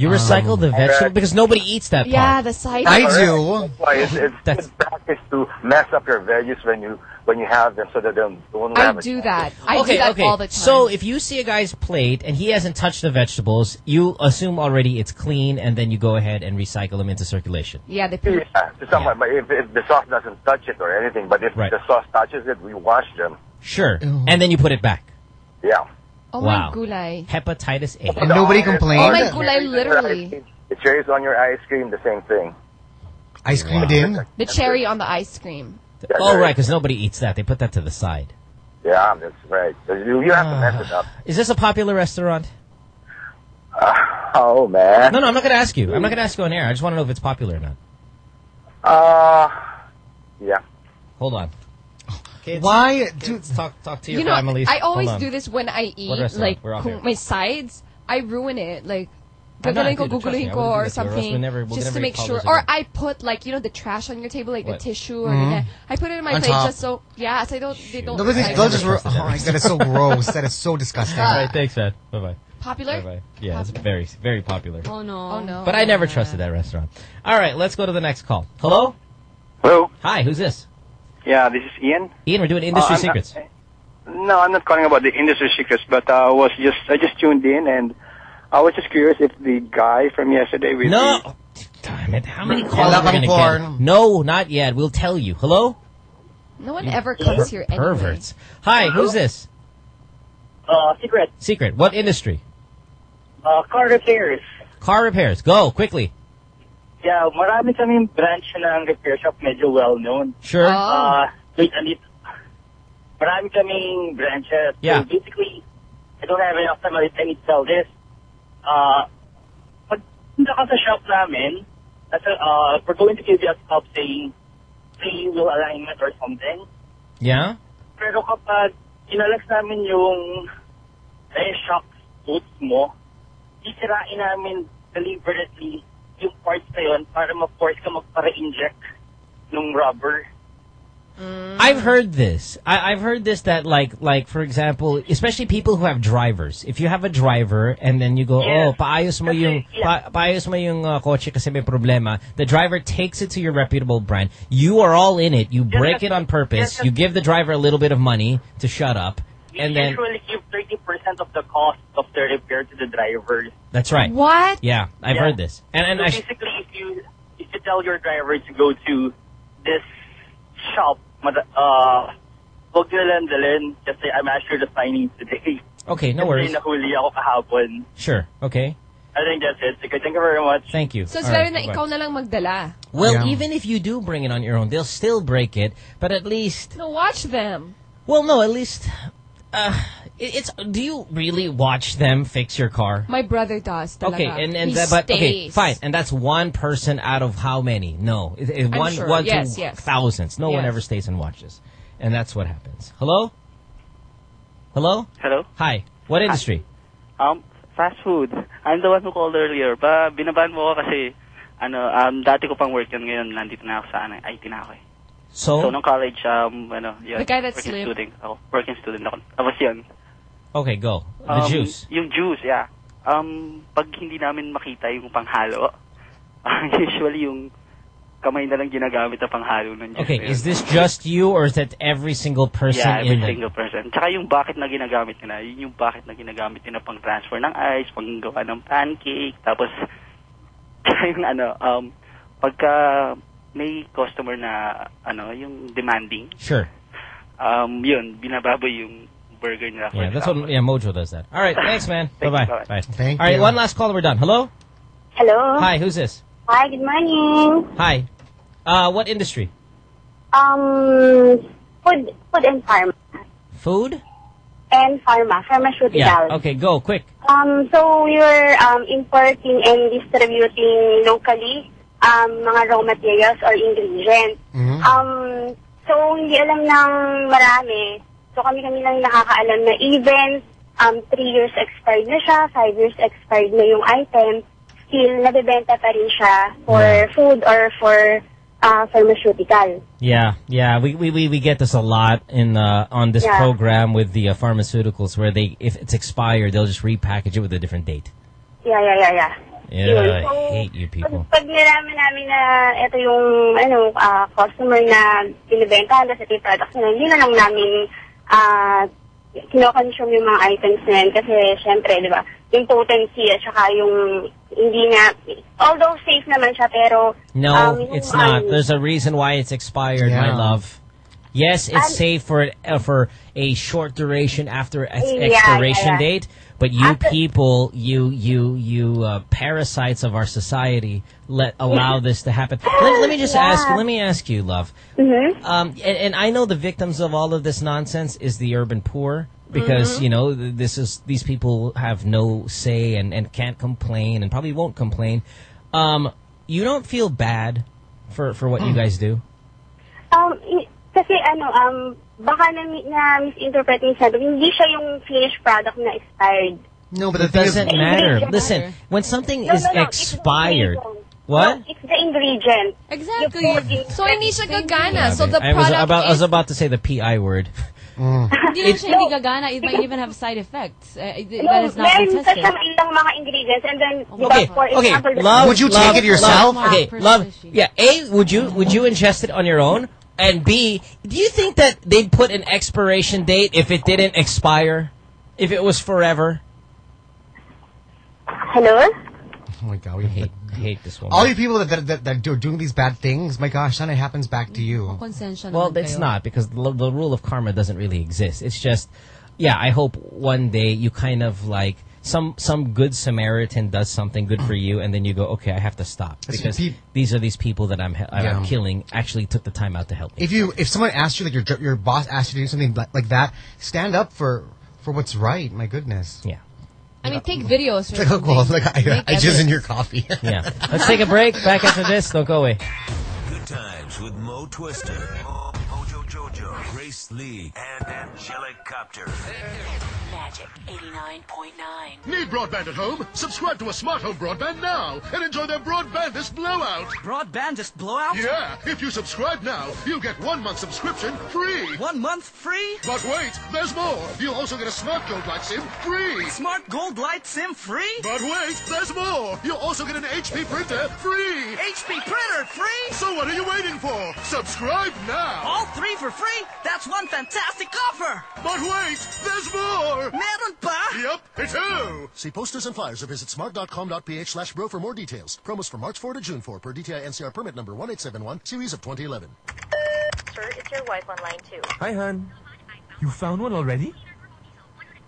Speaker 3: You recycle the vegetable because nobody eats that part.
Speaker 6: Yeah, the side.
Speaker 45: I That's why it's, it's good practice to mess up your veggies when you when you have them, so that they don't, don't
Speaker 6: I
Speaker 45: have a
Speaker 6: do that. I
Speaker 3: okay,
Speaker 6: do that
Speaker 3: okay.
Speaker 6: all the time.
Speaker 3: So if you see a guy's plate and he hasn't touched the vegetables, you assume already it's clean, and then you go ahead and recycle them into circulation.
Speaker 6: yeah, they
Speaker 45: Yeah, to someone, but if, if the sauce doesn't touch it or anything, but if
Speaker 3: Right.
Speaker 45: the sauce touches it, we wash them.
Speaker 3: Sure. And then you put it back.
Speaker 45: Yeah.
Speaker 6: Oh
Speaker 3: wow.
Speaker 6: my gulay.
Speaker 3: Hepatitis A.
Speaker 45: And nobody complained?
Speaker 6: Oh my gulay, literally.
Speaker 45: The cherries on your ice cream, the same thing.
Speaker 4: Ice cream din?
Speaker 6: The cherry on the ice cream.
Speaker 3: Oh, right, because nobody eats that. They put that to the side.
Speaker 45: Yeah, that's right. You, you have to mess it up.
Speaker 3: Is this a popular restaurant?
Speaker 45: Oh, man.
Speaker 3: No, no, I'm not going to ask you. I'm not going to ask you on air. I just want to know if it's popular or not.
Speaker 45: Uh, yeah.
Speaker 3: Hold on. Kids,
Speaker 4: Why
Speaker 3: kids, talk talk to your
Speaker 6: you know,
Speaker 3: families.
Speaker 6: I
Speaker 3: Hold
Speaker 6: always do this when I eat. Like,
Speaker 3: We're off
Speaker 6: kung
Speaker 3: air.
Speaker 6: my sides, I ruin it. Like,
Speaker 3: I'm
Speaker 6: ko,
Speaker 3: dude, trust me, I
Speaker 6: guguluhin ko or
Speaker 3: that to you, or else
Speaker 6: something.
Speaker 3: we'll never- we'll
Speaker 6: just
Speaker 3: never
Speaker 6: to make sure.
Speaker 3: this
Speaker 6: Or. I put, like, you know, the trash on your table, like
Speaker 3: What?
Speaker 6: the tissue or
Speaker 4: Mhm.
Speaker 6: I put it in my
Speaker 4: On
Speaker 6: plate
Speaker 4: top.
Speaker 6: just so, yeah, so I don't, they don't.
Speaker 4: No, but
Speaker 6: recycle
Speaker 4: they'll just. Oh my god, that is so gross. That is so disgusting.
Speaker 3: All right, thanks, man. Bye bye.
Speaker 6: Popular?
Speaker 3: Bye bye. Yeah, it's very very popular.
Speaker 5: Oh no.
Speaker 6: Oh no.
Speaker 3: But I never trusted that restaurant. All right, let's go to the next call. Hello.
Speaker 64: Hello.
Speaker 3: Hi, who's this?
Speaker 64: Yeah, this is Ian.
Speaker 3: Ian, we're doing industry
Speaker 64: Uh, I'm not-
Speaker 3: secrets.
Speaker 64: No, I'm not calling about the industry secrets, but uh, I was just I just tuned in and I was just curious if the guy from yesterday with
Speaker 3: No.
Speaker 64: the,
Speaker 3: Damn it! How many calls are we
Speaker 64: kang
Speaker 3: gonna
Speaker 64: porn.
Speaker 3: get? No, not yet. We'll tell you. Hello.
Speaker 6: No one ever comes here anyway.
Speaker 3: Perverts. Hi, who's this?
Speaker 65: Uh, secret.
Speaker 3: Secret. What industry?
Speaker 65: Uh, car repairs.
Speaker 3: Car repairs. Go quickly.
Speaker 65: Yeah, marami kaming branch ng repair shop, medyo well-known.
Speaker 3: Sure.
Speaker 65: Uh, wait, andito. Marami kaming branches.
Speaker 3: Yeah.
Speaker 65: So basically, I don't have enough time. I need to tell this. Uh, pag punta ka sa shop namin, nasa, uh, we're going to give you a stop saying
Speaker 66: free wheel alignment or something.
Speaker 3: Yeah?
Speaker 66: Pero kapag inalas namin yung air shock boots mo, isirain namin deliberately yung parts na yun para ma-force ka magpara-inject ng rubber.
Speaker 3: I've heard this. I, I've heard this that like like for example, especially people who have drivers. If you have a driver and then you go, oh, paayos mo yung pa, paayos mo yung uh, kotse kasi may problema. The driver takes it to your reputable brand. You are all in it. You break it on purpose. You give the driver a little bit of money to shut up, and then
Speaker 66: usually give 30% of the cost of the repair to the drivers.
Speaker 3: that's right.
Speaker 66: What?
Speaker 3: Yeah, I've
Speaker 66: Yeah.
Speaker 3: heard this. And and
Speaker 66: so
Speaker 3: I,
Speaker 66: basically, if you if you tell your driver to go to this shop, mad- uh, huwag nyo lang dalhin kasi I'm actually signing today.
Speaker 3: okay, no
Speaker 66: Kasi
Speaker 3: worries.
Speaker 66: nahuli ako kahapon.
Speaker 3: Sure. Okay.
Speaker 66: I think that's it. Okay, thank you very much.
Speaker 3: Thank you.
Speaker 6: So it's
Speaker 3: All
Speaker 6: better
Speaker 3: right,
Speaker 6: na
Speaker 3: bye-bye.
Speaker 6: ikaw na lang magdala.
Speaker 3: Well, Yeah. even if you do bring it on your own, they'll still break it. But at least,
Speaker 6: No, watch them.
Speaker 3: well, no, at least, uh, it's. Do you really watch them fix your car?
Speaker 6: My brother does. Talaga.
Speaker 3: Okay, and and
Speaker 6: he
Speaker 3: that, but okay, fine, and that's one person out of how many? No, it, it- one
Speaker 6: sure.
Speaker 3: one
Speaker 6: Yes,
Speaker 3: to
Speaker 6: yes.
Speaker 3: thousands. No one ever stays and watches, and that's what happens. Hello, hello,
Speaker 61: Hello?
Speaker 3: hi. What industry?
Speaker 61: Um, fast food. I'm the one who called earlier. Ba, binaban mo ako kasi, ano, um, dati ko pang work yun ngayon. Nandito na ako sa, ano, IT na ako eh.
Speaker 3: So,
Speaker 61: So, nung college, um, ano, yun.
Speaker 6: The guy that
Speaker 61: working
Speaker 6: slipped.
Speaker 61: student ako. Working student ako. Tapos yun.
Speaker 3: okay, go. The
Speaker 61: Um,
Speaker 3: juice.
Speaker 61: Yung juice, yeah. Um, pag hindi namin makita yung panghalo, usually yung kamay na lang ginagamit na panghalo ng juice.
Speaker 3: Okay,
Speaker 61: yun.
Speaker 3: is this just you or is that every single person
Speaker 61: yeah, every
Speaker 3: in the?
Speaker 61: single person. Tsaka yung bucket na ginagamit nila, yun yung bucket na ginagamit nila pang transfer ng ice, pang gawa ng pancake, tapos tsaka yung ano, um, pagka may customer na ano, yung demanding,
Speaker 3: Sure.
Speaker 61: um, yun, binababoy yung burger nila.
Speaker 3: Yeah, that's what. Yeah, Mojo does that. All right, thanks, man. Bye
Speaker 61: Thank
Speaker 3: bye.
Speaker 61: you, bye.
Speaker 3: Bye.
Speaker 4: Thank
Speaker 3: All right,
Speaker 4: you.
Speaker 3: one last caller. We're done. Hello.
Speaker 36: Hello.
Speaker 3: Hi, who's this?
Speaker 36: Hi, good morning.
Speaker 3: Hi. Uh, what industry?
Speaker 36: Um, food, food and pharma.
Speaker 3: Food.
Speaker 36: And pharma, pharmaceutical.
Speaker 3: Yeah. Okay, go quick.
Speaker 36: Um, so you're um, importing and distributing locally um, mga raw materials or ingredients. Um, so hindi alam ng marami. So kami-kami lang nakakaalam na even um, three years expired na siya, five years expired na yung item, still nabibenta pa rin siya for food or for uh, pharmaceutical.
Speaker 3: Yeah, yeah, we, we, we, we get this a lot in uh, on this
Speaker 36: Yeah.
Speaker 3: program with the uh, pharmaceuticals where they if it's expired they'll just repackage it with a different date.
Speaker 36: Yeah, yeah, yeah, yeah.
Speaker 3: Yeah,
Speaker 36: Yun.
Speaker 3: I hate you people.
Speaker 36: Pag nalaman namin na ito yung ano ah, customer na binibenta na sa tea products na hindi na lang namin uh, kinoconsume yung mga items na yan kasi syempre, di ba, yung potency at saka yung hindi na, although safe naman siya pero
Speaker 3: No,
Speaker 36: um, yung,
Speaker 3: it's not.
Speaker 36: um,
Speaker 3: There's a reason why it's expired, my love. Yes, it's
Speaker 36: Um,
Speaker 3: safe for uh, for a short duration after its
Speaker 36: Yeah,
Speaker 3: expiration
Speaker 36: yeah, yeah.
Speaker 3: date, but you people, you you you uh, parasites of our society, let allow this to happen. Let, let me just ask. Let me ask you, love.
Speaker 36: Mhm.
Speaker 3: Um, and, and I know the victims of all of this nonsense is the urban poor because
Speaker 36: Mhm.
Speaker 3: you know this is these people have no say and, and can't complain and probably won't complain. Um, you don't feel bad for for what you guys do.
Speaker 36: Um, kasi ano, um, baka na, na misinterpret yung sabi, hindi siya yung finished product na expired.
Speaker 4: No, but
Speaker 3: it doesn't matter. Listen, when something
Speaker 36: No,
Speaker 3: is
Speaker 36: no, no,
Speaker 3: expired,
Speaker 36: the
Speaker 3: what?
Speaker 36: It's the ingredient.
Speaker 6: Exactly. So, hindi siya gagana. So, the
Speaker 3: I was
Speaker 6: product
Speaker 3: about I was about to say the pi word.
Speaker 5: Hindi lang siya hindi gagana. It might even have side effects. Uh, it-
Speaker 36: No,
Speaker 5: that is not been
Speaker 36: meron pa
Speaker 5: tested.
Speaker 36: ilang mga ingredients and then, di ba,
Speaker 3: Okay,
Speaker 36: for
Speaker 3: okay.
Speaker 36: example, the-
Speaker 3: Love, love,
Speaker 36: yourself?
Speaker 3: Love, okay, love. Yeah. A, would you would you ingest it on your own? And B, do you think that they'd put an expiration date if it didn't expire, if it was forever?
Speaker 36: Hello.
Speaker 4: Oh my god, we hate,
Speaker 3: hate this one.
Speaker 4: All you people that that, that, that are doing these bad things, my gosh, then it happens back to you.
Speaker 3: Well, it's not because the, the rule of karma doesn't really exist. It's just, yeah. I hope one day you kind of like some some good Samaritan does something good for you, and then you go, okay, I have to stop because
Speaker 4: peop-
Speaker 3: these are these people that I'm I'm
Speaker 4: Yeah.
Speaker 3: killing actually took the time out to help me.
Speaker 4: If you if someone asks you like your your boss asks you to do something like, like that, stand up for for what's right. My goodness.
Speaker 3: Yeah.
Speaker 5: I mean, take videos.
Speaker 4: It's like, oh, well, like I,
Speaker 5: Make
Speaker 4: I jizz in your coffee.
Speaker 3: yeah. Let's take a break. Back after this. Don't go away.
Speaker 16: Good times with Mo Twister, Mo, Mojo Grace Lee, and Angelic Copter.
Speaker 67: Magic 89.9.
Speaker 68: Need broadband at home? Subscribe to a smart home broadband now and enjoy their broadbandist blowout.
Speaker 20: Broadbandist blowout?
Speaker 68: Yeah, if you subscribe now, you'll get one month subscription free.
Speaker 20: One month free?
Speaker 68: But wait, there's more. You'll also get a smart gold light SIM free.
Speaker 20: Smart gold light SIM free?
Speaker 68: But wait, there's more. You'll also get an HP printer free.
Speaker 20: HP printer free?
Speaker 68: So what are you waiting for? Subscribe now.
Speaker 20: All three for free? That's one fantastic offer.
Speaker 68: But wait, there's more.
Speaker 20: Meron pa?
Speaker 68: Yep, ito.
Speaker 69: See posters and flyers or visit smart.com.ph slash bro for more details. Promos from March 4 to June 4 per DTI NCR permit number 1871, series of 2011.
Speaker 70: Sir, it's your wife on line two.
Speaker 71: Hi, Han. You found one already?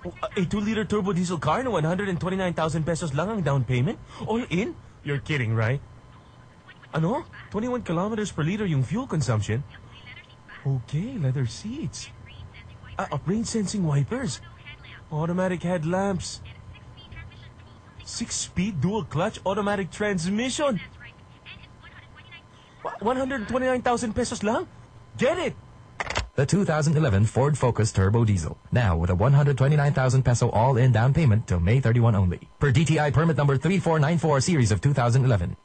Speaker 71: Oh, a 2-liter turbo diesel car na 129,000 pesos lang ang down payment? All in? You're kidding, right? Ano? 21 kilometers per liter yung fuel consumption? Okay, leather seats. Uh, uh, rain-sensing wipers. Automatic headlamps. Six-speed dual-clutch automatic transmission. Wa- 129,000 pesos lang? Get it!
Speaker 26: The 2011 Ford Focus Turbo Diesel. Now with a 129,000 peso all-in down payment till May 31 only. Per DTI permit number 3494 series of 2011.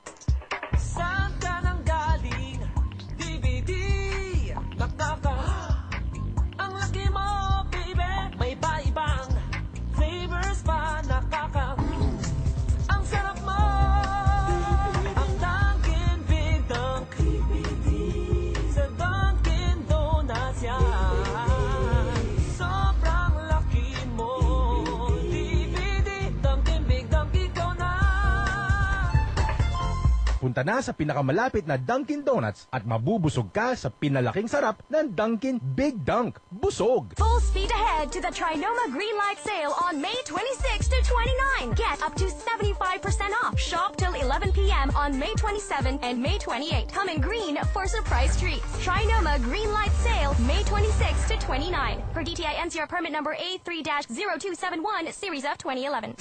Speaker 18: Punta na sa pinakamalapit na Dunkin' Donuts at mabubusog ka sa pinalaking sarap ng Dunkin' Big Dunk. Busog!
Speaker 31: Full speed ahead to the Trinoma Green Light Sale on May 26 to 29. Get up to 75% off. Shop till 11 p.m. on May 27 and May 28. Come in green for surprise treats. Trinoma Green Light Sale May 26 to 29. For DTI NCR permit number A3-0271 series of 2011.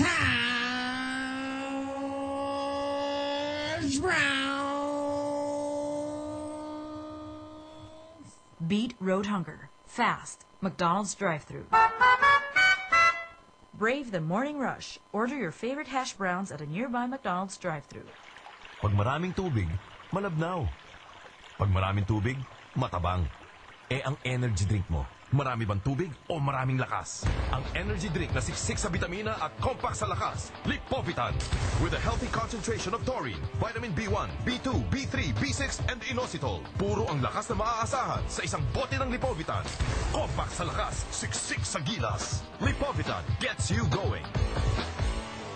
Speaker 19: Beat road hunger. Fast. McDonald's drive-thru. Brave the morning rush. Order your favorite hash browns at a nearby McDonald's drive-thru.
Speaker 25: Pag maraming tubig, malabnaw. Pag maraming tubig, matabang. Eh ang energy drink mo, marami bang tubig o maraming lakas? Ang energy drink na siksik sa bitamina at compact sa lakas, Lipovitan. With a healthy concentration of taurine, vitamin B1, B2, B3, B6, and inositol. Puro ang lakas na maaasahan sa isang bote ng Lipovitan. Compact sa lakas, siksik sa gilas. Lipovitan gets you going.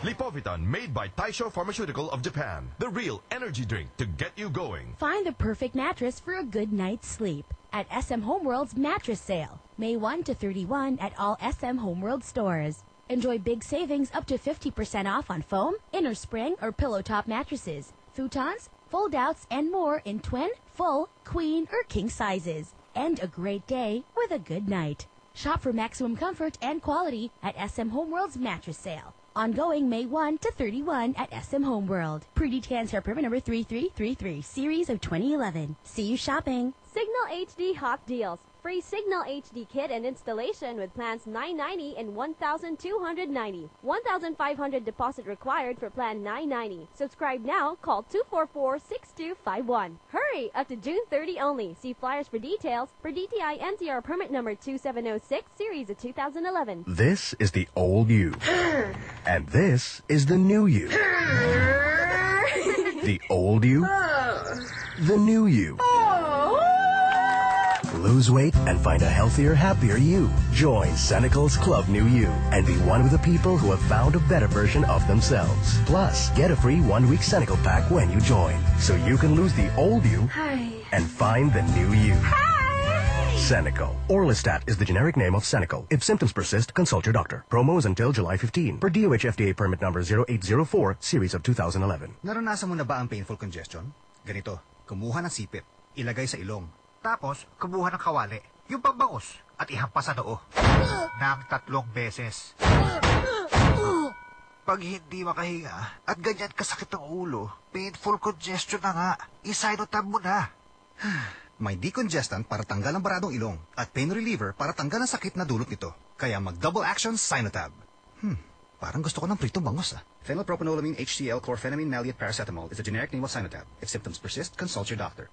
Speaker 25: Lipovitan, made by Taisho Pharmaceutical of Japan. The real energy drink to get you going.
Speaker 31: Find the perfect mattress for a good night's sleep at SM Homeworld's mattress sale, May 1 to 31 at all SM Homeworld stores. Enjoy big savings up to 50% off on foam, inner spring, or pillow top mattresses, futons, fold outs, and more in twin, full, queen, or king sizes. End a great day with a good night. Shop for maximum comfort and quality at SM Homeworld's mattress sale. Ongoing May 1 to 31 at SM Homeworld. Per DTI NCR Permit number 3333, series of 2011. See you shopping.
Speaker 72: Signal HD Hot Deals. Free Signal HD kit and installation with plans 990 and 1,290. 1,500 deposit required for plan 990. Subscribe now. Call 244-6251. Hurry! Up to June 30 only. See flyers for details for DTI NCR permit number 2706 series of 2011.
Speaker 24: This is the old you. and this is the new you. the old you. Oh. The new you. Oh. Lose weight and find a healthier, happier you. Join Xenical's Club New You and be one of the people who have found a better version of themselves. Plus, get a free one-week Xenical pack when you join, so you can lose the old you
Speaker 72: Hi.
Speaker 24: and find the new you. Hi. Xenical. Orlistat is the generic name of Xenical. If symptoms persist, consult your doctor. Promo is until July 15. Per DOH FDA permit number 0804, series of 2011.
Speaker 73: Naranasan mo na ba ang painful congestion? Ganito, kumuha ng sipit, ilagay sa ilong. Tapos, kumuha ng kawali, yung pambangus, at ihampas sa noo. Nang tatlong beses. Pag hindi makahinga at ganyan kasakit ang ulo, painful congestion na nga, isinotab mo na.
Speaker 74: May decongestant para tanggal ang baradong ilong at pain reliever para tanggal ang sakit na dulot nito. Kaya mag-double action Sinotab. Hmm, parang gusto ko ng pritong bangos ah. Phenylpropanolamine HCl chlorphenamine maleate paracetamol is a generic name of Sinotab. If symptoms persist, consult your doctor.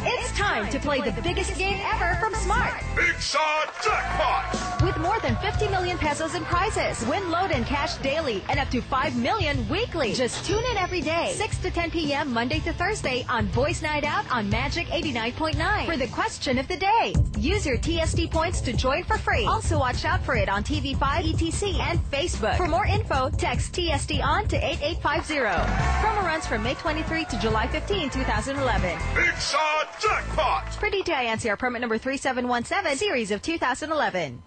Speaker 57: It's time to play the biggest game ever from Smart.
Speaker 68: Big Shot Jackpot!
Speaker 57: With more than 50 million pesos in prizes, win load and cash daily, and up to 5 million weekly. Just tune in every day, 6 to 10 p.m. Monday to Thursday on Voice Night Out on Magic 89.9 for the question of the day. Use your TSD points to join for free. Also watch out for it on TV5, ETC, and Facebook. For more info, text TSD on to 8850. Promo runs from May 23 to July 15, 2011.
Speaker 68: Big Shot Jackpot!
Speaker 57: For DTI NCR permit number 3717, series of 2011.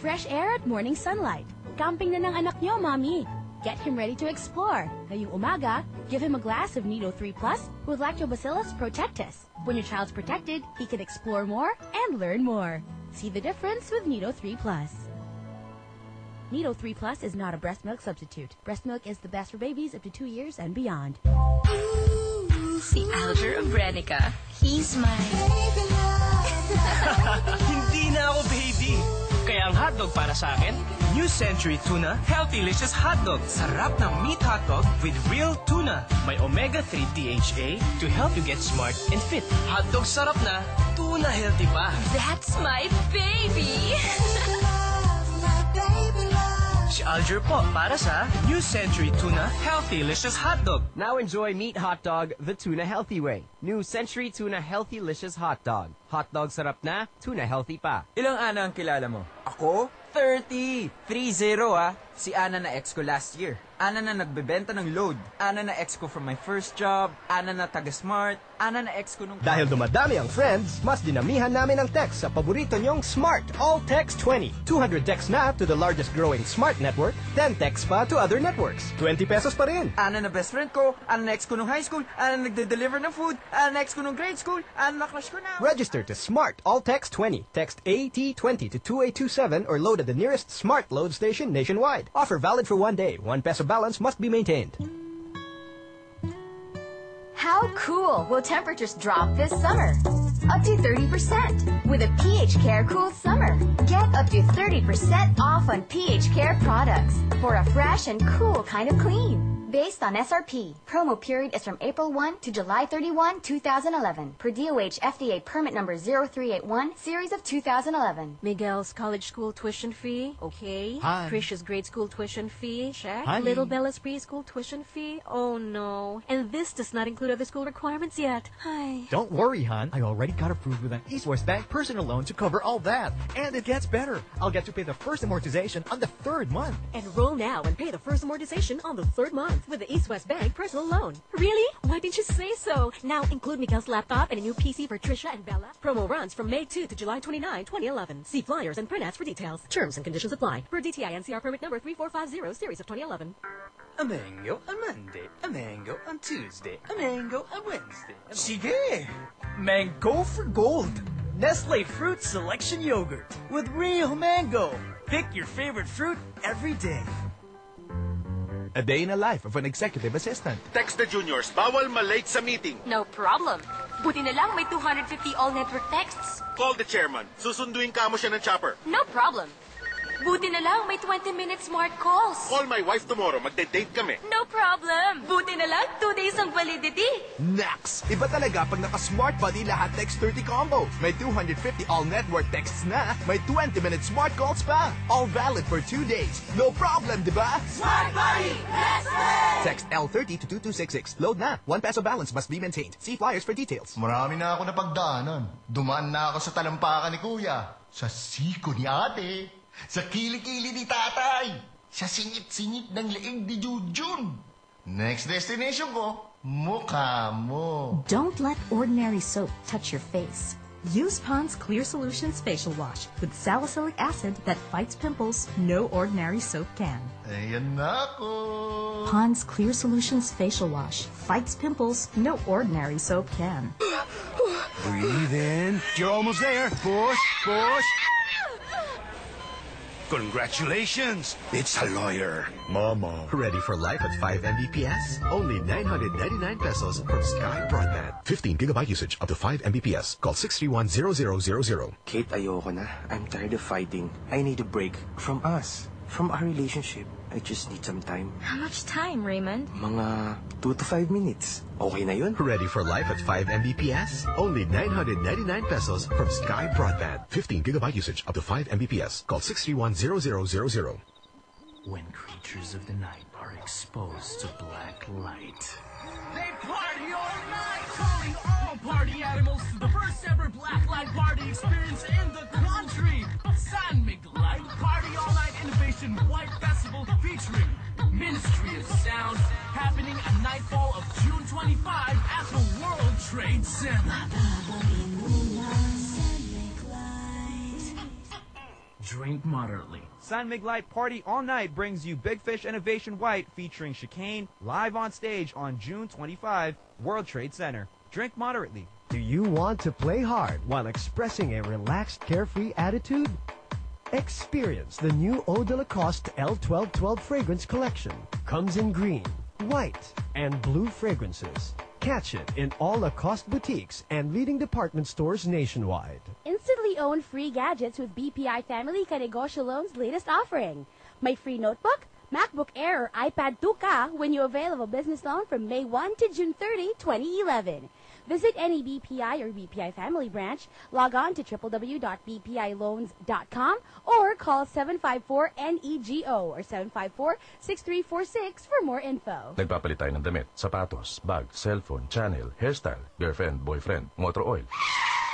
Speaker 31: Fresh air at morning sunlight. Camping na ng anak nyo, Mommy. Get him ready to explore. Ngayong umaga, give him a glass of Nido 3 Plus with Lactobacillus protectus. When your child's protected, he can explore more and learn more. See the difference with Nido 3 Plus. Nido 3 Plus is not a breast milk substitute. Breast milk is the best for babies up to two years and beyond.
Speaker 32: Si Alger Obrenica. He's my...
Speaker 20: Hindi na ako baby. Kaya ang hotdog para sa akin, New Century Tuna Healthy Licious Hotdog. Sarap ng meat hotdog with real tuna. May omega-3 DHA to help you get smart and fit. Hotdog sarap na, tuna healthy pa.
Speaker 32: That's my baby!
Speaker 20: Si Alger po para sa New Century Tuna Healthy Licious Hotdog.
Speaker 28: Now enjoy Meat Hot Dog the tuna healthy way. New Century Tuna Healthy Licious Hot Dog. Hot dog sarap na, tuna healthy pa.
Speaker 30: Ilang Ana ang kilala mo? Ako? 30! 3-0 ah. Si Ana na ex ko last year. Ana na nagbebenta ng load. Ana na ex ko from my first job. Ana na taga-smart. Ana na ex ko nung...
Speaker 18: Dahil dumadami ang friends, mas dinamihan namin ang text sa paborito nyong Smart All Text 20. 200 texts na to the largest growing smart network, 10 texts pa to other networks. 20 pesos pa rin.
Speaker 30: Ana na best friend ko. Ana na ex ko nung high school. Ana na nagde-deliver ng food. Ana na ex ko nung grade school. Ana na crush ko na...
Speaker 18: Register to Smart All Text 20. Text AT20 to 2827 or load at the nearest Smart Load station nationwide. Offer valid for one day. One peso balance must be maintained.
Speaker 57: How cool will temperatures drop this summer? Up to 30% with a pH Care Cool Summer. Get up to 30% off on pH Care products for a fresh and cool kind of clean. Based on SRP, promo period is from April 1 to July 31, 2011. Per DOH FDA permit number 0381, series of 2011.
Speaker 19: Miguel's college school tuition fee, okay.
Speaker 18: Hi.
Speaker 19: Krisha's grade school tuition fee, check.
Speaker 18: Hi.
Speaker 19: Little Bella's preschool tuition fee, oh no. And this does not include other school requirements yet. Hi.
Speaker 18: Don't worry, hon. I already got approved with an East West Bank personal loan to cover all that. And it gets better. I'll get to pay the first amortization on the third month.
Speaker 19: Enroll now and pay the first amortization on the third month with the East West Bank personal loan. Really? Why didn't you say so? Now include Miguel's laptop and a new PC for Trisha and Bella. Promo runs from May 2 to July 29, 2011. See flyers and print ads for details. Terms and conditions apply. Per DTI NCR permit number 3450, series of 2011.
Speaker 20: A mango on Monday, a mango on Tuesday, a mango on Wednesday.
Speaker 75: Sige! Mango for gold. Nestle Fruit Selection Yogurt with real mango. Pick your favorite fruit every day.
Speaker 18: A day in the life of an executive assistant.
Speaker 68: Text the juniors, bawal malate sa meeting.
Speaker 32: No problem. Buti na lang may 250 all-network texts.
Speaker 68: Call the chairman. Susunduin ka mo siya ng chopper.
Speaker 32: No problem. Buti na lang may 20-minute smart calls.
Speaker 68: Call my wife tomorrow. Magde-date kami.
Speaker 32: No problem. Buti na lang 2 days ang validity.
Speaker 18: Nax! Iba talaga pag naka-Smart Buddy lahat text 30 combo. May 250 all-network texts na, may 20-minute smart calls pa. All valid for 2 days. No problem, di ba?
Speaker 75: Smart Buddy!
Speaker 18: Text L30 to 2266. Load na. 1 peso balance must be maintained. See flyers for details.
Speaker 76: Marami na ako napagdaanan. Dumaan na ako sa talampakan ni Kuya. Sa siko ni ate. Sa kilikili ni tatay. Sa singit-singit ng leeg ni Jujun. Next destination ko, mukha mo.
Speaker 77: Don't let ordinary soap touch your face. Use Pond's Clear Solutions Facial Wash with salicylic acid that fights pimples no ordinary soap can.
Speaker 76: Ayan na ako.
Speaker 77: Pond's Clear Solutions Facial Wash fights pimples no ordinary soap can.
Speaker 18: Breathe in. You're almost there. Push, push.
Speaker 16: Congratulations! It's a lawyer.
Speaker 25: Mama. Ready for life at 5 Mbps? Only 999 pesos from Sky Broadband. 15 gigabyte usage up to 5 Mbps. Call 631-0000.
Speaker 73: Kate, ayoko na. I'm tired of fighting. I need a break from us. From our relationship. I just need some time.
Speaker 77: How much time, Raymond?
Speaker 73: Mga 2 to 5 minutes. Okay na yun?
Speaker 25: Ready for life at 5 Mbps? Only 999 pesos from Sky Broadband. 15 gigabyte usage up to 5 Mbps. Call 631-0000.
Speaker 78: When creatures of the night are exposed to black light.
Speaker 79: They party all night, calling all party animals to the first ever Black Light Party experience in the country. San Mig Light Party All Night Innovation White Festival featuring Ministry of Sound happening at nightfall of June 25 at the World Trade Center.
Speaker 78: Drink moderately.
Speaker 28: San Mig Light Party All Night brings you Big Fish Innovation White featuring Chicane live on stage on June 25, World Trade Center. Drink moderately.
Speaker 80: Do you want to play hard while expressing a relaxed, carefree attitude? Experience the new Eau de Lacoste L1212 fragrance collection. Comes in green, white, and blue fragrances. Catch it in all Lacoste boutiques and leading department stores nationwide.
Speaker 31: Instantly own free gadgets with BPI Family Kanegosyo Loan's latest offering. My free notebook, MacBook Air, or iPad 2K when you avail of a business loan from May 1 to June 30, 2011. Visit any BPI or BPI Family branch, log on to www.bpiloans.com, or call 754-NEGO or 754-6346 for more info.
Speaker 81: Nagpapalit tayo ng damit, sapatos, bag, cellphone, channel, hairstyle, girlfriend, boyfriend, motor oil.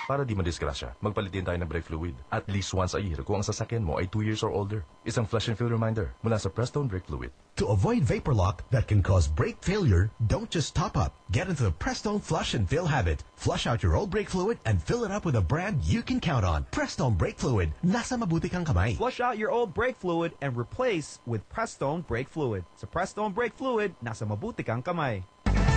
Speaker 81: Para di madisgrasya, magpalit din tayo ng brake fluid. At least once a year kung ang sasakyan mo ay 2 years or older. Isang flush and fill reminder mula sa Prestone Brake Fluid.
Speaker 25: To avoid vapor lock that can cause brake failure, don't just top up. Get into the Prestone flush and fill habit. Flush out your old brake fluid and fill it up with a brand you can count on. Prestone Brake Fluid. Nasa mabuti kang kamay.
Speaker 28: Flush out your old brake fluid and replace with Prestone Brake Fluid. Sa Prestone Brake Fluid, nasa mabuti kang kamay.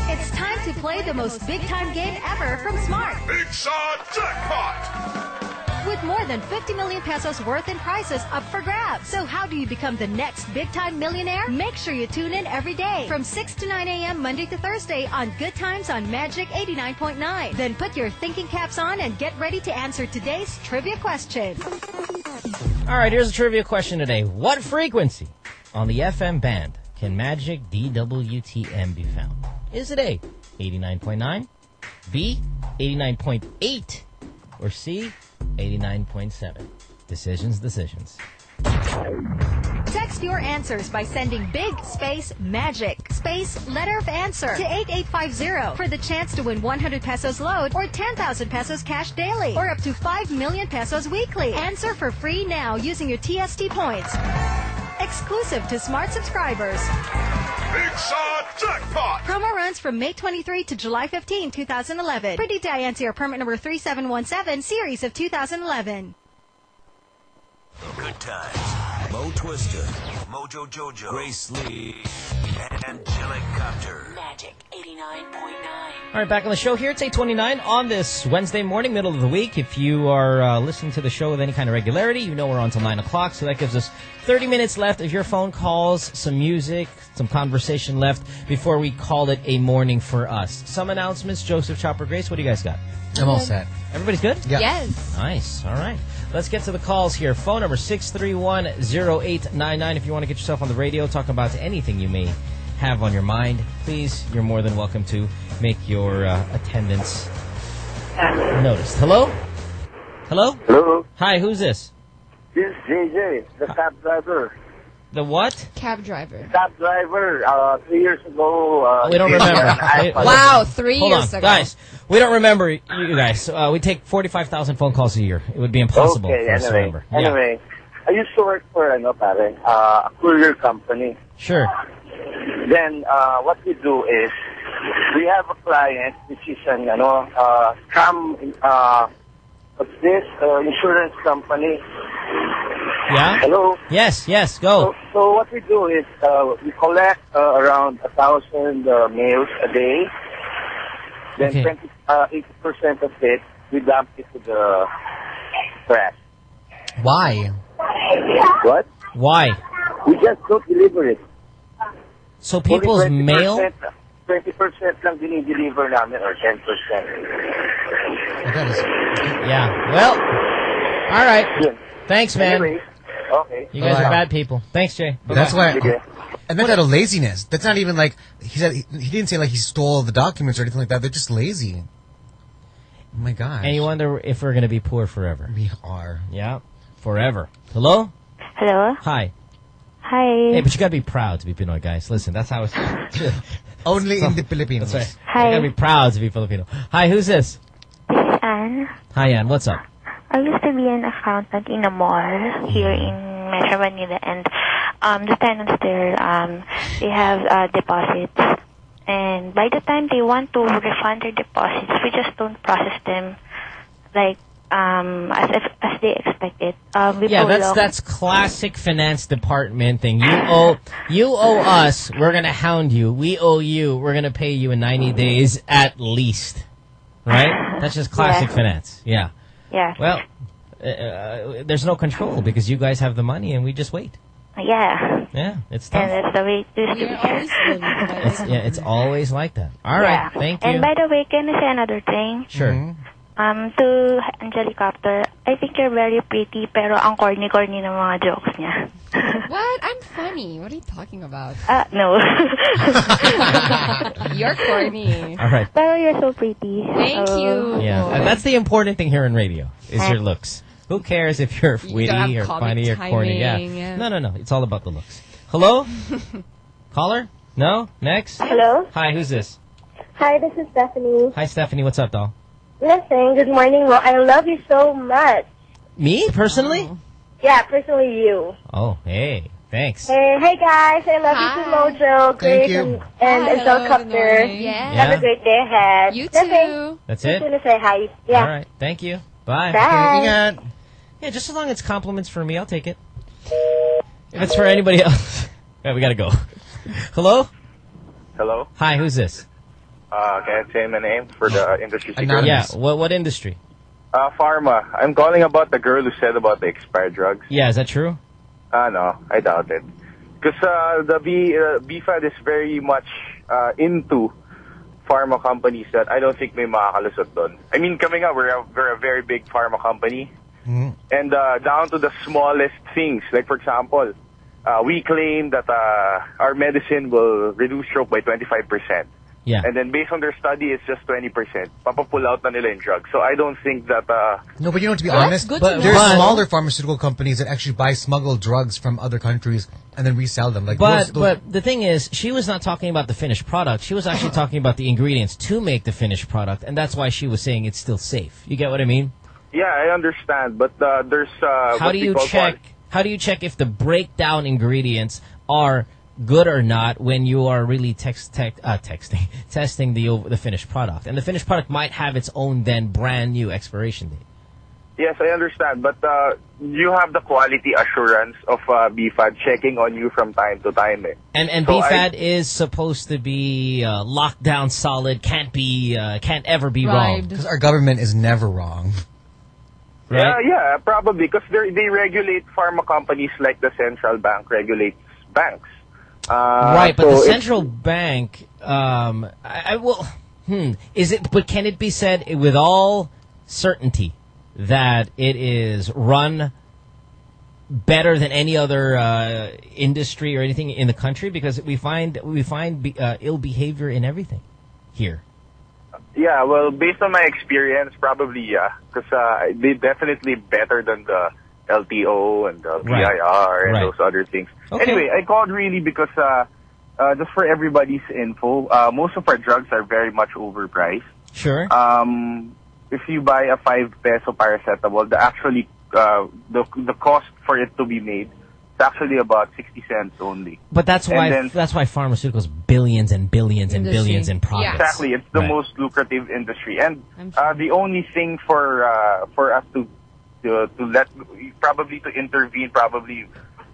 Speaker 57: It's time to play the most big-time game ever from Smart.
Speaker 68: Big Shot Jackpot!
Speaker 57: With more than 50 million pesos worth in prizes up for grabs. So how do you become the next big-time millionaire? Make sure you tune in every day from 6 to 9 a.m. Monday to Thursday on Good Times on Magic 89.9. Then put your thinking caps on and get ready to answer today's trivia question.
Speaker 3: All right, here's a trivia question today. What frequency on the FM band can Magic DWTM be found? Is it A, 89.9, B, 89.8, or C, 89.7? Decisions, decisions.
Speaker 57: Text your answers by sending big space magic space letter of answer to 8850 for the chance to win 100 pesos load or 10,000 pesos cash daily or up to 5 million pesos weekly. Answer for free now using your TST points. Exclusive to smart subscribers.
Speaker 68: Big Shot Jackpot!
Speaker 57: Promo runs from May 23 to July 15, 2011. Per DTI NCR permit number 3717, series of 2011.
Speaker 16: Good times. Mo Twister, Mojo Jojo, Grace Lee, Angelic Copter.
Speaker 82: Magic 89.9.
Speaker 3: All right, back on the show here. It's 829 on this Wednesday morning, middle of the week. If you are uh, listening to the show with any kind of regularity, you know we're on until 9 o'clock, so that gives us 30 minutes left of your phone calls, some music, some conversation left before we call it a morning for us. Some announcements. Joseph Chopper Grace, what do you guys got?
Speaker 4: I'm all set.
Speaker 3: Everybody's good?
Speaker 4: Yeah.
Speaker 6: Yes.
Speaker 3: Nice. All right. Let's get to the calls here. Phone number 631-0899. If you want to get yourself on the radio, talk about anything you may have on your mind, please, you're more than welcome to make your uh, attendance noticed. Hello? Hello?
Speaker 45: Hello?
Speaker 3: Hi, who's this?
Speaker 45: This is JJ, the cab driver.
Speaker 3: The what?
Speaker 6: Cab driver.
Speaker 45: Cab driver, uh, three years ago. Uh,
Speaker 3: We don't remember.
Speaker 6: Wow, three
Speaker 3: Hold
Speaker 6: years
Speaker 3: on,
Speaker 6: ago.
Speaker 3: guys. We don't remember you guys. Uh, we take 45,000 phone calls a year. It would be impossible
Speaker 45: Okay,
Speaker 3: for us to
Speaker 45: anyway.
Speaker 3: remember. Yeah.
Speaker 45: Anyway, I used to work for, ano, pare, uh, a courier company.
Speaker 3: Sure.
Speaker 45: Then, uh, what we do is, we have a client, which is an, ano, uh, scam, uh, what's this, uh, insurance company.
Speaker 3: Yeah?
Speaker 45: Hello?
Speaker 3: Yes, yes, go.
Speaker 45: So, so what we do is, uh, we collect uh, around a thousand uh, mails a day. Then
Speaker 3: Okay.
Speaker 45: 20, uh, 80% of it, we dump it to the trash.
Speaker 4: Why?
Speaker 45: What?
Speaker 3: Why?
Speaker 45: We just don't deliver it.
Speaker 3: So people's
Speaker 45: Only 20%,
Speaker 3: mail.
Speaker 45: 20% lang dinideliver namin or 10%.
Speaker 3: Yeah. Well. All right. Thanks, man.
Speaker 45: Anyway, okay.
Speaker 3: You guys
Speaker 4: Bye.
Speaker 3: are bad people. Thanks, Jay.
Speaker 4: That's
Speaker 3: Bye-bye.
Speaker 4: why. I meant out of laziness. That's not even like he said. He, he didn't say like he stole the documents or anything like that. They're just lazy. Oh my god.
Speaker 3: And you wonder if we're going to be poor forever.
Speaker 4: We are.
Speaker 3: Yeah. Forever. Hello?
Speaker 83: Hello.
Speaker 3: Hi.
Speaker 83: Hi.
Speaker 3: Hey, but you got to be proud to be Pinoy, guys. Listen, that's how it's.
Speaker 4: Only in the Philippines.
Speaker 3: That's right.
Speaker 83: Hi.
Speaker 3: You got to be proud to be Filipino. Hi, who's this?
Speaker 83: Anne.
Speaker 3: Hi, Anne. What's up?
Speaker 83: I used to be an accountant in a mall here in Metro Manila, and um, the tenants there, um, they have uh, deposits, and by the time they want to refund their deposits, we just don't process them like um, as if, as they expected. Um, we
Speaker 3: Yeah, that's that's classic finance department thing. You owe you owe us. We're gonna hound you. We owe you. We're gonna pay you in ninety days at least. Right? That's just classic
Speaker 83: Yeah.
Speaker 3: finance. Yeah.
Speaker 83: Yeah.
Speaker 3: Well, uh, uh, there's no control because you guys have the money and we just wait.
Speaker 83: Yeah.
Speaker 3: Yeah, it's
Speaker 83: And
Speaker 3: tough.
Speaker 83: that's the way it to be.
Speaker 3: It's, yeah, it's always like that. All right,
Speaker 83: Yeah.
Speaker 3: thank you.
Speaker 83: And by the way, can I say another thing?
Speaker 3: Sure.
Speaker 83: Um, to Angelicopter, I think you're very pretty, pero ang corny-corny ng mga jokes niya.
Speaker 6: What? I'm funny. What are you talking about?
Speaker 83: Ah, no.
Speaker 6: You're corny.
Speaker 3: All right.
Speaker 83: Pero you're so pretty.
Speaker 6: Thank
Speaker 83: so-
Speaker 6: you.
Speaker 3: Yeah, and that's the important thing here in radio is your looks. Who cares if you're
Speaker 6: You
Speaker 3: witty or
Speaker 6: comic
Speaker 3: funny or corny? Yeah.
Speaker 6: yeah.
Speaker 3: No, no, no. It's all about the looks. Hello? Caller? No? Next?
Speaker 83: Hello?
Speaker 3: Hi, who's this?
Speaker 83: Hi, this is Stephanie.
Speaker 3: Hi, Stephanie. What's up, doll?
Speaker 83: Listen, good morning, Mo. I love you so much.
Speaker 3: Me, personally?
Speaker 83: Yeah, personally you.
Speaker 3: Oh, hey. Thanks.
Speaker 83: Hey, hey guys, I love you too, Mojo, Grace,
Speaker 3: you.
Speaker 83: and, and
Speaker 6: Hi, hello,
Speaker 83: Angelicopter.
Speaker 6: good morning. Yeah.
Speaker 83: Have a great day ahead.
Speaker 6: You
Speaker 83: Nothing.
Speaker 6: too.
Speaker 3: That's it.
Speaker 83: Just
Speaker 3: it?
Speaker 83: want to say hi. Yeah.
Speaker 3: All right. Thank you. Bye.
Speaker 83: Bye.
Speaker 3: Okay, Yeah, just as long as it's compliments for me, I'll take it. If it's for anybody else, yeah, we gotta go. Hello?
Speaker 66: Hello.
Speaker 3: Hi, who's this?
Speaker 66: Uh, can I say my name for the industry secret?
Speaker 3: Yeah, what, what industry?
Speaker 66: Uh, pharma. I'm calling about the girl who said about the expired drugs.
Speaker 3: Yeah, is that true?
Speaker 66: Uh, no, I doubt it. Because uh, the B, uh, BFAD is very much uh, into pharma companies that I don't think may makakalusot doon. I mean, coming up, we're a, we're a very big pharma company. And uh, down to the smallest things. Like, for example, uh, we claim that uh, our medicine will reduce stroke by 25%.
Speaker 3: Yeah.
Speaker 66: And then based on their study, it's just 20%. Papapull out na nila yung drug. So I don't think that... Uh,
Speaker 4: No, but you know, to be
Speaker 66: That's
Speaker 4: honest,
Speaker 66: good to
Speaker 4: but
Speaker 66: know.
Speaker 4: there's
Speaker 66: But-
Speaker 4: smaller pharmaceutical companies that actually buy smuggled drugs from other countries and then resell them. Like
Speaker 3: But
Speaker 4: those, those,
Speaker 3: but the thing is, she was not talking about the finished product. She was actually talking about the ingredients to make the finished product, and that's why she was saying it's still safe. You get what I mean?
Speaker 66: yeah, I understand. But uh, there's... Uh,
Speaker 3: How do you
Speaker 66: call
Speaker 3: check? How do you check if the breakdown ingredients are good or not when you are really text, text uh, texting testing the ov- the finished product? And the finished product might have its own then brand new expiration date.
Speaker 66: Yes, I understand. But uh, you have the quality assurance of uh, BFAD checking on you from time to time. Eh.
Speaker 3: And and
Speaker 66: So I-
Speaker 3: is supposed to be uh, locked down solid, can't be uh, can't ever be wrong.
Speaker 4: because our government is never wrong.
Speaker 66: Yeah, yeah, probably because they they regulate pharma companies like the central bank regulates banks. Uh,
Speaker 3: right, but
Speaker 66: so
Speaker 3: the central bank, um, I, I will. Hmm, is it? But can it be said with all certainty that it is run better than any other uh, industry or anything in the country? Because we find we find be, uh, ill behavior in everything here.
Speaker 66: Yeah, well, based on my experience, probably yeah, because uh, they definitely better than the LTO and the
Speaker 3: Right.
Speaker 66: BIR and
Speaker 3: Right.
Speaker 66: those other things.
Speaker 3: Okay.
Speaker 66: Anyway, I called really because uh, uh, just for everybody's info, uh, most of our drugs are very much overpriced.
Speaker 3: Sure.
Speaker 66: Um, if you buy a five peso paracetamol, the actually uh, the the cost for it to be made is actually about sixty cents only.
Speaker 3: But that's
Speaker 66: And
Speaker 3: why
Speaker 66: then-
Speaker 3: that's why pharmaceuticals billions and billions and
Speaker 66: Industry.
Speaker 3: billions in profits.
Speaker 66: Exactly, it's the
Speaker 3: Right.
Speaker 66: most lucrative industry, and uh, the only thing for uh, for us to to, to let probably to intervene probably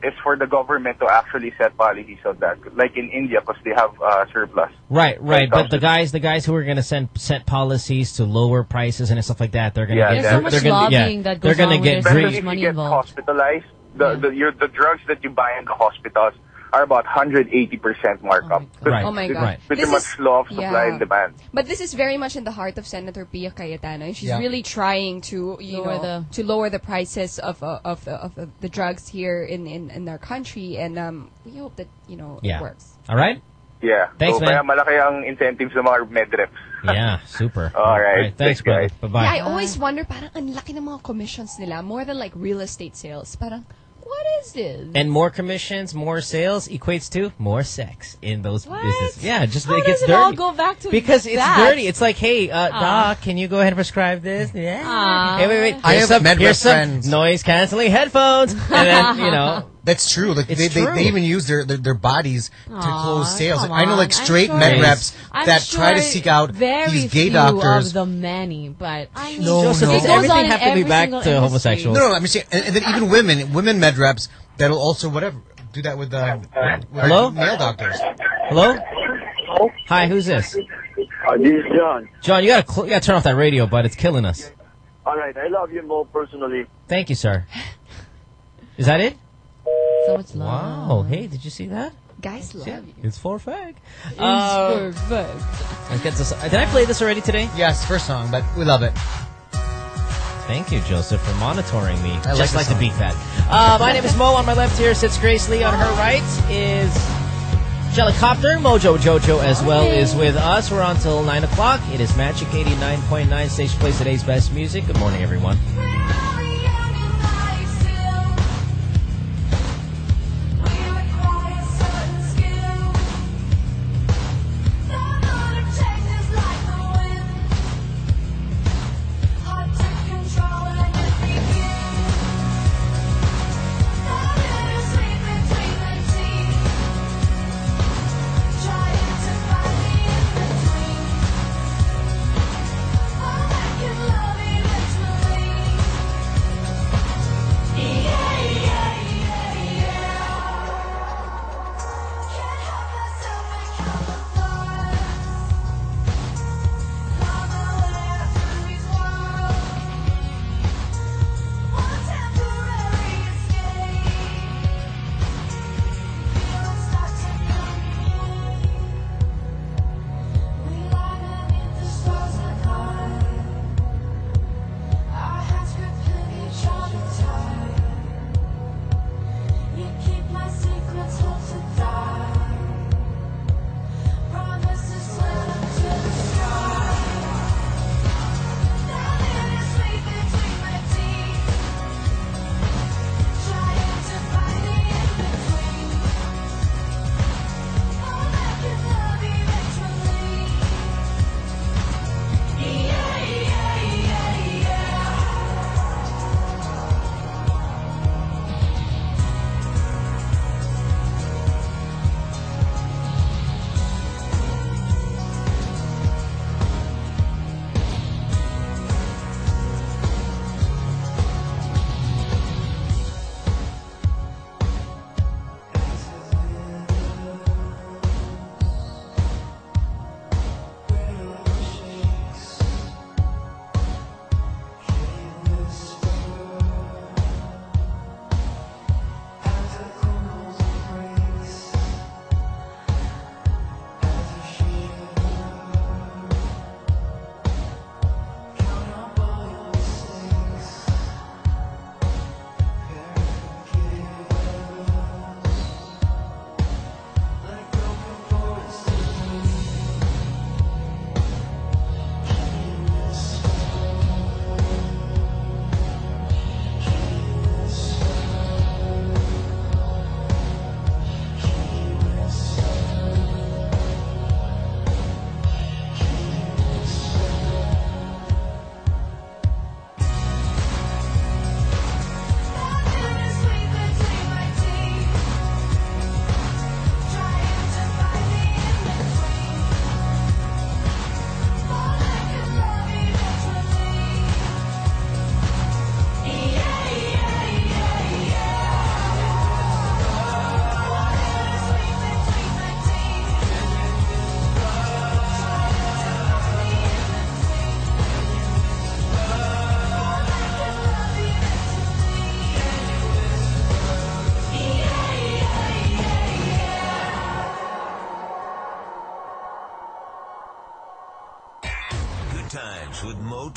Speaker 66: is for the government to actually set policies on that, like in India, because they have uh, surplus.
Speaker 3: Right, right. But the guys, the guys who are going to send set policies to lower prices and stuff like that, they're going to
Speaker 66: Yeah,
Speaker 3: get.
Speaker 66: There's so
Speaker 3: they're,
Speaker 66: much
Speaker 3: they're gonna,
Speaker 66: lobbying
Speaker 3: yeah,
Speaker 66: that
Speaker 3: they're
Speaker 66: goes
Speaker 3: gonna
Speaker 66: on with
Speaker 3: get
Speaker 66: it. Especially
Speaker 3: great.
Speaker 66: if you get hospitalized, the the your, the drugs that you buy in the hospitals are about 180% markup. 'Cause
Speaker 3: Right.
Speaker 6: Oh my God. Right.
Speaker 66: Pretty
Speaker 6: This
Speaker 66: much
Speaker 6: is-
Speaker 66: law of supply
Speaker 6: yeah.
Speaker 66: and demand.
Speaker 6: But this is very much in the heart of Senator Pia Cayetano. and She's
Speaker 66: Yeah.
Speaker 6: really trying to, you
Speaker 5: Lower
Speaker 6: know,
Speaker 5: the-
Speaker 6: to lower the prices of uh, of the of the, the drugs here in, in in our country, and um, we hope that you know
Speaker 3: Yeah.
Speaker 6: it works.
Speaker 3: All right.
Speaker 66: Yeah.
Speaker 3: Thanks,
Speaker 66: so,
Speaker 3: man.
Speaker 66: kaya malaki ang incentives ng mga med reps.
Speaker 3: Yeah, super.
Speaker 66: All right.
Speaker 3: Thanks, brother. Bye bye.
Speaker 6: Yeah, I always wonder, parang ang laki ng mga commissions nila, more than like real estate sales. Parang, what is this?
Speaker 3: And more commissions, more sales equates to more sex in those businesses. Yeah, just
Speaker 5: How
Speaker 3: it gets
Speaker 5: does it
Speaker 3: dirty.
Speaker 5: all go back to
Speaker 3: because it's dirty. It's like, hey, uh,
Speaker 5: Ah.
Speaker 3: doc, can you go ahead and prescribe this? Yeah.
Speaker 5: Ah.
Speaker 3: Hey, wait, wait.
Speaker 4: I have
Speaker 3: some,
Speaker 4: med
Speaker 3: here's
Speaker 4: rep
Speaker 3: some
Speaker 4: friends.
Speaker 3: noise canceling headphones, and then you know.
Speaker 4: That's true. Like they, they,
Speaker 3: true.
Speaker 4: they even use their their, their bodies to
Speaker 5: Aw,
Speaker 4: close sales.
Speaker 5: come
Speaker 4: I know like straight
Speaker 5: sure-
Speaker 4: med reps
Speaker 5: I'm
Speaker 4: that try to seek out
Speaker 5: very
Speaker 4: these gay
Speaker 5: few
Speaker 4: doctors.
Speaker 5: of the many, but I mean,
Speaker 4: No,
Speaker 3: Joseph,
Speaker 4: no.
Speaker 3: does everything
Speaker 5: on in
Speaker 3: have to be back to
Speaker 5: industry.
Speaker 3: homosexuals?
Speaker 4: No, no, I'm saying, and, and then even women, women med reps that'll also whatever do that with uh, with
Speaker 3: Hello?
Speaker 4: male doctors.
Speaker 3: Hello. Hi, who's this?
Speaker 45: Uh, this is John.
Speaker 3: John, you gotta cl- you gotta turn off that radio, but it's killing us.
Speaker 45: All right, I love you more personally.
Speaker 3: Thank you, sir. Is that it?
Speaker 5: So much love.
Speaker 3: Wow. Hey, did you see that?
Speaker 6: Guys love you.
Speaker 3: It's for fag.
Speaker 5: It's
Speaker 3: Uh,
Speaker 5: perfect.
Speaker 3: Let's get this. Did I play this already today?
Speaker 4: Yes, first song, but we love it.
Speaker 3: Thank you, Joseph, for monitoring me.
Speaker 4: I
Speaker 3: Just
Speaker 4: the
Speaker 3: like the
Speaker 4: song.
Speaker 3: beat pad. Uh, my name is Mo. On my left here sits Grace Lee. On her right is Jellicopter. Mojo Jojo as well is with us. We're on till 9 o'clock. It is Magic 89.9. Station plays today's best music. Good morning, everyone.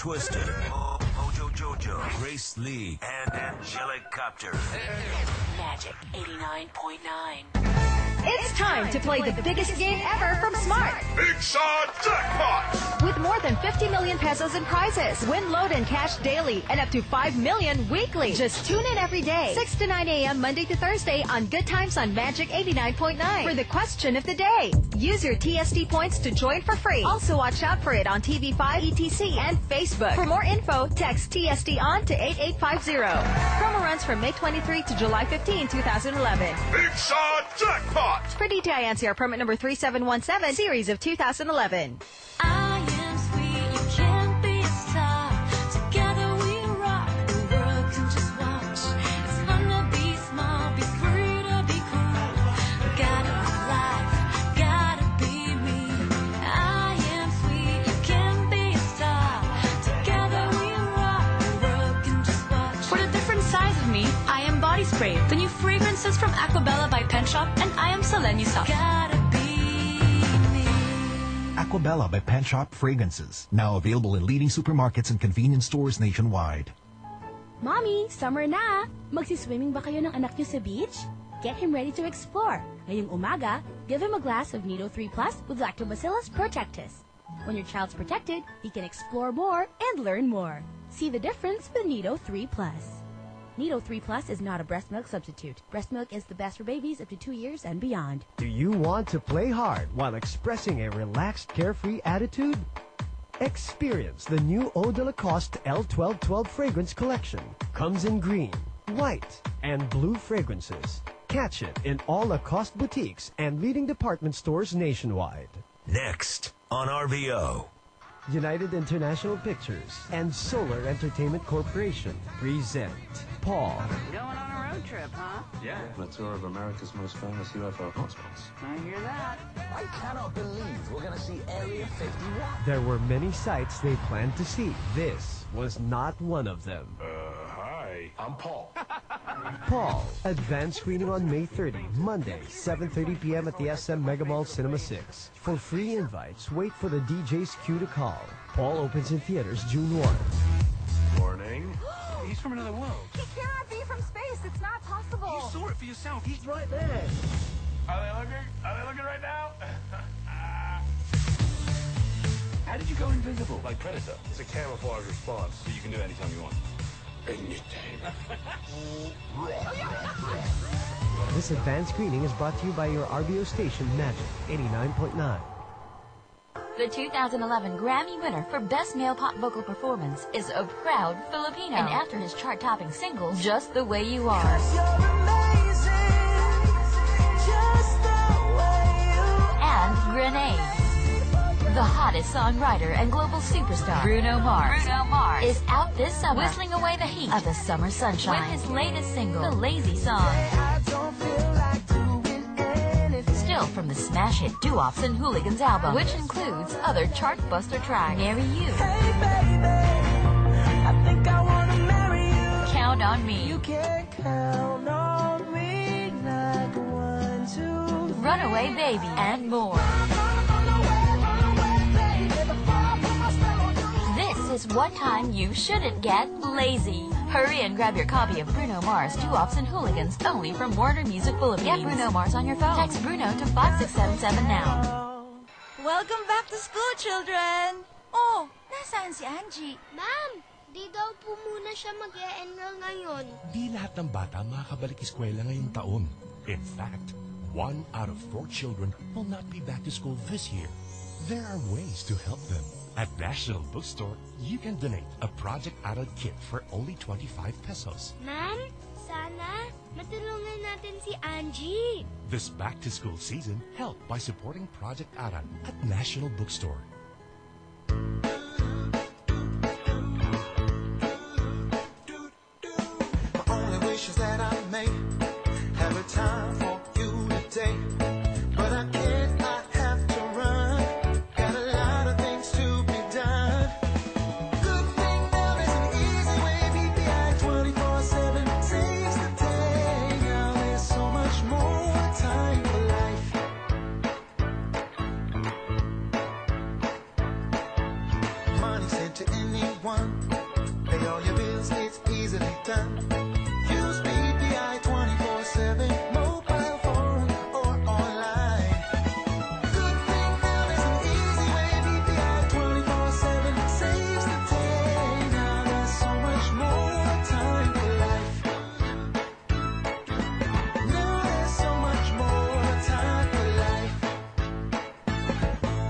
Speaker 16: Twister, Mo, Mojo Jojo, Grace Lee, and Angelic Copter.
Speaker 57: Magic 89.9. It's time to play the biggest game ever from Smart.
Speaker 68: Big Shot Jackpot!
Speaker 57: With more than 50 million pesos in prizes, win load and cash daily, and up to 5 million weekly. Just tune in every day, 6 to 9 a.m. Monday to Thursday on Good Times on Magic 89.9 for the question of the day. Use your TSD points to join for free. Also watch out for it on TV5, ETC, and Facebook. For more info, text TSD on to 8850. Promo runs from May 23 to July 15, 2011.
Speaker 68: Big Shot Jackpot!
Speaker 57: Per DTI NCR permit number 3717, series of 2011.
Speaker 19: For new fragrances from Aquabella by Penshoppe, and I am Solenn Heussaff.
Speaker 25: Aquabella by Penshoppe Fragrances. Now available in leading supermarkets and convenience stores nationwide.
Speaker 31: Mommy, summer na! Magsiswimming ba kayo ng anak niyo sa beach? Get him ready to explore. Ngayong umaga, give him a glass of Nido 3 Plus with Lactobacillus protectus. When your child's protected, he can explore more and learn more. See the difference with Nido 3 Plus. Nido 3 Plus is not a breast milk substitute. Breast milk is the best for babies up to two years and beyond.
Speaker 80: Do you want to play hard while expressing a relaxed, carefree attitude? Experience the new Eau de Lacoste L1212 fragrance collection. Comes in green, white, and blue fragrances. Catch it in all Lacoste boutiques and leading department stores nationwide.
Speaker 16: Next on RBO.
Speaker 80: United International Pictures and Solar Entertainment Corporation present Paul,
Speaker 84: Going on a road trip, huh?
Speaker 85: Yeah. A tour of America's most famous UFO hotspots.
Speaker 84: I hear that.
Speaker 16: I cannot believe we're going to see Area 51.
Speaker 80: There were many sites they planned to see. This was not one of them.
Speaker 68: Uh, hi. I'm Paul.
Speaker 80: Paul, advanced screening on May 30, Monday, 7.30 p.m. at the SM Megamall Cinema 6. For free invites, wait for the DJ's cue to call. Paul opens in theaters June 1.
Speaker 68: Morning. He's from another world.
Speaker 86: He cannot be from space. It's not possible.
Speaker 68: You saw it for yourself. He's right there. Are they looking? Are they looking right now? How did you go invisible? Like Predator. It's a camouflage response that you can do anytime you want. Anytime.
Speaker 80: This advanced screening is brought to you by your RBO station Magic 89.9.
Speaker 77: The 2011 Grammy winner for Best Male Pop Vocal Performance is a proud Filipino. And after his chart-topping single, Just the Way You Are. And Grenade. The hottest songwriter and global superstar, Bruno Mars, Bruno Mars is out this summer, whistling away the heat of the summer sunshine with his latest single, The Lazy Song. Still from the smash hit Doo-Wops and Hooligans album, which includes other chart buster tracks, Marry You, Count on Me, You Can Count on Me Like One, Two, Runaway Baby, and more. Is one time you shouldn't get lazy. Hurry and grab your copy of Bruno Mars, Doo-Wops and Hooligans only from Warner Music Philippines. Get Bruno Mars on your phone. Text Bruno to 5677 now.
Speaker 32: Welcome back to school, children! Oh, nasaan si Angie?
Speaker 87: Ma'am, di daw po muna siya mag-e-enroll ngayon.
Speaker 88: Di lahat ng bata makakabalik eskwela ngayong taon. In fact, one out of four children will not be back to school this year. There are ways to help them. At National Bookstore, you can donate a Project Aral kit for only 25 pesos.
Speaker 87: Ma'am, sana matulungan natin si Angie.
Speaker 88: This back-to-school season, help by supporting Project Aral at National Bookstore.
Speaker 76: My only wish is that I may have a time for you today.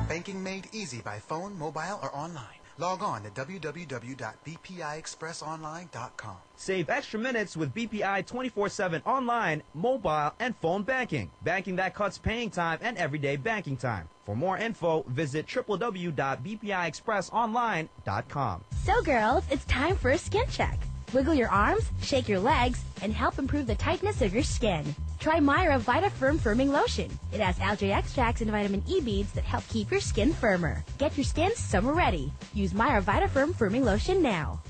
Speaker 89: Banking made easy by phone, mobile, or online. Log on to www.bpiexpressonline.com.
Speaker 28: Save extra minutes with BPI 24-7 online, mobile, and phone banking. Banking that cuts paying time and everyday banking time. For more info, visit www.bpiexpressonline.com.
Speaker 31: So, girls, it's time for a skin check. Wiggle your arms, shake your legs, and help improve the tightness of your skin. Try Myra VitaFirm Firming Lotion. It has algae extracts and vitamin E beads that help keep your skin firmer. Get your skin summer ready. Use Myra VitaFirm Firming Lotion now.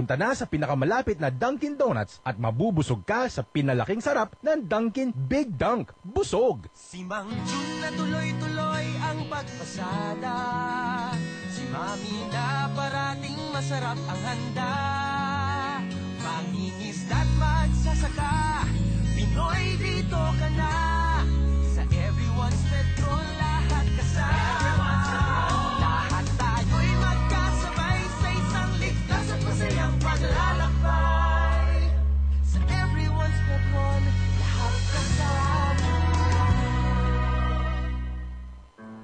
Speaker 18: Punta na sa pinakamalapit na Dunkin' Donuts at mabubusog ka sa pinalaking sarap ng Dunkin' Big Dunk. Busog!
Speaker 20: Si Mang Jun na tuloy-tuloy ang pagpasada Si Mami na parating masarap ang handa Mangingisda't magsasaka Pinoy dito ka na Sa Everyone's Metro lahat kasama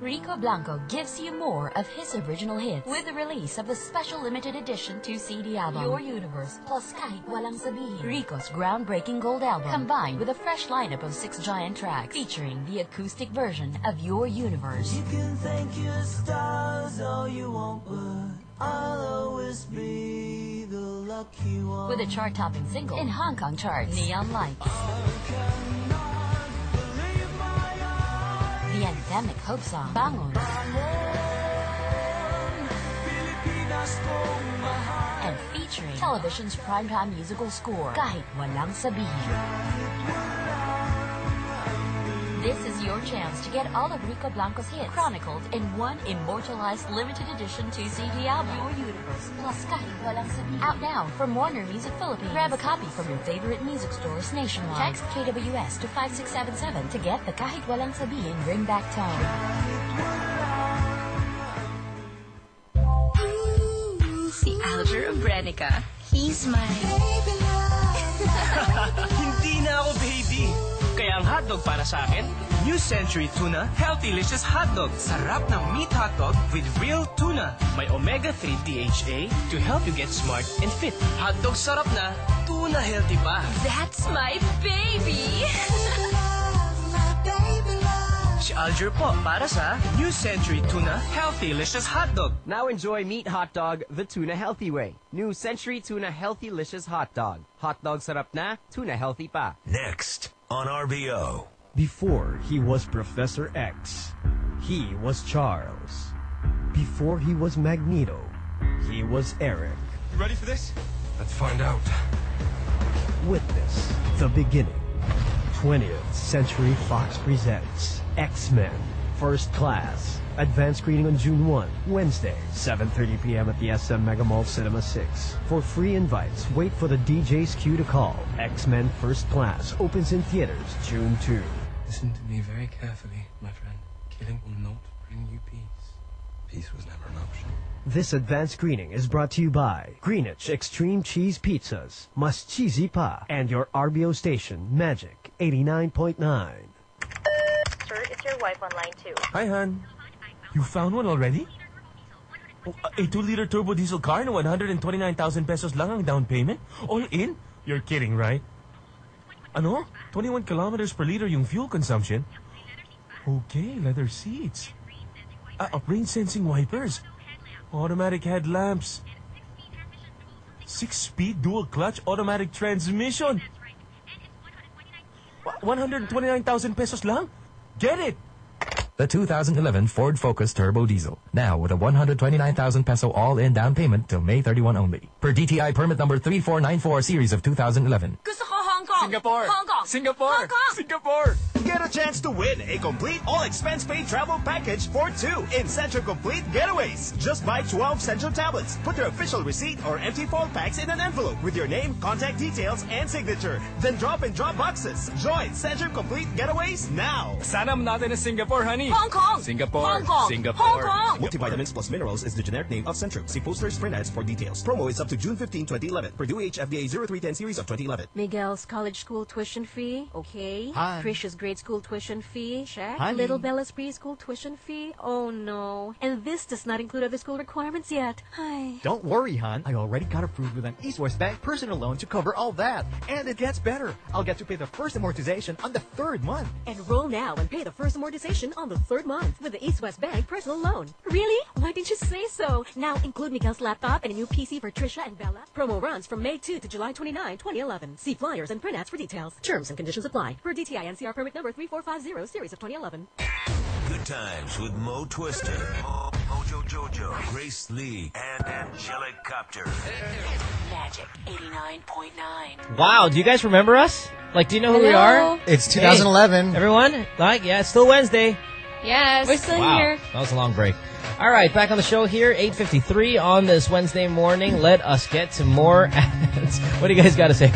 Speaker 77: Rico Blanco gives you more of his original hits with the release of the special limited edition 2-CD album, Your Universe, plus kahit walang sabihin. Rico's groundbreaking gold album, combined with a fresh lineup of six giant tracks, featuring the acoustic version of Your Universe.
Speaker 20: You can thank your stars all you want, but I'll always be the lucky one.
Speaker 77: With a chart-topping single in Hong Kong charts, Neon Lights. The anthemic hope song, Bangon. And featuring television's primetime musical score, Kahit Walang Sabihin. This is your chance to get all of Rico Blanco's hits chronicled in one immortalized limited edition 2-CD album, Your Universe, plus Kahit Walang Sabihin. Out now from Warner Music Philippines. Grab a copy from your favorite music stores nationwide. Text KWS to 5677 to get the Kahit Walang Sabihin ringback tone.
Speaker 19: Si Alger Obrenica. He's my...
Speaker 20: Hindi na ako baby. Kaya ang hotdog para sa akin, New Century Tuna Healthy Licious Hotdog. Sarap ng meat hotdog with real tuna. May omega-3 DHA to help you get smart and fit. Hotdog sarap na, tuna healthy pa.
Speaker 19: That's my baby!
Speaker 20: Si Alger po para sa New Century Tuna Healthy Licious Hotdog.
Speaker 90: Now enjoy Meat Hot Dog the Tuna Healthy Way. New Century Tuna Healthy Licious Hot Dog. Hot dog sarap na, tuna healthy pa.
Speaker 16: Next on RBO.
Speaker 80: Before he was Professor X, he was Charles. Before he was Magneto, he was Eric.
Speaker 91: You ready for this? Let's find out.
Speaker 80: Witness the beginning. 20th Century Fox presents X-Men First Class. Advanced screening on June 1, Wednesday, 7.30 p.m. at the SM Mega Mall Cinema 6. For free invites, wait for the DJ's cue to call. X-Men First Class opens in theaters June 2.
Speaker 92: Listen to me very carefully, my friend. Killing will not bring you peace. Peace was never an option.
Speaker 80: This advanced screening is brought to you by Greenwich Extreme Cheese Pizzas, Mas Cheesy Pa, and your RBO station, Magic 89.9.
Speaker 93: Sir, is your wife on line two?
Speaker 26: Hi, hon. You found one already? Oh, A 2-liter turbo diesel car na 129,000 pesos lang ang down payment? All in? You're kidding, right? Ano? 21 kilometers per liter yung fuel consumption? Okay, leather seats. Ah, uh, rain-sensing wipers. Automatic headlamps. Six-speed dual clutch automatic transmission. 129,000 pesos lang? Get it!
Speaker 24: The 2011 Ford Focus Turbo Diesel. Now with a 129,000 peso all-in down payment till May 31 only. Per DTI permit number 3494 series of 2011.
Speaker 6: Gusto ko Hong Kong.
Speaker 32: Singapore.
Speaker 6: Hong Kong.
Speaker 32: Singapore.
Speaker 6: Hong Kong.
Speaker 32: Singapore.
Speaker 18: Get a chance to win a complete all-expense-paid travel package for two in Centrum Complete Getaways. Just buy 12 Centrum tablets. Put your official receipt or empty phone packs in an envelope with your name, contact details, and signature. Then drop in drop boxes. Join Centrum Complete Getaways now.
Speaker 32: Sana natin na Singapore, honey.
Speaker 6: Hong Kong.
Speaker 32: Singapore.
Speaker 6: Hong Kong.
Speaker 32: Singapore.
Speaker 6: Hong Kong.
Speaker 18: Multivitamins plus minerals is the generic name of Centrum. See posters, print ads for details. Promo is up to June 15, 2011. Purdue HFDA 0310 series of 2011.
Speaker 94: Miguel's college school tuition fee, oh. okay.
Speaker 18: Hi.
Speaker 94: Trisha's grade school tuition fee, check.
Speaker 18: Honey.
Speaker 94: Little Bella's preschool tuition fee, oh no. And this does not include other school requirements yet. Hi.
Speaker 28: Don't worry, hon. I already got approved with an East West Bank personal loan to cover all that. And it gets better. I'll get to pay the first amortization on the third month.
Speaker 94: Enroll now and pay the first amortization on the third month with the East West Bank personal loan. Really? Why didn't you say so? Now include Miguel's laptop and a new PC for Trisha and Bella. Promo runs from May 2 to July 29, 2011. See flyers and print ads for details. Terms and conditions apply. Per DTI NCR permit number 3450 series of 2011.
Speaker 16: Good times with Mo Twister, Mo, Mojo Jojo, Grace Lee, and Angelic Copter.
Speaker 4: Magic 89.9.
Speaker 3: Wow, do you guys remember us? Like, do you know who we are?
Speaker 4: It's
Speaker 3: Hey,
Speaker 4: 2011.
Speaker 3: everyone? Like, yeah, it's still Wednesday.
Speaker 6: Yes.
Speaker 94: We're still
Speaker 3: wow,
Speaker 94: here.
Speaker 3: that was a long break. All right, back on the show here, 8.53 on this Wednesday morning. Let us get to more ads. What do you guys got to say?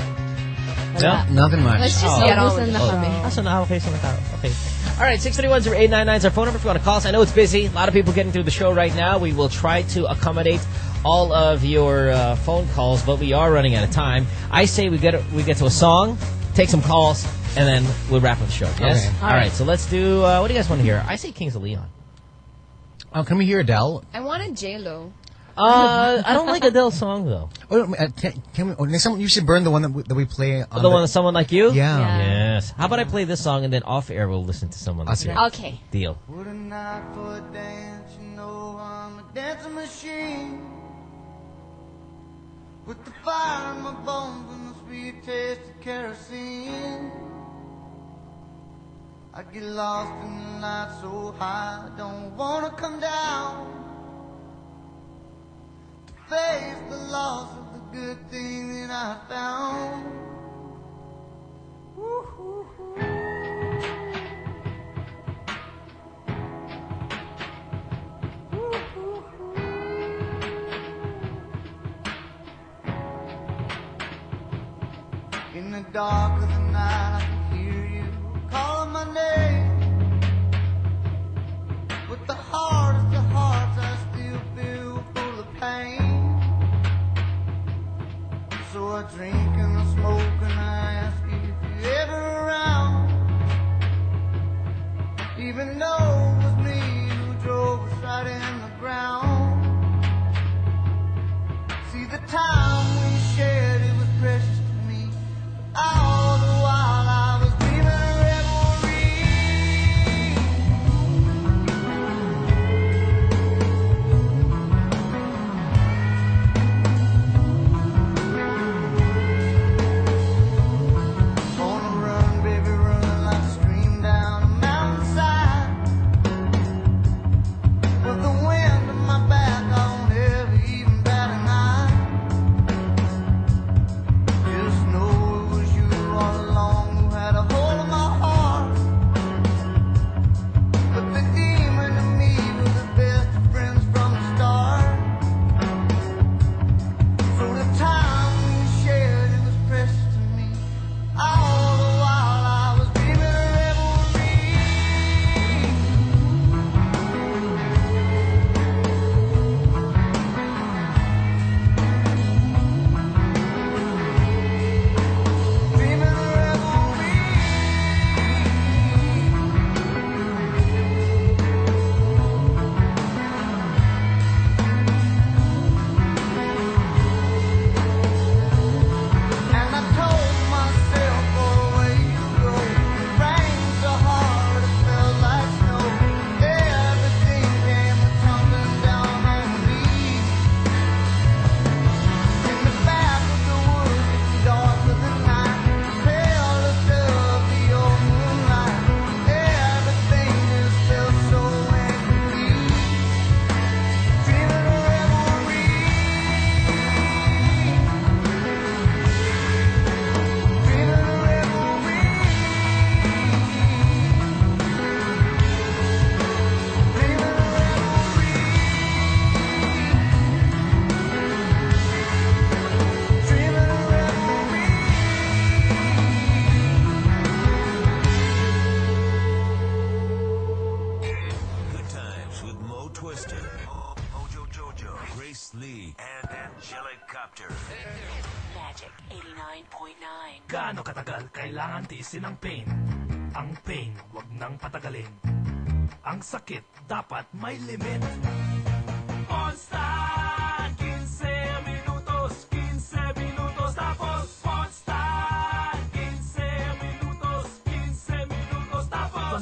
Speaker 3: No?
Speaker 4: Nothing much.
Speaker 6: Let's just
Speaker 3: Oh.
Speaker 6: get on with the show.
Speaker 3: ah, so now, okay, so now, okay. All right, 631-0899 is our phone number if you want to call us. I know it's busy. A lot of people getting through the show right now. We will try to accommodate all of your uh, phone calls, but we are running out of time. I say we get we get to a song, take some calls, and then we'll wrap up the show. Yes?
Speaker 4: Okay.
Speaker 3: All right, so let's do, uh, what do you guys want to hear? I say Kings of Leon.
Speaker 4: Oh, can we hear Adele?
Speaker 6: I wanted J-Lo.
Speaker 3: Uh, I don't like Adele's song, though.
Speaker 4: Oh, uh, can, can we, oh, next time you should burn the one that we, that we play. On
Speaker 3: the one with someone like you?
Speaker 4: Yeah. Yeah.
Speaker 3: Yes. How about I play this song and then off air we'll listen to someone like you?
Speaker 6: Okay.
Speaker 3: Deal.
Speaker 76: What a night for a dance, you know I'm a dancing machine. With the fire in my bones and the sweet taste of kerosene. I get lost in the night so high, I don't wanna come down. Face the loss of the good thing that I found. In the dark of the night, I can hear you calling my name. I drink and I smoke and I ask if you're ever around. Even though
Speaker 16: Twisted, Mo- Mojo Jojo, Grace Lee, and Angelic Copter.
Speaker 95: Magic 89.9.
Speaker 26: Gaano katagal kailangan tiisin ang pain? Ang pain, wag nang patagalin. Ang sakit, dapat may limit. Constant!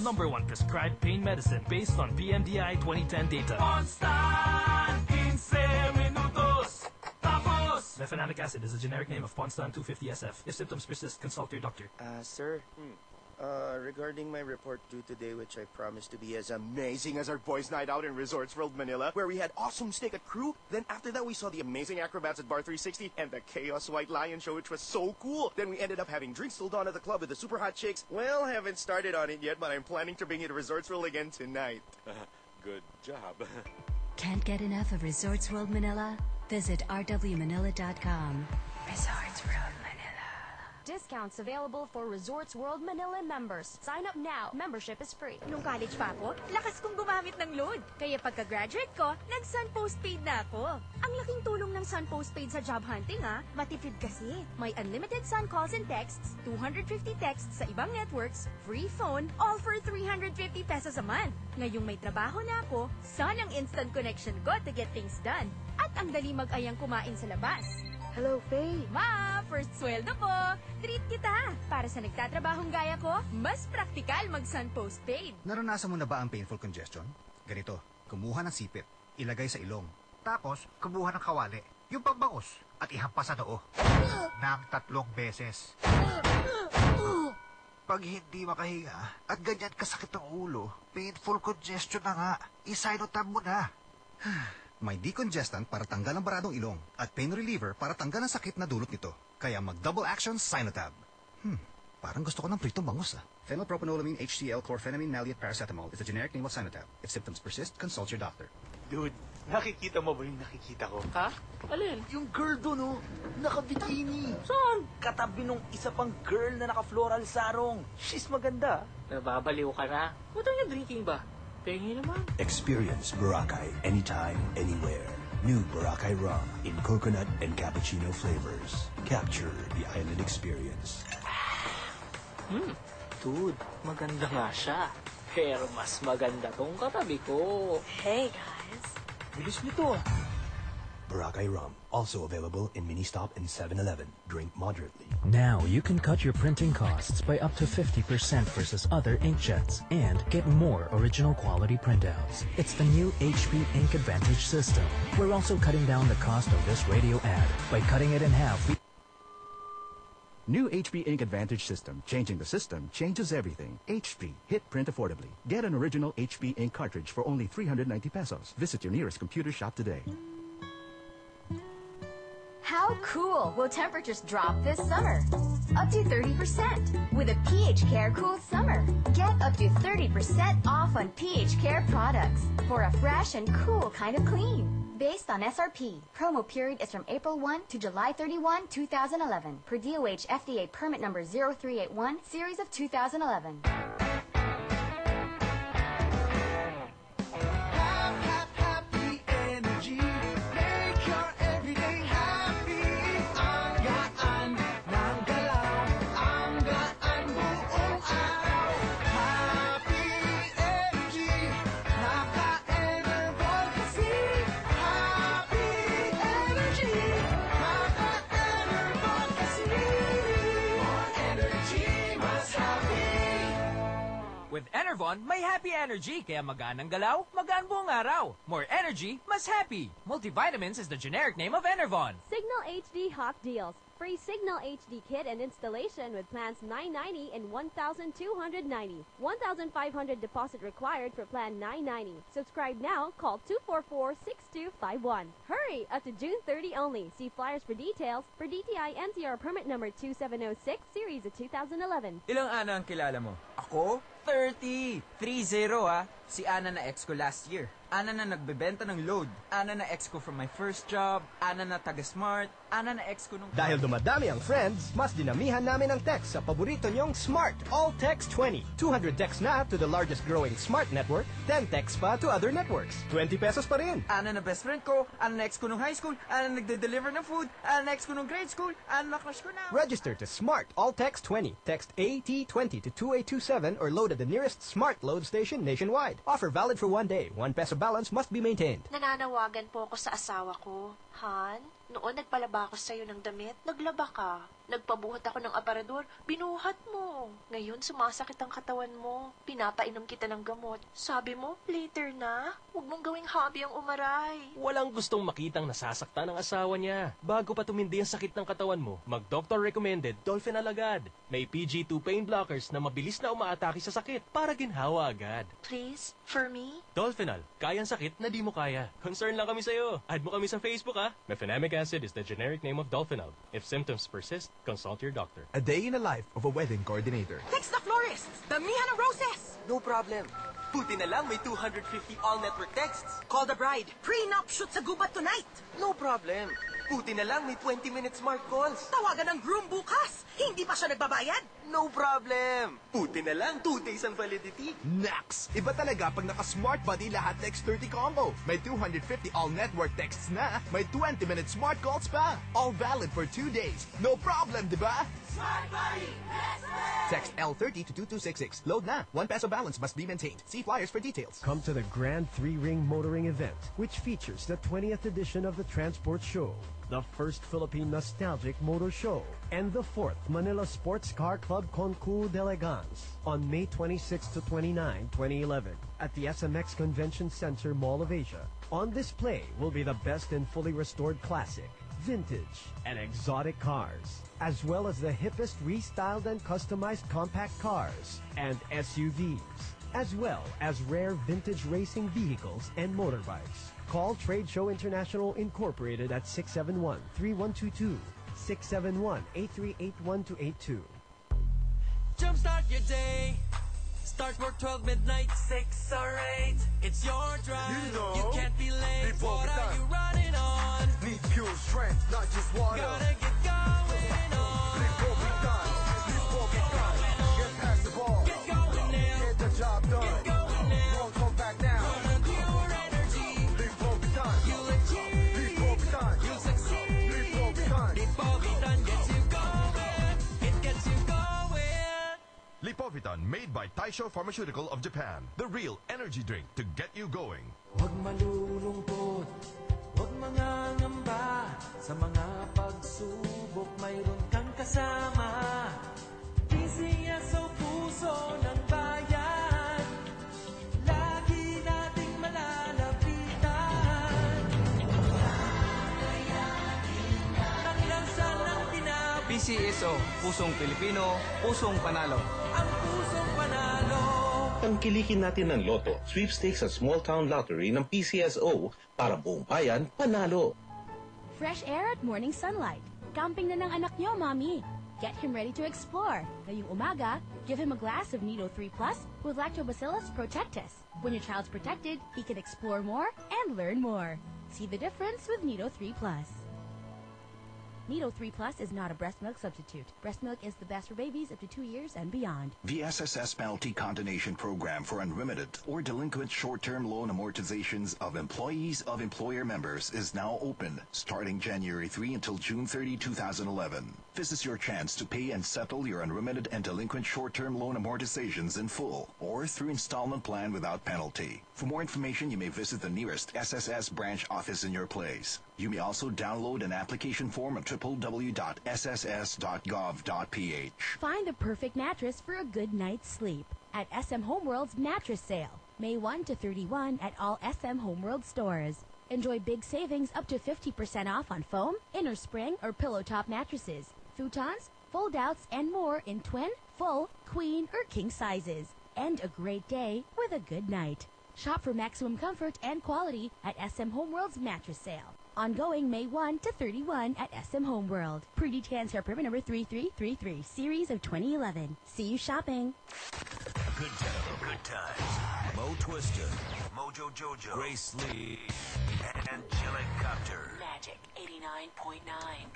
Speaker 26: Number one prescribed pain medicine based on PMDI 2010 data. Ponstan! 15 minutos, tapos Mefenamic acid is a generic name of Ponstan 250SF. If symptoms persist, consult your doctor.
Speaker 96: Uh, sir, uh, regarding my report due today, which I promised to be as amazing as our boys' night out in Resorts World Manila, where we had awesome steak at Crew. Then after that, we saw the amazing acrobats at Bar 360 and the Chaos White Lion show, which was so cool. Then we ended up having drinks till dawn at the club with the super hot chicks. Well, haven't started on it yet, but I'm planning to bring it to Resorts World again tonight.
Speaker 16: Good job.
Speaker 77: Can't get enough of Resorts World Manila? Visit rwmanila.com.
Speaker 97: Resorts World Manila. Discounts available for Resorts World Manila members. Sign up now. Membership is free.
Speaker 32: Nung college pa ako, lakas kong gumamit ng load. Kaya pagka-graduate ko, nag-Sun Postpaid na ako. Ang laking tulong ng Sun Postpaid sa job hunting ah. Matipid kasi. May unlimited Sun calls and texts, 250 texts sa ibang networks, free phone, all for 350 pesos a month. Ngayong may trabaho na ako, Sun ang instant connection ko to get things done. At ang dali mag-ayang kumain sa labas. Hello, Faye. Ma, first sweldo ko. Treat kita. Para sa nagtatrabahong gaya ko, mas praktikal mag-Sun Postpaid.
Speaker 68: Naranasan mo na ba ang painful congestion? Ganito, kumuha ng sipit, ilagay sa ilong. Tapos, kumuha ng kawali, yung pambangos, at ihampas sa noo. Nang tatlong beses. Pag hindi makahinga at ganyan kasakit ang ulo, painful congestion na nga, isinotab mo na. May decongestant para tanggal ang baradong ilong at pain reliever para tanggal ang sakit na dulot nito. Kaya mag-double action Sinotab. Hmm, parang gusto ko ng pritong bangus ah.
Speaker 98: Phenylpropanolamine HCl chlorphenamine maleate paracetamol is the generic name of Sinotab. If symptoms persist, consult your doctor.
Speaker 20: Dude, nakikita mo ba yung nakikita ko?
Speaker 99: Ha? Alin?
Speaker 20: Yung girl doon, oh. Naka-bikini. Saan? Katabi nung isa pang girl na naka-floral sarong. She's maganda.
Speaker 99: Nababaliw ka na. What are you drinking ba? Pengi naman.
Speaker 16: Experience Boracay anytime, anywhere. New Boracay rum in coconut and cappuccino flavors. Capture the island experience.
Speaker 99: Hmm. Dude, maganda nga siya. Pero mas maganda tong katabi ko.
Speaker 32: Hey, guys.
Speaker 20: Bilis nito ah.
Speaker 16: Boracay rum, also available in Ministop and 7-Eleven. Drink moderately.
Speaker 100: Now you can cut your printing costs by up to 50% versus other inkjets and get more original quality printouts. It's the new HP Ink Advantage system. We're also cutting down the cost of this radio ad. By cutting it in half,
Speaker 24: New HP Ink Advantage system. Changing the system changes everything. HP. Hit print affordably. Get an original HP Ink cartridge for only 390 pesos. Visit your nearest computer shop today.
Speaker 97: How cool will temperatures drop this summer? Up to 30% with a pH Care Cool Summer. Get up to 30% off on pH Care products for a fresh and cool kind of clean. Based on SRP, promo period is from April 1 to July 31, 2011. Per DOH FDA permit number 0381, series of 2011.
Speaker 101: Enervon, may happy energy kaya magaan ang galaw, magaan buong araw. More energy, mas happy. Multivitamins is the generic name of Enervon.
Speaker 102: Signal HD Hawk Deals. Free Signal HD kit and installation with plans 990 and 1,290. 1,500 deposit required for plan 990. Subscribe now. Call 244-6251. Hurry! Up to June 30 only. See flyers for details. For DTI NCR permit number 2706, series of 2011.
Speaker 30: Ilang ana ang kilala mo?
Speaker 20: Ako? 30. 30 ah.
Speaker 30: Si Ana na ex ko last year. Ana na nagbebenta ng load. Ana na ex ko from my first job. Ana na taga-smart. Ana na ex ko nung...
Speaker 18: Dahil dumadami ang friends, mas dinamihan namin ang text sa paborito niyong Smart All Text 20. 200 texts na to the largest growing smart network, 10 texts pa to other networks. 20 pesos pa rin.
Speaker 30: Ana na best friend ko. Ana na ex ko nung high school. Ana na nagde-deliver ng food. Ana na ex ko nung grade school. Ana na crush ko na.
Speaker 18: Register to Smart All Text 20. Text AT20 to 2827 or load at the nearest Smart Load station nationwide. Offer valid for one day. One peso balance must be maintained.
Speaker 19: Nananawagan po ako sa asawa ko. Han, noon nagpalaba ako sa'yo ng damit, naglaba ka. Nagpabuhat ako ng aparador, binuhat mo. Ngayon, sumasakit ang katawan mo. Pinapainom kita ng gamot. Sabi mo, later na. Huwag mong gawing hobby ang umaray.
Speaker 26: Walang gustong makitang nasasaktan ng asawa niya. Bago pa tumindi ang sakit ng katawan mo, mag-doctor recommended Dolphinal agad. May PG2 pain blockers na mabilis na umaatake sa sakit para ginhawa agad.
Speaker 19: Please, for me?
Speaker 26: Dolphinal, kayang sakit na di mo kaya. Concern lang kami sa'yo. Add mo kami sa Facebook ha. Mefenamic acid is the generic name of Dolphinal. If symptoms persist, consult your doctor.
Speaker 103: A day in the life of a wedding coordinator.
Speaker 32: Text the florist! Damihan ng roses!
Speaker 104: No problem. Buti na lang may 250 all-network texts.
Speaker 32: Call the bride. Prenup shoot sa gubat tonight!
Speaker 104: No problem. Buti na lang may 20-minute smart calls.
Speaker 32: Tawagan ng groom bukas! Hindi pa siya nagbabayad?
Speaker 104: No problem. Buti na lang 2 days ang validity.
Speaker 103: Nax! Iba talaga pag naka-Smart Buddy lahat Text 30 combo. May 250 all-network texts na, may 20-minute smart calls pa. All valid for 2 days. No problem, di ba? Text L30 to 2266. Load now. 1 peso balance must be maintained. See flyers for details.
Speaker 80: Come to the Grand Three Ring Motoring event, which features the 20th edition of the Transport Show, the first Philippine Nostalgic Motor Show, and the fourth Manila Sports Car Club Concours d'Elegance on May 26 to 29, 2011, at the SMX Convention Center Mall of Asia. On display will be the best and fully restored classic, vintage, and exotic cars, as well as the hippest restyled and customized compact cars and SUVs, as well as rare vintage racing vehicles and motorbikes. Call Trade Show International Incorporated at 671-3122, 671-8381-82.
Speaker 20: Jumpstart your day. Start work 12 midnight, 6 or 8. It's your drive.
Speaker 2: You know.
Speaker 20: You can't be late. What are you running on?
Speaker 2: Need pure strength, not just water.
Speaker 20: Gotta get going on.
Speaker 2: Before we done, before we done, get past the ball.
Speaker 20: Get going now.
Speaker 2: Get the job done. Lipovitan, made by Taisho Pharmaceutical of Japan. The real energy drink to get you going.
Speaker 20: Huwag malulungkot, huwag Sa mga pagsubok mayroon kang kasama puso ng
Speaker 30: PCSO, Pusong Pilipino, Pusong Panalo.
Speaker 20: Ang pusong panalo
Speaker 105: Tangkilikin natin ng loto, sweepstakes at small town lottery ng PCSO para buong bayan panalo.
Speaker 31: Fresh air at morning sunlight. Camping na ng anak nyo, Mommy. Get him ready to explore. Ngayong umaga, give him a glass of Nido 3 Plus with Lactobacillus protectus. When your child's protected, he can explore more and learn more. See the difference with Nido 3 Plus. Nido 3 Plus is not a breast milk substitute. Breast milk is the best for babies up to two years and beyond.
Speaker 24: The SSS Penalty Condonation Program for unremitted or delinquent short-term loan amortizations of employees of employer members is now open starting January 3 until June 30, 2011. This is your chance to pay and settle your unremitted and delinquent short-term loan amortizations in full or through installment plan without penalty. For more information, you may visit the nearest SSS branch office in your place. You may also download an application form at www.sss.gov.ph.
Speaker 31: Find the perfect mattress for a good night's sleep at SM Homeworld's Mattress Sale, May 1 to 31 at all SM Homeworld stores. Enjoy big savings up to 50% off on foam, inner spring, or pillow top mattresses, futons, fold outs, and more in twin, full, queen, or king sizes. End a great day with a good night. Shop for maximum comfort and quality at SM Homeworld's Mattress Sale. Ongoing May 1 to 31 at SM Homeworld. Pretty Tan's hair permit number 3333, series of 2011. See you shopping.
Speaker 16: Good times. Good times. Mo Twister, Mojo Jojo, Grace Lee, and Angelic Copter.
Speaker 106: Magic 89.9.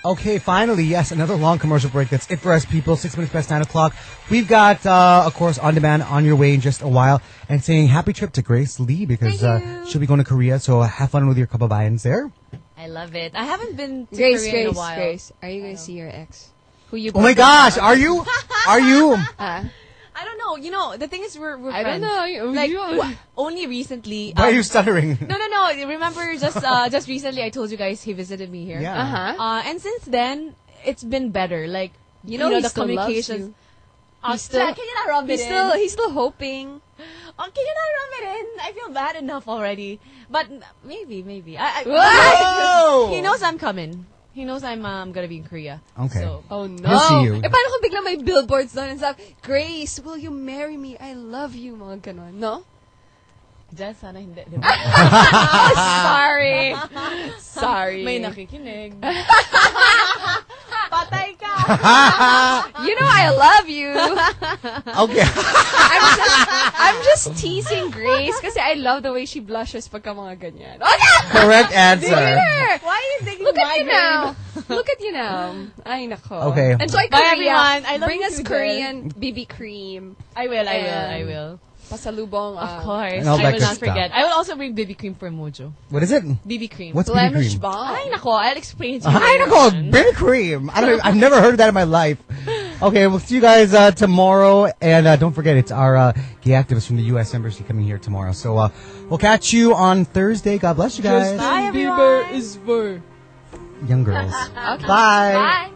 Speaker 4: Okay, finally, yes, another long commercial break. That's it for us, people. Six minutes past nine o'clock. We've got, uh, of course, on demand on your way in just a while, and saying happy trip to Grace Lee because uh, she'll be going to Korea. So have fun with your kababayans there.
Speaker 5: I love it. I haven't been to
Speaker 19: Grace,
Speaker 5: Korea in a
Speaker 19: Grace,
Speaker 5: while.
Speaker 19: Grace. Are you going to see your ex? Who you
Speaker 4: Oh my gosh, are you? Are you?
Speaker 19: Uh,
Speaker 5: I don't know. You know, the thing is, we're, we're
Speaker 19: I don't know.
Speaker 5: Like,
Speaker 19: you-
Speaker 5: only recently.
Speaker 4: Why are
Speaker 5: um,
Speaker 4: you stuttering?
Speaker 5: No, no, no. Remember, just uh, just recently, I told you guys he visited me here.
Speaker 4: Yeah. Uh-huh.
Speaker 5: Uh, and since then, it's been better. Like,
Speaker 19: You know he
Speaker 5: the
Speaker 19: still loves
Speaker 5: communications.
Speaker 19: you.
Speaker 5: Uh,
Speaker 19: He's still-
Speaker 5: can you not rub
Speaker 19: he's
Speaker 5: it
Speaker 19: still-
Speaker 5: in?
Speaker 19: he's still hoping.
Speaker 5: Oh, can you not rub it in? I feel bad enough already. But maybe, maybe. I, I,
Speaker 19: Whoa!
Speaker 5: he knows I'm coming. He knows I'm um, gonna be in Korea.
Speaker 4: Okay.
Speaker 5: So,
Speaker 19: Oh no.
Speaker 4: We'll see you.
Speaker 19: Eh, paano kung bigla may billboards doon and stuff? Grace, will you marry me? I love you, mga ganon. No?
Speaker 5: Diyan sana hindi. di ba?
Speaker 19: Sorry. Sorry.
Speaker 5: May nakikinig. Patay ka!
Speaker 19: you know I love you.
Speaker 4: Okay.
Speaker 19: I'm just, I'm just teasing Grace because I love the way she blushes pagka mga ganyan. Oh, no!
Speaker 4: Correct answer.
Speaker 19: Look at.
Speaker 5: Why are you taking
Speaker 19: Look at you
Speaker 5: migraine?
Speaker 19: now. Look at you now. Ay, nako.
Speaker 4: Okay.
Speaker 19: Enjoy
Speaker 5: Bye,
Speaker 19: Korea.
Speaker 5: everyone. I love
Speaker 19: Bring
Speaker 5: you
Speaker 19: us
Speaker 5: too,
Speaker 19: Korean BB cream.
Speaker 5: I will, I will, I
Speaker 19: And
Speaker 5: will.
Speaker 19: Pasalubong.
Speaker 5: Of
Speaker 19: uh,
Speaker 5: course. I will
Speaker 4: good
Speaker 5: not forget. I will also bring BB cream for Mojo.
Speaker 4: What is it?
Speaker 5: BB cream.
Speaker 4: What's BB cream?
Speaker 19: balm.
Speaker 5: Ay, nako. I'll explain it to you.
Speaker 4: Ay,
Speaker 5: later
Speaker 4: nako,
Speaker 5: on.
Speaker 4: berry cream. I don't. I've never heard of that in my life. Okay, we'll see you guys uh, tomorrow, and uh, don't forget it's our uh, gay activists from the U.S. Embassy coming here tomorrow. So uh, we'll catch you on Thursday. God bless you guys,
Speaker 5: Bye, everyone.
Speaker 19: Bieber is for.
Speaker 4: young girls.
Speaker 19: Okay.
Speaker 4: Bye.
Speaker 19: Bye.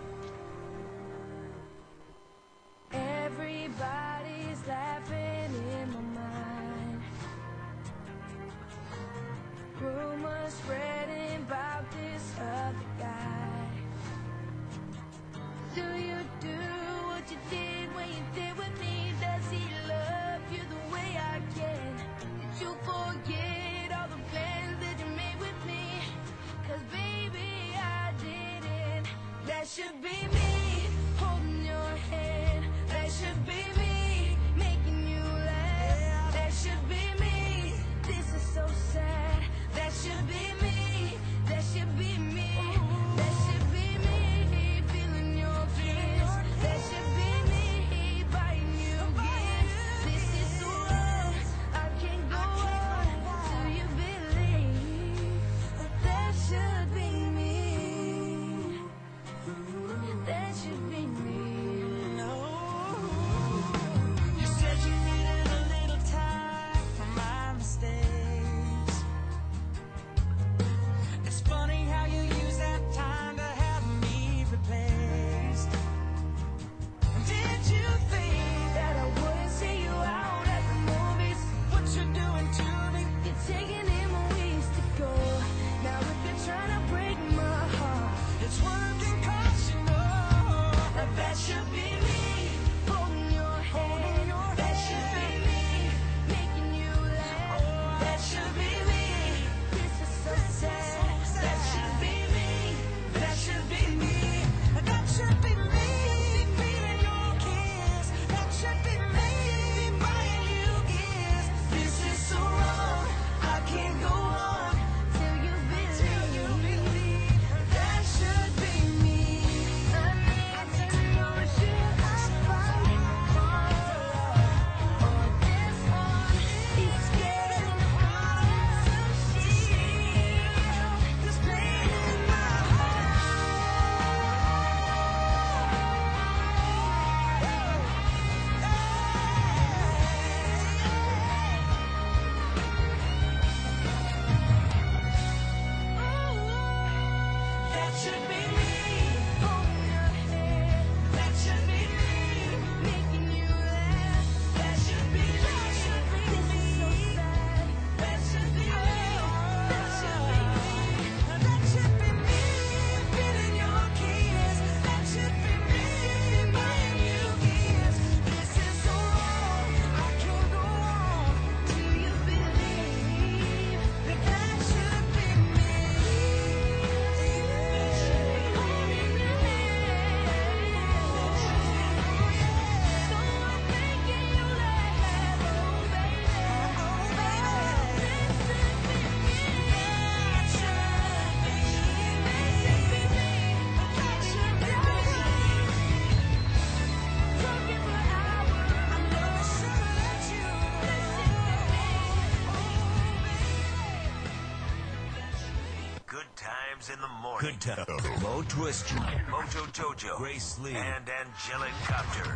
Speaker 16: Mo Twister, Mojo Jojo, Grace Lee, and Angelic Copter.
Speaker 106: Magic 89.9.